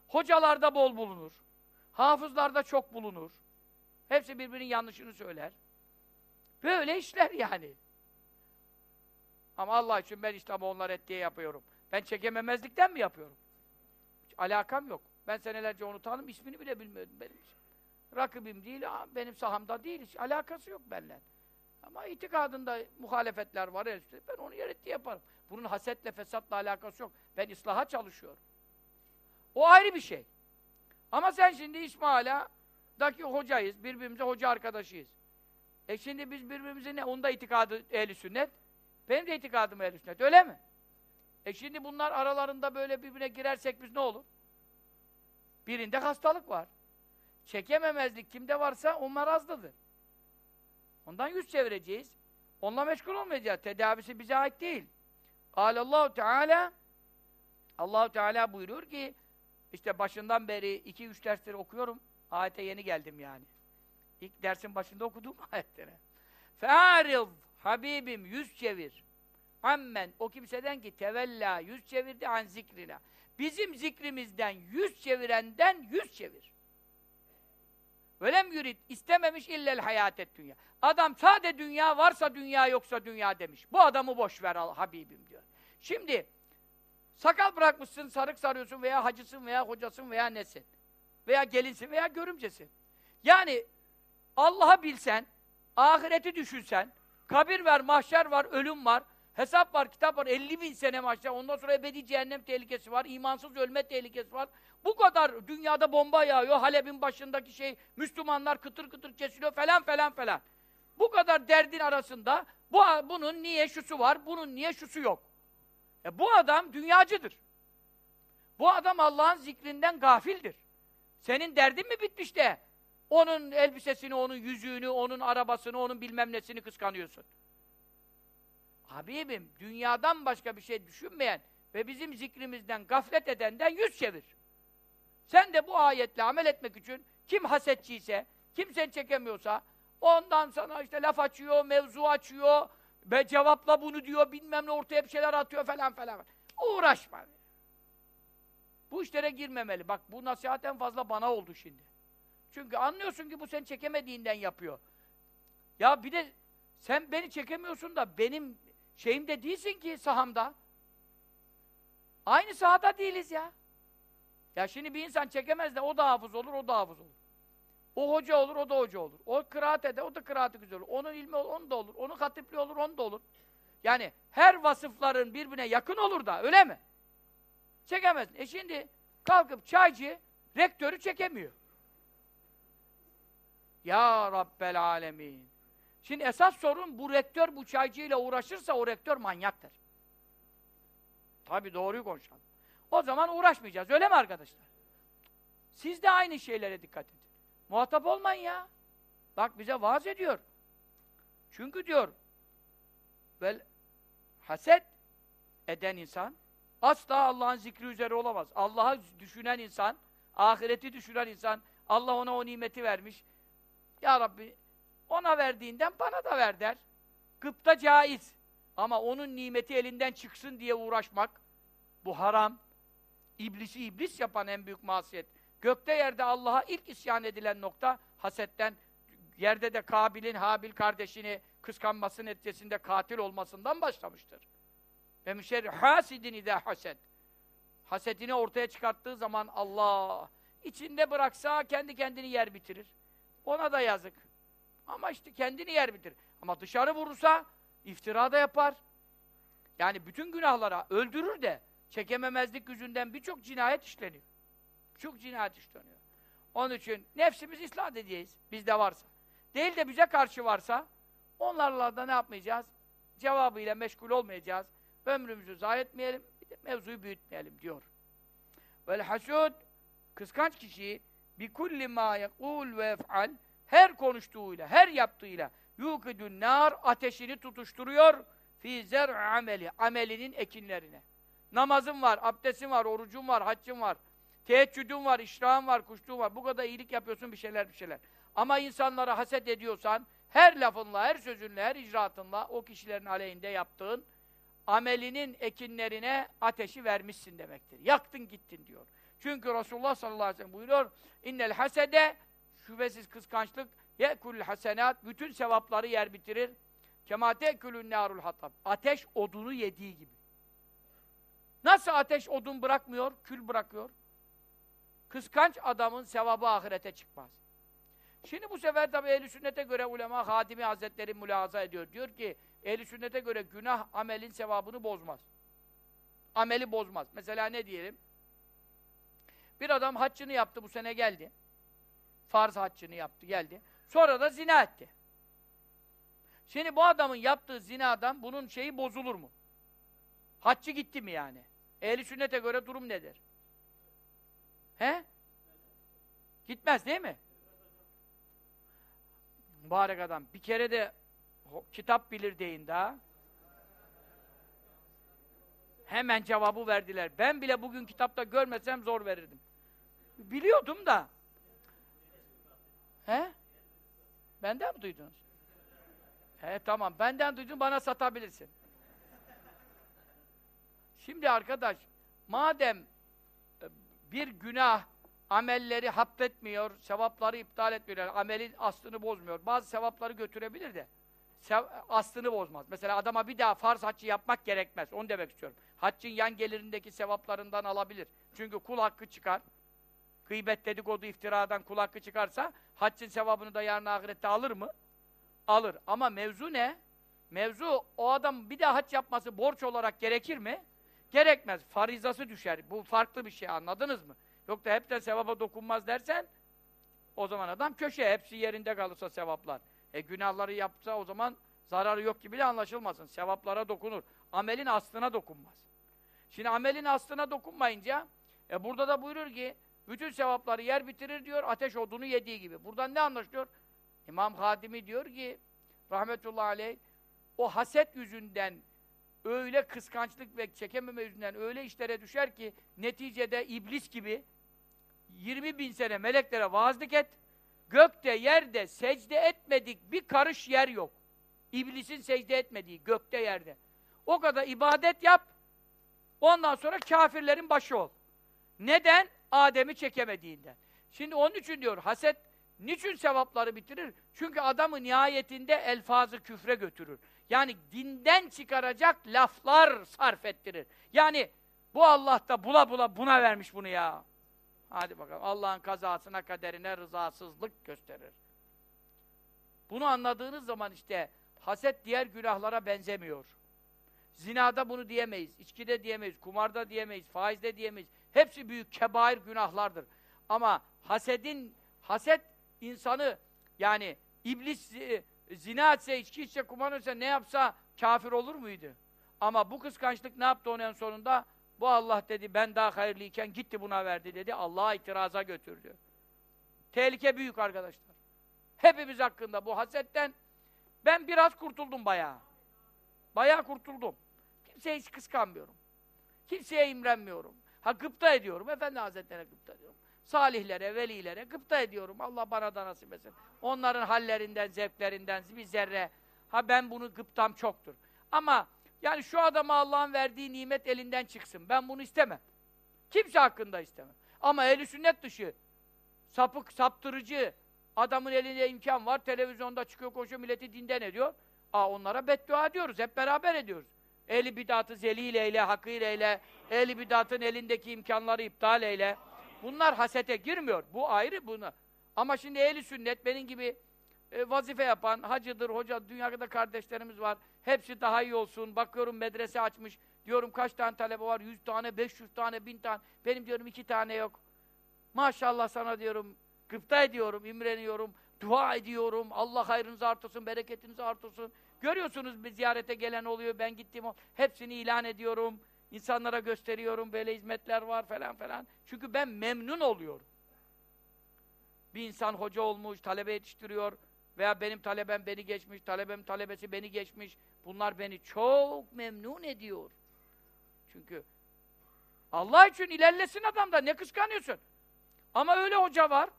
[SPEAKER 1] Hocalarda bol bulunur. Hafızlarda çok bulunur. Hepsi birbirinin yanlışını söyler. Böyle işler yani. Ama Allah için ben işte onlar et diye yapıyorum. Ben çekememezlikten mi yapıyorum? Hiç alakam yok. Ben senelerce onu tanım, ismini bile bilmiyordum benim için. Rakibim değil, benim sahamda değil, hiç alakası yok benimle. Ama itikadında muhalefetler var, ben onu yeretti yaparım. Bunun hasetle, fesatla alakası yok. Ben ıslaha çalışıyorum. O ayrı bir şey. Ama sen şimdi İsmaila'daki hocayız, birbirimize hoca arkadaşıyız. E şimdi biz birbirimize ne? Onda itikadı ehli sünnet, benim de itikadım ehli sünnet, öyle mi? E şimdi bunlar aralarında böyle birbirine girersek biz ne olur? Birinde hastalık var. Çekememezlik kimde varsa o marazlıdır. Ondan yüz çevireceğiz. Onunla meşgul olmayacağız. Tedavisi bize ait değil. Allahu Teala Allahu Teala buyuruyor ki işte başından beri iki üç dersleri okuyorum. Ayete yeni geldim yani. İlk dersin başında okuduğum ayetlere. Fe'aril Habibim yüz çevir. Ammen o kimseden ki tevella yüz çevirdi an zikrina. Bizim zikrimizden yüz çevirenden yüz çevir. Velem yurid istememiş illel hayatet dünya. Adam sade dünya varsa dünya yoksa dünya demiş. Bu adamı boş ver al Habibim diyor. Şimdi sakal bırakmışsın, sarık sarıyorsun veya hacısın veya hocasın veya nesin. Veya gelinsin veya görümcesin. Yani Allah'ı bilsen, ahireti düşünsen, kabir var, mahşer var, ölüm var, hesap var, kitap var, 50 bin sene mahşer, ondan sonra ebedi cehennem tehlikesi var, imansız ölme tehlikesi var. Bu kadar dünyada bomba yağıyor, Halep'in başındaki şey, Müslümanlar kıtır kıtır kesiliyor falan falan falan. Bu kadar derdin arasında bu bunun niye şusu var, bunun niye şusu yok? E bu adam dünyacıdır. Bu adam Allah'ın zikrinden gafildir. Senin derdin mi bitmiş de onun elbisesini, onun yüzüğünü, onun arabasını, onun bilmem nesini kıskanıyorsun. Habibim, dünyadan başka bir şey düşünmeyen ve bizim zikrimizden gaflet edenden yüz çevir. Sen de bu ayetle amel etmek için kim hasetçiyse, kim seni çekemiyorsa, ondan sana işte laf açıyor, mevzu açıyor, ve cevapla bunu diyor, bilmem ne ortaya bir şeyler atıyor falan falan. Uğraşma. Bu işlere girmemeli. Bak bu nasihat en fazla bana oldu şimdi. Çünkü anlıyorsun ki bu sen çekemediğinden yapıyor. Ya bir de sen beni çekemiyorsun da benim şeyimde değilsin ki sahamda. Aynı sahada değiliz ya. Ya şimdi bir insan çekemez de o da hafız olur, o da hafız olur. O hoca olur, o da hoca olur. O kıraat eder, o da kıraatı güzel olur. Onun ilmi olur, onun da olur. Onun hatipli olur, onun da olur. Yani her vasıfların birbirine yakın olur da, öyle mi? Çekemez. E şimdi kalkıp çaycı rektörü çekemiyor. Ya Rabbel Alemin. Şimdi esas sorun bu rektör bu çaycıyla uğraşırsa o rektör manyaktır. Tabi doğruyu konuşalım. O zaman uğraşmayacağız. Öyle mi arkadaşlar? Siz de aynı şeylere dikkat edin. Muhatap olmayın ya. Bak bize vaaz ediyor. Çünkü diyor vel haset eden insan asla Allah'ın zikri üzere olamaz. Allah'ı düşünen insan, ahireti düşünen insan, Allah ona o nimeti vermiş. Ya Rabbi ona verdiğinden bana da ver der. Gıpta caiz. Ama onun nimeti elinden çıksın diye uğraşmak bu haram. İblisi iblis yapan en büyük masiyet. Gökte yerde Allah'a ilk isyan edilen nokta hasetten, yerde de Kabil'in Habil kardeşini kıskanması neticesinde katil olmasından başlamıştır. Ve müşerri hasidin idâ haset. Hasetini ortaya çıkarttığı zaman Allah içinde bıraksa kendi kendini yer bitirir. Ona da yazık. Ama işte kendini yer bitirir. Ama dışarı vurursa iftira da yapar. Yani bütün günahlara öldürür de çekememezlik yüzünden birçok cinayet işleniyor. Çok cinayet işleniyor. Onun için nefsimizi ıslah edeceğiz. Bizde varsa. Değil de bize karşı varsa onlarla da ne yapmayacağız? Cevabıyla meşgul olmayacağız. Ömrümüzü zayi etmeyelim, mevzuyu büyütmeyelim diyor. Vel hasud kıskanç kişi bi kulli ma yekul ve ef'al her konuştuğuyla, her yaptığıyla yukidun nar ateşini tutuşturuyor fi zer ameli amelinin ekinlerine. Namazın var, abdestin var, orucun var, haccın var. Teheccüdün var, işrahın var, kuşluğun var. Bu kadar iyilik yapıyorsun bir şeyler bir şeyler. Ama insanlara haset ediyorsan her lafınla, her sözünle, her icraatınla o kişilerin aleyhinde yaptığın amelinin ekinlerine ateşi vermişsin demektir. Yaktın gittin diyor. Çünkü Resulullah sallallahu aleyhi ve sellem buyuruyor innel hasede şüphesiz kıskançlık yekulül hasenat bütün sevapları yer bitirir. Kemate külün narul hatab. Ateş odunu yediği gibi. Nasıl ateş odun bırakmıyor, kül bırakıyor? Kıskanç adamın sevabı ahirete çıkmaz. Şimdi bu sefer tabi ehl sünnete göre ulema Hadimi Hazretleri mülahaza ediyor. Diyor ki ehl sünnete göre günah amelin sevabını bozmaz. Ameli bozmaz. Mesela ne diyelim? Bir adam haccını yaptı bu sene geldi. Farz haccını yaptı geldi. Sonra da zina etti. Şimdi bu adamın yaptığı zinadan bunun şeyi bozulur mu? Haccı gitti mi yani? Ehli sünnete göre durum nedir? He? Gitmez değil mi? Mübarek adam. Bir kere de kitap bilir deyin daha. Hemen cevabı verdiler. Ben bile bugün kitapta görmesem zor verirdim. Biliyordum da. He? Benden mi duydunuz? He tamam. Benden duydun bana satabilirsin. Şimdi arkadaş, madem e, bir günah amelleri hapsetmiyor, sevapları iptal etmiyor, yani amelin aslını bozmuyor. Bazı sevapları götürebilir de aslını bozmaz. Mesela adama bir daha farz haccı yapmak gerekmez. Onu demek istiyorum. Haccın yan gelirindeki sevaplarından alabilir. Çünkü kul hakkı çıkar. Gıybet, dedikodu, iftiradan kul çıkarsa haccın sevabını da yarın ahirette alır mı? alır. Ama mevzu ne? Mevzu o adam bir daha hac yapması borç olarak gerekir mi? Gerekmez. Farizası düşer. Bu farklı bir şey anladınız mı? Yok da hep de sevaba dokunmaz dersen o zaman adam köşe. Hepsi yerinde kalırsa sevaplar. E günahları yapsa o zaman zararı yok gibi de anlaşılmasın. Sevaplara dokunur. Amelin aslına dokunmaz. Şimdi amelin aslına dokunmayınca e burada da buyurur ki bütün sevapları yer bitirir diyor ateş odunu yediği gibi. Buradan ne anlaşılıyor? İmam Hadimi diyor ki rahmetullahi aleyh o haset yüzünden öyle kıskançlık ve çekememe yüzünden öyle işlere düşer ki neticede iblis gibi 20 bin sene meleklere vaazlık et gökte yerde secde etmedik bir karış yer yok. İblisin secde etmediği gökte yerde. O kadar ibadet yap ondan sonra kafirlerin başı ol. Neden? Adem'i çekemediğinden. Şimdi onun için diyor haset niçin sevapları bitirir? Çünkü adamı nihayetinde elfazı küfre götürür. Yani dinden çıkaracak laflar sarf ettirir. Yani bu Allah da bula bula buna vermiş bunu ya. Hadi bakalım. Allah'ın kazasına, kaderine rızasızlık gösterir. Bunu anladığınız zaman işte haset diğer günahlara benzemiyor. Zinada bunu diyemeyiz, içkide diyemeyiz, kumarda diyemeyiz, faizde diyemeyiz. Hepsi büyük kebair günahlardır. Ama hasedin, haset insanı yani iblis e, zina etse, içki içse, kumar etse ne yapsa kafir olur muydu? Ama bu kıskançlık ne yaptı onun sonunda? Bu Allah dedi ben daha hayırlıyken gitti buna verdi dedi. Allah'a itiraza götürdü. Tehlike büyük arkadaşlar. Hepimiz hakkında bu hasetten ben biraz kurtuldum bayağı. Bayağı kurtuldum. Kimseye hiç kıskanmıyorum. Kimseye imrenmiyorum. Ha gıpta ediyorum. Efendi Hazretleri'ne gıpta ediyorum. Salihlere, velilere gıpta ediyorum. Allah bana da nasip etsin. Onların hallerinden, zevklerinden bir zerre. Ha ben bunu gıptam çoktur. Ama yani şu adama Allah'ın verdiği nimet elinden çıksın. Ben bunu istemem. Kimse hakkında istemem. Ama ehli sünnet dışı, sapık, saptırıcı, adamın elinde imkan var, televizyonda çıkıyor, koşuyor, milleti dinden ediyor. Aa, onlara beddua ediyoruz, hep beraber ediyoruz. Ehli bidatı zelil eyle, hakir eyle, ehli bidatın elindeki imkanları iptal eyle. Bunlar hasete girmiyor. Bu ayrı buna. Ama şimdi ehli sünnet benim gibi e, vazife yapan, hacıdır, hoca, dünyada kardeşlerimiz var. Hepsi daha iyi olsun. Bakıyorum medrese açmış. Diyorum kaç tane talebe var? Yüz tane, beş yüz tane, bin tane. Benim diyorum iki tane yok. Maşallah sana diyorum. Gıpta ediyorum, imreniyorum. Dua ediyorum. Allah hayrınızı artırsın, bereketinizi artırsın. Görüyorsunuz bir ziyarete gelen oluyor. Ben gittim. Hepsini ilan ediyorum. İnsanlara gösteriyorum. Böyle hizmetler var falan falan. Çünkü ben memnun oluyorum. Bir insan hoca olmuş, talebe yetiştiriyor veya benim talebem beni geçmiş, talebem talebesi beni geçmiş. Bunlar beni çok memnun ediyor. Çünkü Allah için ilerlesin adam da ne kıskanıyorsun? Ama öyle hoca var.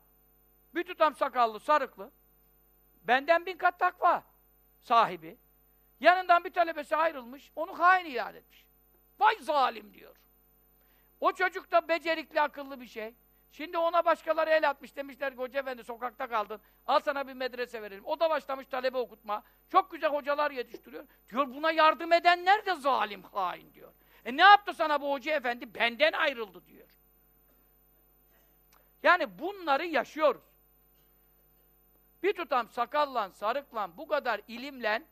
[SPEAKER 1] Bir tutam sakallı, sarıklı. Benden bin kat takva sahibi. Yanından bir talebesi ayrılmış, onu hain ilan etmiş. Vay zalim diyor. O çocuk da becerikli, akıllı bir şey. Şimdi ona başkaları el atmış demişler ki hoca efendi sokakta kaldın. Al sana bir medrese verelim. O da başlamış talebe okutma. Çok güzel hocalar yetiştiriyor. Diyor buna yardım edenler de zalim, hain diyor. E ne yaptı sana bu hoca efendi? Benden ayrıldı diyor. Yani bunları yaşıyoruz. Bir tutam sakallan, sarıklan, bu kadar ilimlen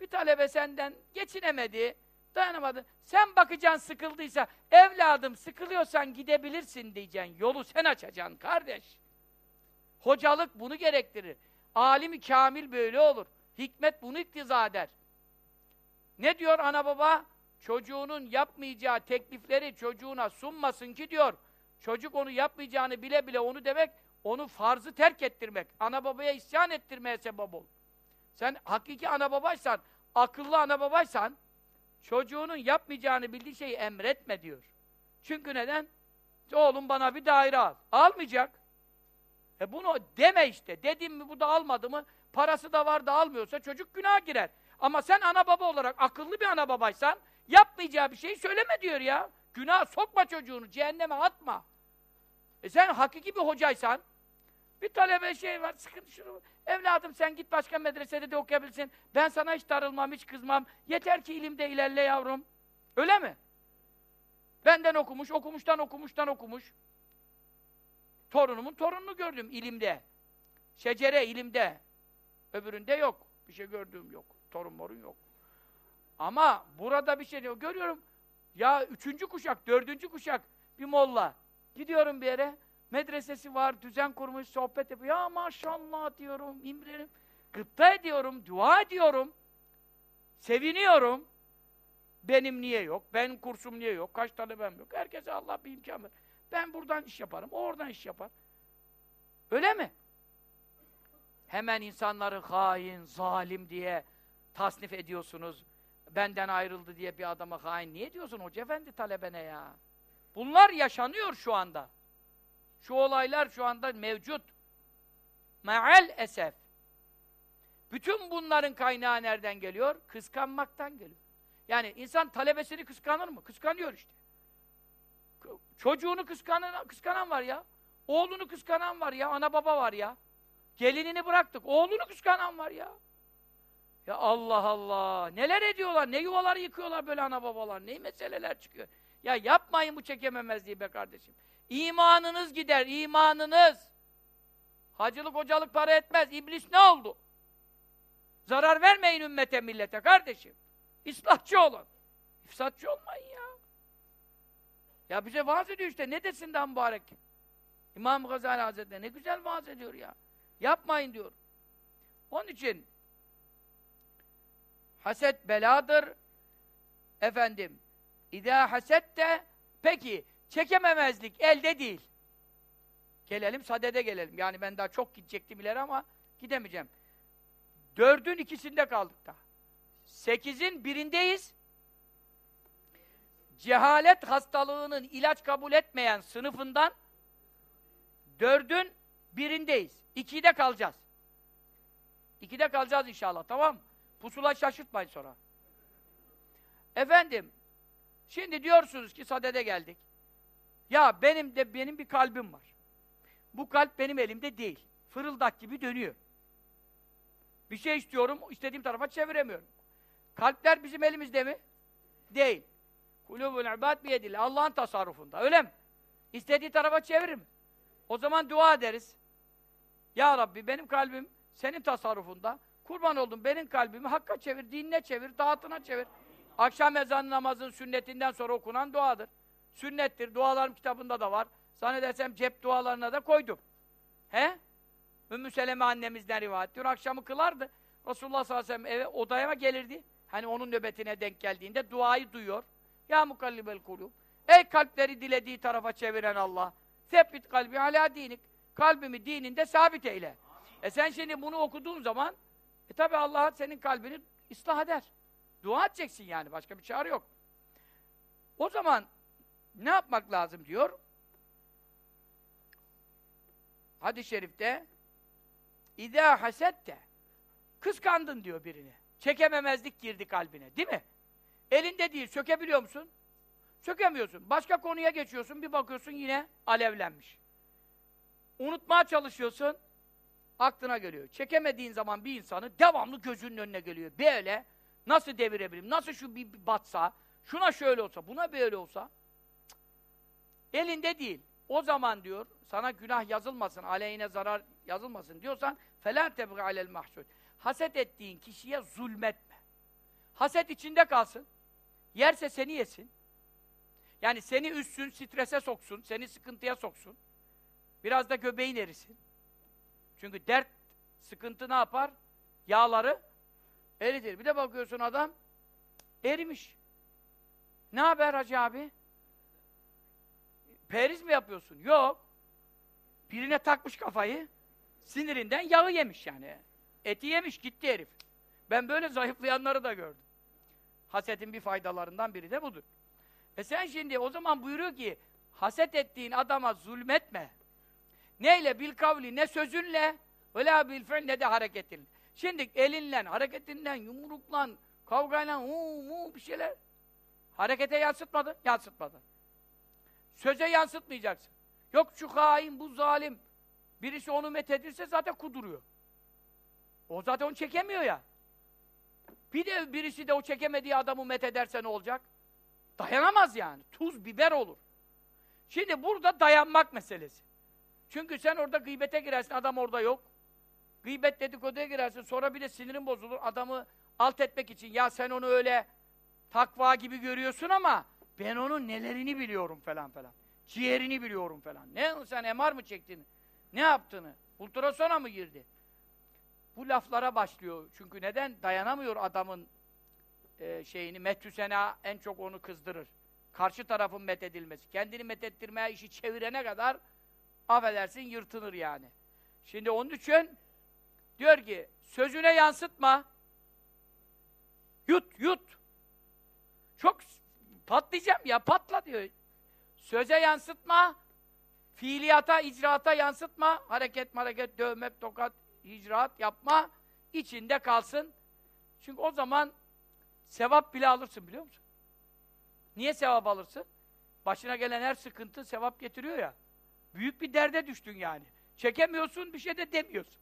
[SPEAKER 1] bir talebe senden geçinemedi, dayanamadı. Sen bakacaksın sıkıldıysa, evladım sıkılıyorsan gidebilirsin diyeceksin. Yolu sen açacaksın kardeş. Hocalık bunu gerektirir. Alimi kamil böyle olur. Hikmet bunu iktiza eder. Ne diyor ana baba? Çocuğunun yapmayacağı teklifleri çocuğuna sunmasın ki diyor. Çocuk onu yapmayacağını bile bile onu demek, onu farzı terk ettirmek. Ana babaya isyan ettirmeye sebep ol. Sen hakiki ana babaysan, akıllı ana babaysan, çocuğunun yapmayacağını bildiği şeyi emretme diyor. Çünkü neden? Oğlum bana bir daire al. Almayacak. E bunu deme işte. Dedim mi bu da almadı mı, parası da var da almıyorsa çocuk günah girer. Ama sen ana baba olarak akıllı bir ana babaysan, yapmayacağı bir şeyi söyleme diyor ya. Günah sokma çocuğunu, cehenneme atma. E sen hakiki bir hocaysan, bir talebe şey var, sıkıntı şunu, evladım sen git başka medresede de okuyabilirsin, ben sana hiç darılmam, hiç kızmam, yeter ki ilimde ilerle yavrum. Öyle mi? Benden okumuş, okumuştan okumuştan okumuş. Torunumun torununu gördüm ilimde. Şecere ilimde. Öbüründe yok. Bir şey gördüğüm yok. Torun morun yok. Ama burada bir şey diyor. Görüyorum ya üçüncü kuşak, dördüncü kuşak bir molla. Gidiyorum bir yere. Medresesi var, düzen kurmuş, sohbet yapıyor. Ya maşallah diyorum, imrenim. Gıpta ediyorum, dua ediyorum. Seviniyorum. Benim niye yok? Benim kursum niye yok? Kaç tane ben yok? Herkese Allah bir imkan ver. Ben buradan iş yaparım, oradan iş yapar. Öyle mi? Hemen insanları hain, zalim diye tasnif ediyorsunuz. Benden ayrıldı diye bir adama hain niye diyorsun Hoca Efendi talebene ya? Bunlar yaşanıyor şu anda. Şu olaylar şu anda mevcut. Me'al esef. Bütün bunların kaynağı nereden geliyor? Kıskanmaktan geliyor. Yani insan talebesini kıskanır mı? Kıskanıyor işte. Çocuğunu kıskanan, kıskanan var ya. Oğlunu kıskanan var ya. Ana baba var ya. Gelinini bıraktık. Oğlunu kıskanan var ya. Ya Allah Allah! Neler ediyorlar? Ne yuvaları yıkıyorlar böyle ana babalar? Ne meseleler çıkıyor? Ya yapmayın bu çekememezliği be kardeşim. İmanınız gider, imanınız. Hacılık, hocalık para etmez. İblis ne oldu? Zarar vermeyin ümmete, millete kardeşim. İslahçı olun. İfsatçı olmayın ya. Ya bize vaaz ediyor işte. Ne desin daha mübarek? İmam Gazali Hazretleri ne güzel vaaz ediyor ya. Yapmayın diyor. Onun için haset beladır. Efendim, İdâ hasette peki çekememezlik elde değil. Gelelim sadede gelelim. Yani ben daha çok gidecektim ileri ama gidemeyeceğim. Dördün ikisinde kaldık da. Sekizin birindeyiz. Cehalet hastalığının ilaç kabul etmeyen sınıfından dördün birindeyiz. İkide kalacağız. İkide kalacağız inşallah, tamam mı? Pusula şaşırtmayın sonra. Efendim, şimdi diyorsunuz ki sadede geldik. Ya benim de benim bir kalbim var. Bu kalp benim elimde değil. Fırıldak gibi dönüyor. Bir şey istiyorum, istediğim tarafa çeviremiyorum. Kalpler bizim elimizde mi? Değil. Kulubul ibad biyedillah. Allah'ın tasarrufunda. Öyle mi? İstediği tarafa çevirir mi? O zaman dua ederiz. Ya Rabbi benim kalbim senin tasarrufunda. Kurban oldum benim kalbimi hakka çevir, dinine çevir, dağıtına çevir. Akşam ezanı namazın sünnetinden sonra okunan duadır. Sünnettir. Dualarım kitabında da var. Zannedersem cep dualarına da koydum. He? Ümmü Seleme annemizden rivayet diyor. Akşamı kılardı. Resulullah sallallahu aleyhi ve sellem eve odaya gelirdi. Hani onun nöbetine denk geldiğinde duayı duyuyor. Ya mukallibel kulub. Ey kalpleri dilediği tarafa çeviren Allah. Sebbit kalbi ala dinik. Kalbimi dininde sabit eyle. E sen şimdi bunu okuduğun zaman e tabi Allah senin kalbini ıslah eder. Dua edeceksin yani. Başka bir çare yok. O zaman ne yapmak lazım diyor? Hadis-i şerifte İdâ hasette kıskandın diyor birini. Çekememezlik girdi kalbine. Değil mi? Elinde değil. Sökebiliyor musun? Sökemiyorsun. Başka konuya geçiyorsun. Bir bakıyorsun yine alevlenmiş. Unutmaya çalışıyorsun. Aklına geliyor. Çekemediğin zaman bir insanı devamlı gözünün önüne geliyor. Böyle nasıl devirebilirim? Nasıl şu bir, batsa? Şuna şöyle olsa, buna böyle olsa? Cık. Elinde değil. O zaman diyor, sana günah yazılmasın, aleyhine zarar yazılmasın diyorsan فَلَا تَبْغِ عَلَى الْمَحْسُودِ Haset ettiğin kişiye zulmetme. Haset içinde kalsın. Yerse seni yesin. Yani seni üssün, strese soksun, seni sıkıntıya soksun. Biraz da göbeğin erisin. Çünkü dert, sıkıntı ne yapar? Yağları eritir. Bir de bakıyorsun adam erimiş. Ne haber hacı abi? Periz mi yapıyorsun? Yok. Birine takmış kafayı. Sinirinden yağı yemiş yani. Eti yemiş, gitti herif. Ben böyle zayıflayanları da gördüm. Hasetin bir faydalarından biri de budur. E sen şimdi o zaman buyuruyor ki haset ettiğin adama zulmetme. Neyle? Bil kavli, ne sözünle ve la bil fi'l ne de hareketin. Şimdi elinle, hareketinden, yumruklan, kavgayla, uu, mu bir şeyler. Harekete yansıtmadı, yansıtmadı. Söze yansıtmayacaksın. Yok şu hain, bu zalim. Birisi onu methedirse zaten kuduruyor. O zaten onu çekemiyor ya. Bir de birisi de o çekemediği adamı methederse ne olacak? Dayanamaz yani. Tuz, biber olur. Şimdi burada dayanmak meselesi. Çünkü sen orada gıybete girersin, adam orada yok. Gıybet dedikoduya girersin. Sonra bir de sinirin bozulur. Adamı alt etmek için. Ya sen onu öyle takva gibi görüyorsun ama ben onun nelerini biliyorum falan falan. Ciğerini biliyorum falan. Ne sen MR mı çektin? Ne yaptığını? Ultrasona mı girdi? Bu laflara başlıyor. Çünkü neden? Dayanamıyor adamın e, şeyini. Methüsena en çok onu kızdırır. Karşı tarafın methedilmesi. Kendini methettirmeye işi çevirene kadar affedersin yırtınır yani. Şimdi onun için diyor ki sözüne yansıtma. Yut, yut. Çok patlayacağım ya, patla diyor. Söze yansıtma, fiiliyata, icraata yansıtma, hareket, hareket, dövmek, tokat, icraat yapma, içinde kalsın. Çünkü o zaman sevap bile alırsın biliyor musun? Niye sevap alırsın? Başına gelen her sıkıntı sevap getiriyor ya. Büyük bir derde düştün yani. Çekemiyorsun, bir şey de demiyorsun.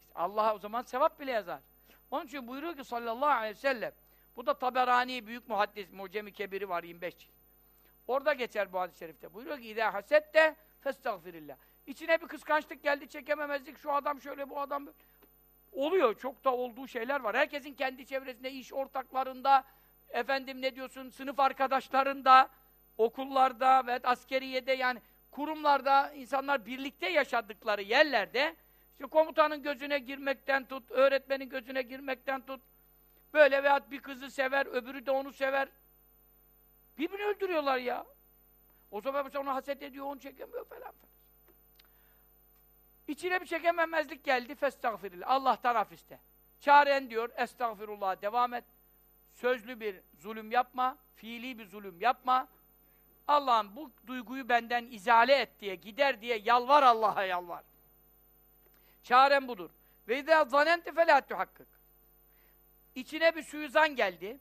[SPEAKER 1] İşte Allah o zaman sevap bile yazar. Onun için buyuruyor ki sallallahu aleyhi ve sellem, bu da Taberani büyük muhaddis, Mucemi Kebiri var 25 cilt. Orada geçer bu hadis-i şerifte. Buyuruyor ki İzâ hasette festagfirillah. İçine bir kıskançlık geldi, çekememezlik, şu adam şöyle, bu adam. Oluyor, çok da olduğu şeyler var. Herkesin kendi çevresinde, iş ortaklarında, efendim ne diyorsun, sınıf arkadaşlarında, okullarda ve askeriyede yani kurumlarda insanlar birlikte yaşadıkları yerlerde işte komutanın gözüne girmekten tut, öğretmenin gözüne girmekten tut, böyle veyahut bir kızı sever, öbürü de onu sever. Birbirini öldürüyorlar ya. O zaman mesela onu haset ediyor, onu çekemiyor falan falan. İçine bir çekememezlik geldi, festağfirillah. Allah'tan af iste. Çaren diyor, estağfirullah, devam et. Sözlü bir zulüm yapma, fiili bir zulüm yapma. Allah'ım bu duyguyu benden izale et diye, gider diye yalvar Allah'a yalvar. Çaren budur. Ve izâ zanente felâ tuhakkık. İçine bir suizan geldi.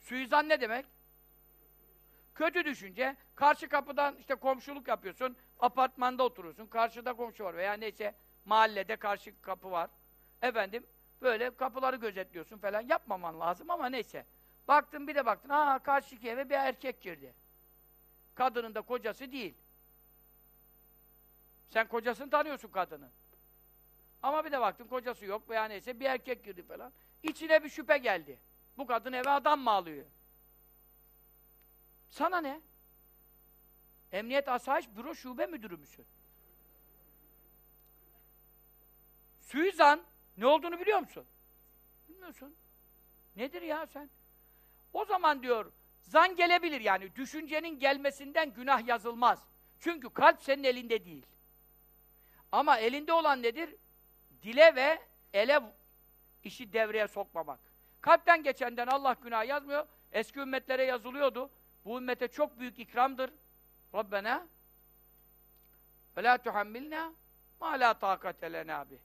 [SPEAKER 1] Suizan ne demek? Kötü düşünce, karşı kapıdan işte komşuluk yapıyorsun, apartmanda oturuyorsun, karşıda komşu var veya neyse mahallede karşı kapı var. Efendim, böyle kapıları gözetliyorsun falan yapmaman lazım ama neyse. Baktın bir de baktın, aa karşıki eve bir erkek girdi. Kadının da kocası değil. Sen kocasını tanıyorsun kadının. Ama bir de baktın kocası yok veya neyse bir erkek girdi falan. İçine bir şüphe geldi. Bu kadın eve adam mı alıyor? Sana ne? Emniyet Asayiş Büro Şube Müdürü müsün? Suizan ne olduğunu biliyor musun? Bilmiyorsun. Nedir ya sen? O zaman diyor, zan gelebilir yani. Düşüncenin gelmesinden günah yazılmaz. Çünkü kalp senin elinde değil. Ama elinde olan nedir? Dile ve ele işi devreye sokmamak. Kalpten geçenden Allah günah yazmıyor. Eski ümmetlere yazılıyordu. Bu ümmete çok büyük ikramdır. Rabbena ve la tuhammilna ma la takate lena bih.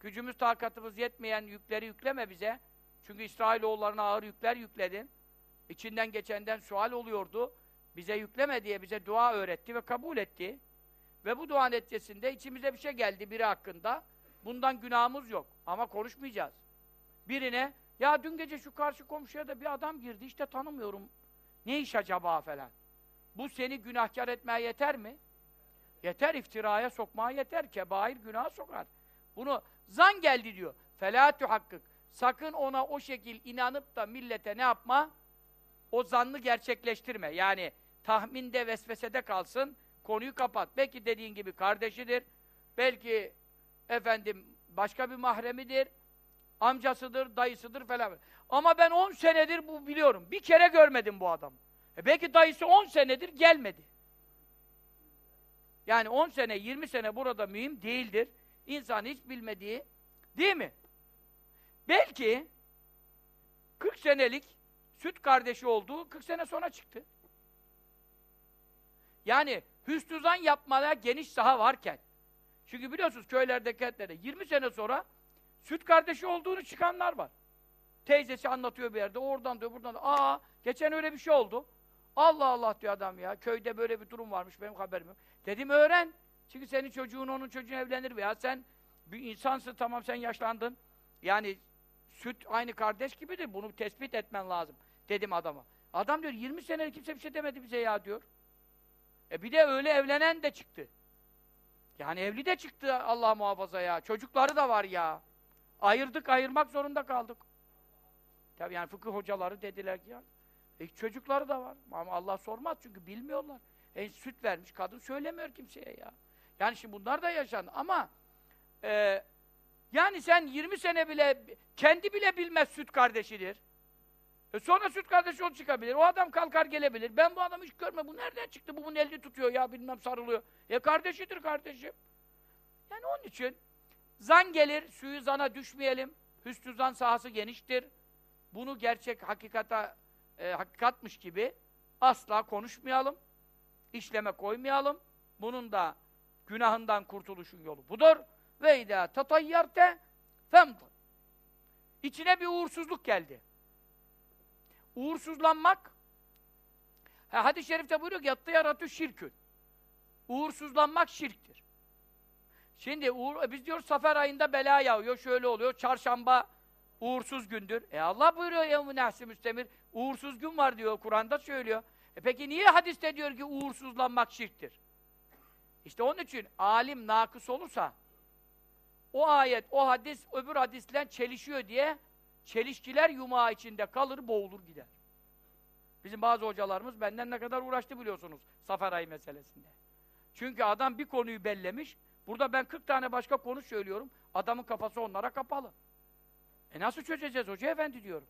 [SPEAKER 1] Gücümüz, takatımız yetmeyen yükleri yükleme bize. Çünkü İsrailoğullarına ağır yükler yükledin. İçinden geçenden sual oluyordu. Bize yükleme diye bize dua öğretti ve kabul etti. Ve bu dua neticesinde içimize bir şey geldi biri hakkında. Bundan günahımız yok. Ama konuşmayacağız. Birine, ya dün gece şu karşı komşuya da bir adam girdi, işte tanımıyorum. Ne iş acaba falan. Bu seni günahkar etmeye yeter mi? Yeter, iftiraya sokmaya yeter. Kebair günaha sokar. Bunu zan geldi diyor. Felâ hakkık. Sakın ona o şekil inanıp da millete ne yapma? O zannı gerçekleştirme. Yani tahminde, vesvesede kalsın, konuyu kapat. Belki dediğin gibi kardeşidir, belki efendim başka bir mahremidir, amcasıdır, dayısıdır falan. Ama ben 10 senedir bu biliyorum. Bir kere görmedim bu adamı. E belki dayısı 10 senedir gelmedi. Yani 10 sene, 20 sene burada mühim değildir. İnsan hiç bilmediği, değil mi? Belki 40 senelik süt kardeşi olduğu 40 sene sonra çıktı. Yani hüsnüzan yapmaya geniş saha varken, çünkü biliyorsunuz köylerde, kentlerde 20 sene sonra süt kardeşi olduğunu çıkanlar var. Teyzesi anlatıyor bir yerde, oradan diyor, buradan diyor. Aa, geçen öyle bir şey oldu. Allah Allah diyor adam ya, köyde böyle bir durum varmış, benim haberim yok. Dedim öğren. Çünkü senin çocuğun, onun çocuğun evlenir veya sen bir insansın, tamam sen yaşlandın. Yani süt aynı kardeş gibidir, bunu tespit etmen lazım. Dedim adama. Adam diyor, 20 sene kimse bir şey demedi bize ya diyor. E bir de öyle evlenen de çıktı. Yani evli de çıktı Allah muhafaza ya. Çocukları da var ya. Ayırdık, ayırmak zorunda kaldık. Tabii yani fıkıh hocaları dediler ki ya. E, çocukları da var. Ama Allah sormaz çünkü bilmiyorlar. E, süt vermiş kadın söylemiyor kimseye ya. Yani şimdi bunlar da yaşandı ama e, yani sen 20 sene bile kendi bile bilmez süt kardeşidir. E sonra süt kardeşi o çıkabilir. O adam kalkar gelebilir. Ben bu adamı hiç görme. Bu nereden çıktı? Bu bunun elini tutuyor ya bilmem sarılıyor. E kardeşidir kardeşim. Yani onun için zan gelir, suyu zana düşmeyelim. Hüsnü zan sahası geniştir. Bunu gerçek hakikata e, hakikatmış gibi asla konuşmayalım. işleme koymayalım. Bunun da günahından kurtuluşun yolu budur. Ve idâ tatayyarte femd. İçine bir uğursuzluk geldi. Uğursuzlanmak ha, hadis-i şerifte buyuruyor ki yattı yaratü şirkün. Uğursuzlanmak şirktir. Şimdi uğur, biz diyoruz safer ayında bela yağıyor, şöyle oluyor, çarşamba uğursuz gündür. E Allah buyuruyor yevmü nehsi müstemir, uğursuz gün var diyor, Kur'an'da söylüyor. E peki niye hadiste diyor ki uğursuzlanmak şirktir? İşte onun için alim nakıs olursa o ayet, o hadis öbür hadisle çelişiyor diye çelişkiler yumağı içinde kalır, boğulur gider. Bizim bazı hocalarımız benden ne kadar uğraştı biliyorsunuz Safer ayı meselesinde. Çünkü adam bir konuyu bellemiş, burada ben 40 tane başka konu söylüyorum, adamın kafası onlara kapalı. E nasıl çözeceğiz hoca efendi diyorum.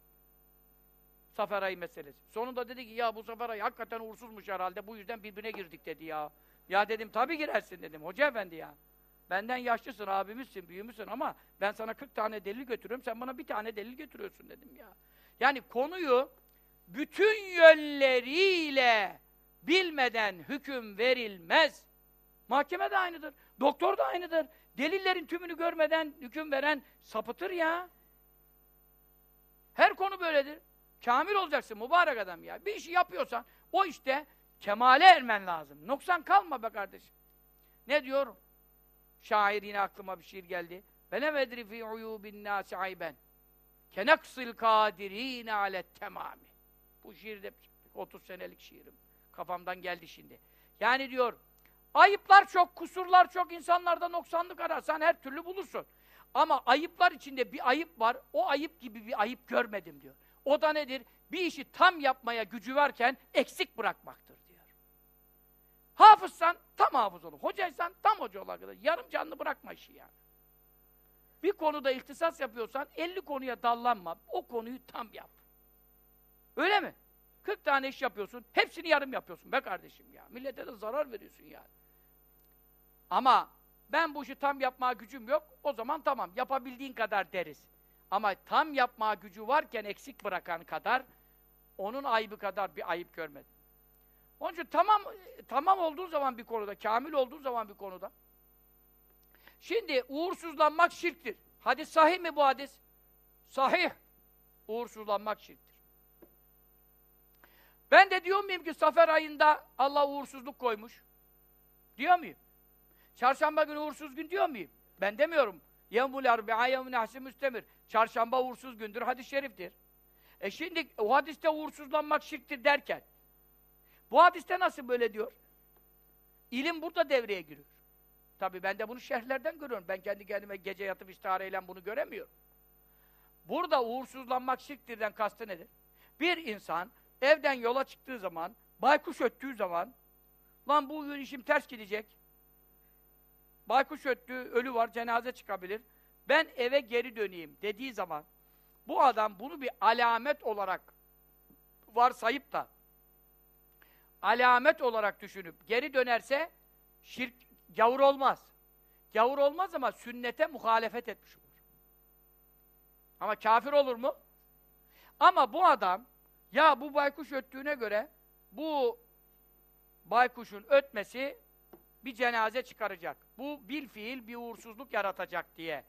[SPEAKER 1] Safer ayı meselesi. Sonunda dedi ki ya bu Safer ayı hakikaten uğursuzmuş herhalde, bu yüzden birbirine girdik dedi ya. Ya dedim tabii girersin dedim hoca efendi ya. Benden yaşlısın, abimizsin, büyümüşsün ama ben sana 40 tane delil götürüyorum, sen bana bir tane delil götürüyorsun dedim ya. Yani konuyu bütün yönleriyle bilmeden hüküm verilmez. Mahkeme de aynıdır, doktor da aynıdır. Delillerin tümünü görmeden hüküm veren sapıtır ya. Her konu böyledir. Kamil olacaksın mübarek adam ya. Bir işi yapıyorsan o işte kemale ermen lazım. Noksan kalma be kardeşim. Ne diyor? Şair yine aklıma bir şiir geldi. Ve medri fi uyubin nâsi ayben. Kenaksil kadirîne alet temâmi. Bu şiirde 30 senelik şiirim. Kafamdan geldi şimdi. Yani diyor, ayıplar çok, kusurlar çok, insanlarda noksanlık ararsan her türlü bulursun. Ama ayıplar içinde bir ayıp var, o ayıp gibi bir ayıp görmedim diyor. O da nedir? Bir işi tam yapmaya gücü varken eksik bırakmaktır diyor. Hafızsan tam hafız olur. Hocaysan tam hoca olur. Yarım canlı bırakma işi yani. Bir konuda ihtisas yapıyorsan 50 konuya dallanma. O konuyu tam yap. Öyle mi? 40 tane iş yapıyorsun, hepsini yarım yapıyorsun be kardeşim ya. Millete de zarar veriyorsun yani. Ama ben bu işi tam yapmaya gücüm yok, o zaman tamam, yapabildiğin kadar deriz. Ama tam yapmaya gücü varken eksik bırakan kadar, onun ayıbı kadar bir ayıp görmedim. Onun için tamam, tamam olduğu zaman bir konuda, kamil olduğu zaman bir konuda, şimdi uğursuzlanmak şirktir. Hadis sahih mi bu hadis? Sahih. Uğursuzlanmak şirktir. Ben de diyor muyum ki Safer ayında Allah uğursuzluk koymuş? Diyor muyum? Çarşamba günü uğursuz gün diyor muyum? Ben demiyorum. Yevmul arbi'a yevmul nahsi müstemir. Çarşamba uğursuz gündür, hadis-i şeriftir. E şimdi o hadiste uğursuzlanmak şirktir derken, bu hadiste nasıl böyle diyor? İlim burada devreye giriyor. Tabii ben de bunu şerhlerden görüyorum. Ben kendi kendime gece yatıp istihareyle bunu göremiyorum. Burada uğursuzlanmak şirktirden kastı nedir? Bir insan evden yola çıktığı zaman, baykuş öttüğü zaman, lan bu gün işim ters gidecek, baykuş öttü, ölü var, cenaze çıkabilir, ben eve geri döneyim dediği zaman, bu adam bunu bir alamet olarak varsayıp da, alamet olarak düşünüp geri dönerse, şirk, gavur olmaz. Gavur olmaz ama sünnete muhalefet etmiş olur. Ama kafir olur mu? Ama bu adam, ya bu baykuş öttüğüne göre bu baykuşun ötmesi bir cenaze çıkaracak. Bu bil fiil bir uğursuzluk yaratacak diye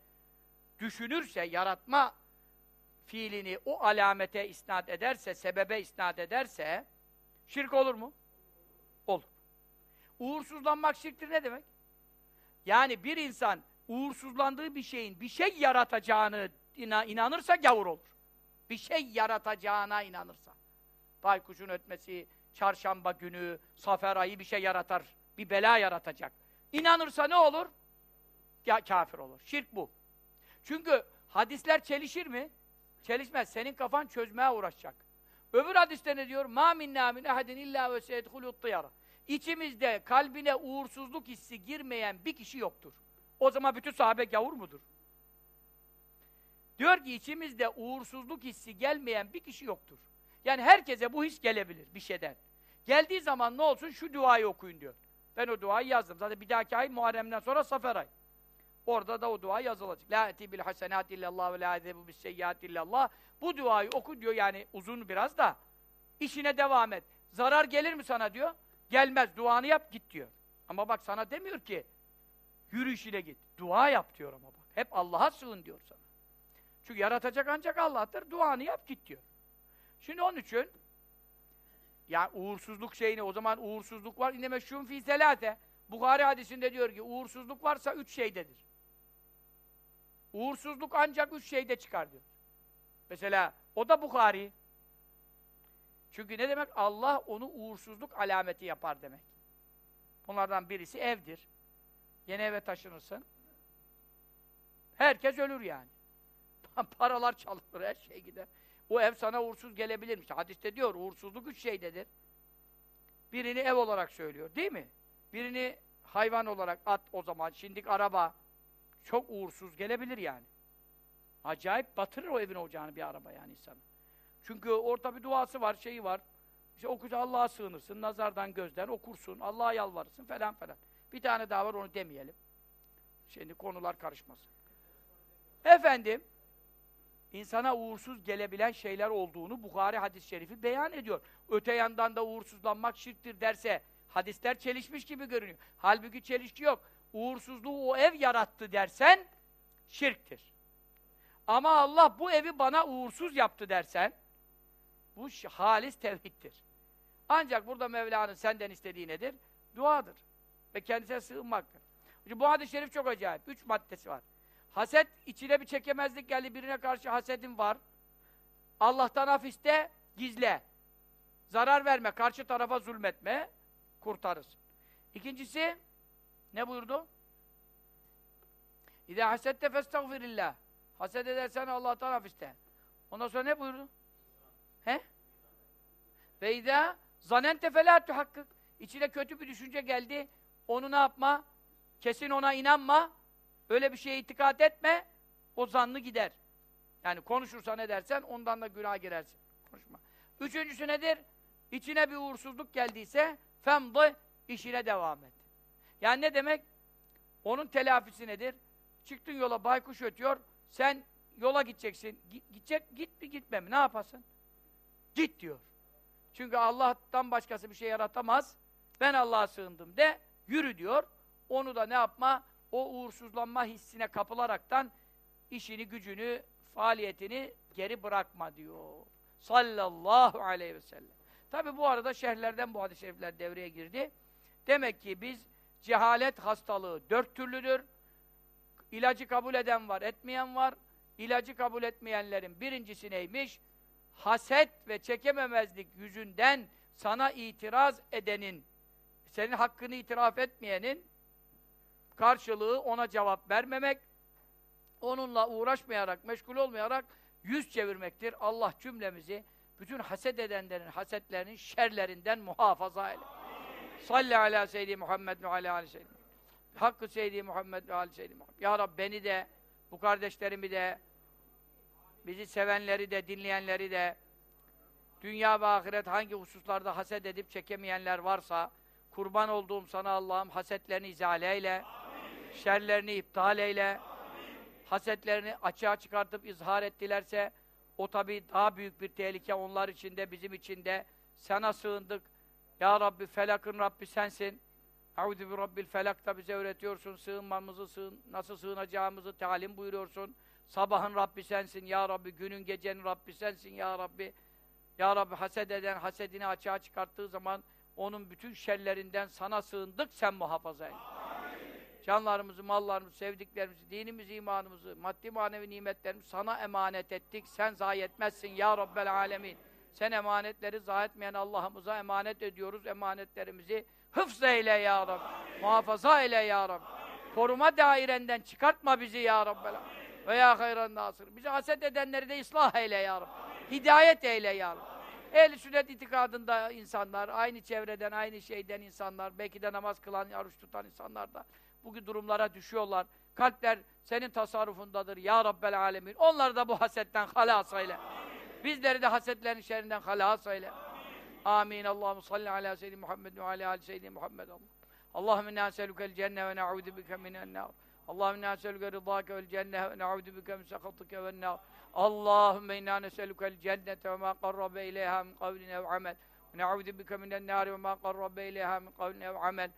[SPEAKER 1] düşünürse, yaratma fiilini o alamete isnat ederse, sebebe isnat ederse şirk olur mu? Olur. Uğursuzlanmak şirktir ne demek? Yani bir insan uğursuzlandığı bir şeyin bir şey yaratacağını inanırsa gavur olur bir şey yaratacağına inanırsa. Baykuşun ötmesi, çarşamba günü, safer ayı bir şey yaratar, bir bela yaratacak. İnanırsa ne olur? Ya kafir olur. Şirk bu. Çünkü hadisler çelişir mi? Çelişmez. Senin kafan çözmeye uğraşacak. Öbür hadiste ne diyor? Ma minna min ahadin illa ve seyedhulut tıyara. İçimizde kalbine uğursuzluk hissi girmeyen bir kişi yoktur. O zaman bütün sahabe gavur mudur? Diyor ki içimizde uğursuzluk hissi gelmeyen bir kişi yoktur. Yani herkese bu his gelebilir bir şeyden. Geldiği zaman ne olsun? Şu duayı okuyun diyor. Ben o duayı yazdım. Zaten bir dahaki ay Muharrem'den sonra Safer ay. Orada da o dua yazılacak. La eti bil hasenat illallah ve la ezebu bis seyyiat illallah. Bu duayı oku diyor yani uzun biraz da. İşine devam et. Zarar gelir mi sana diyor. Gelmez. Duanı yap git diyor. Ama bak sana demiyor ki yürü işine git. Dua yap diyor ama bak. Hep Allah'a sığın diyor sana. Çünkü yaratacak ancak Allah'tır. Duanı yap git diyor. Şimdi onun için ya uğursuzluk şeyini o zaman uğursuzluk var. İnne meşhum fi selate. Bukhari hadisinde diyor ki uğursuzluk varsa üç şeydedir. Uğursuzluk ancak üç şeyde çıkar diyor. Mesela o da Bukhari. Çünkü ne demek? Allah onu uğursuzluk alameti yapar demek. Bunlardan birisi evdir. Yeni eve taşınırsın. Herkes ölür yani. Paralar çalınır, her şey gider. O ev sana uğursuz gelebilirmiş. Hadiste diyor, uğursuzluk üç şeydedir. Birini ev olarak söylüyor, değil mi? Birini hayvan olarak at o zaman, şimdik araba. Çok uğursuz gelebilir yani. Acayip batırır o evin ocağını bir araba yani insanı. Çünkü orada bir duası var, şeyi var. İşte okursa Allah'a sığınırsın, nazardan, gözden okursun, Allah'a yalvarırsın falan falan. Bir tane daha var, onu demeyelim. Şimdi konular karışmasın. Efendim, insana uğursuz gelebilen şeyler olduğunu Bukhari hadis-i şerifi beyan ediyor. Öte yandan da uğursuzlanmak şirktir derse, hadisler çelişmiş gibi görünüyor. Halbuki çelişki yok. Uğursuzluğu o ev yarattı dersen, şirktir. Ama Allah bu evi bana uğursuz yaptı dersen, bu halis tevhiddir. Ancak burada Mevla'nın senden istediği nedir? Duadır. Ve kendisine sığınmaktır. Bu hadis-i şerif çok acayip. Üç maddesi var. Haset, içine bir çekemezlik geldi, birine karşı hasedin var. Allah'tan af iste, gizle. Zarar verme, karşı tarafa zulmetme, kurtarırsın. İkincisi, ne buyurdu? İzâ hasette festagfirillah. Haset edersen Allah'tan af iste. Ondan sonra ne buyurdu? He? Ve izâ zanente felâ tuhakkık. İçine kötü bir düşünce geldi. Onu ne yapma? Kesin ona inanma. Öyle bir şeye itikad etme. O zannı gider. Yani konuşursan ne dersen ondan da günah girersin. Konuşma. Üçüncüsü nedir? İçine bir uğursuzluk geldiyse femdı işine devam et. Yani ne demek? Onun telafisi nedir? Çıktın yola baykuş ötüyor. Sen yola gideceksin. Gidecek git mi gitme mi? Ne yapasın? Git diyor. Çünkü Allah'tan başkası bir şey yaratamaz. Ben Allah'a sığındım de yürü diyor. Onu da ne yapma? O uğursuzlanma hissine kapılaraktan işini, gücünü, faaliyetini geri bırakma diyor. Sallallahu aleyhi ve sellem. Tabi bu arada şehirlerden bu hadis-i şerifler devreye girdi. Demek ki biz cehalet hastalığı dört türlüdür. İlacı kabul eden var, etmeyen var. İlacı kabul etmeyenlerin birincisi neymiş? Haset ve çekememezlik yüzünden sana itiraz edenin, senin hakkını itiraf etmeyenin karşılığı ona cevap vermemek, onunla uğraşmayarak, meşgul olmayarak yüz çevirmektir. Allah cümlemizi bütün haset edenlerin hasetlerinin şerlerinden muhafaza eyle. Salli ala seyyidi Muhammed ve ala ali seyyidi Hakkı seyyidi Muhammed ve ali seyyidi Muhammed. Ya Rabbi beni de, bu kardeşlerimi de, bizi sevenleri de, dinleyenleri de, dünya ve ahiret hangi hususlarda haset edip çekemeyenler varsa, kurban olduğum sana Allah'ım hasetlerini izale eyle, Amin. Şerlerini iptal eyle, Amin. hasetlerini açığa çıkartıp izhar ettilerse, o tabi daha büyük bir tehlike onlar için de, bizim için de, sana sığındık. Ya Rabbi, felakın Rabbi sensin. Eûzü bi Rabbil felak da bize öğretiyorsun, sığınmamızı, sığın, nasıl sığınacağımızı talim buyuruyorsun. Sabahın Rabbi sensin ya Rabbi, günün gecenin Rabbi sensin ya Rabbi. Ya Rabbi haset eden hasedini açığa çıkarttığı zaman onun bütün şerlerinden sana sığındık, sen muhafaza et. Canlarımızı, mallarımızı, sevdiklerimizi, dinimizi, imanımızı, maddi manevi nimetlerimizi sana emanet ettik. Sen zayi etmezsin ya Rabbel alemin. Sen emanetleri zayi etmeyen Allah'ımıza emanet ediyoruz. Emanetlerimizi hıfz eyle ya Rabbi. Muhafaza eyle ya Rabbi. Koruma dairenden çıkartma bizi ya Rabbi. Ve ya hayran nasır. Bizi haset edenleri de ıslah eyle ya Rabbi. Hidayet eyle ya Rabbi. Ehl-i sünnet itikadında insanlar, aynı çevreden, aynı şeyden insanlar, belki de namaz kılan, oruç tutan insanlar da bugün durumlara düşüyorlar. Kalpler senin tasarrufundadır ya Rabbel alemin. Onları da bu hasetten halas eyle. Bizleri de hasetlerin şerrinden halas eyle. Amin. Allahu salli ala seyyidina Muhammed ve ala ali seyyidina Muhammed. Allahümme inna eselukel cenne ve na'udu bike minen nar. Allahümme inna eseluke rıdâke vel cenne ve na'udu bike min sakatike ven nar. Allahümme inna neselukel cennete ve ma qarrabe ileyha min kavlin ev amel. Ve na'udu bike minen nar ve ma qarrabe ileyha min kavlin ev amel.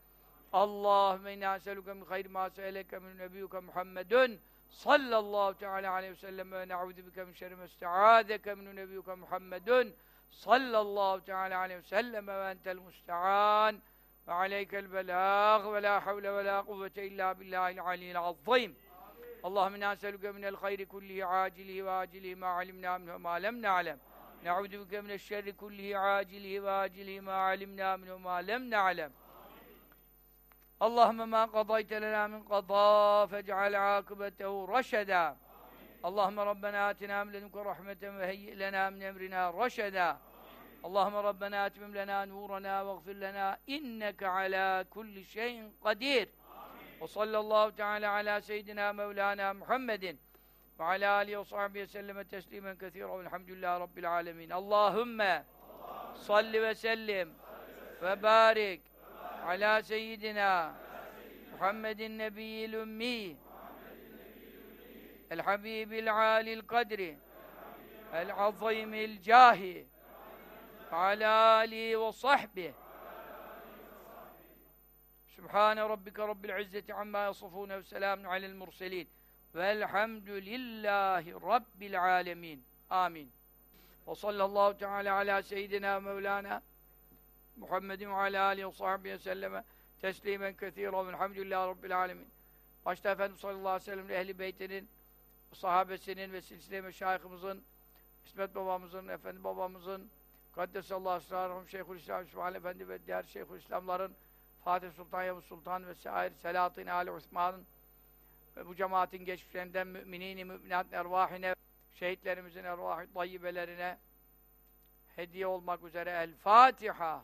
[SPEAKER 1] Allahümme inna neseluke min hayri ma se'eleke min nebiyyuke Muhammedun sallallahu teala aleyhi ve sellem ve na'udu bike min şerri meste'adeke min nebiyyuke Muhammedun sallallahu teala aleyhi ve sellem ve entel musta'an ve aleykel belâg ve la havle ve la kuvvete illa billahil aliyyil azzim. Allahümme nâselüke minel hayri kullihi acilihi ve acilihi ma alimna minhu ma lem na'lem. Ne'udu bike mineşşerri kullihi acilihi ve acilihi ma alimna minhu ma lem na'lem. Allahümme ma qadayte lena min qada fec'al akıbetehu raşeda. Allahümme Rabbena atina min ledunke rahmeten ve heyyi min emrina raşeda. Allahümme Rabbena atmim lena nurana ve gfir lena inneke ala kulli şeyin kadir. Ve sallallahu teala ala seyyidina Mevlana Muhammedin ve ala alihi ve sahbihi selleme teslimen kethira velhamdülillahi rabbil alemin. Allahümme salli ve sellim ve barik ala seyyidina Muhammedin nebiyyil ümmi el habibil alil kadri el azimil cahi ala alihi ve sahbihi Sübhane rabbike rabbil izzeti amma yasifun ve selamun alel murselin velhamdülillahi rabbil alemin. Amin. Ve sallallahu teala ala seyyidina Mevlana Muhammedin ve ala alihi ve sahbihi selleme teslimen kethira velhamdülillahi rabbil alemin. Başta Efendimiz sallallahu aleyhi ve sellem ehli beytinin, sahabesinin ve silsile meşayihimizin, İsmet babamızın, Efendi babamızın, Kaddesallahu esrarhum Şeyhülislam İsmail Efendi ve diğer Şeyhülislamların Fatih Sultan Yavuz Sultan ve sair Selahattin Ali Osman'ın ve bu cemaatin geçmişlerinden müminin müminat ervahine şehitlerimizin ervahı tayyibelerine hediye olmak üzere El Fatiha.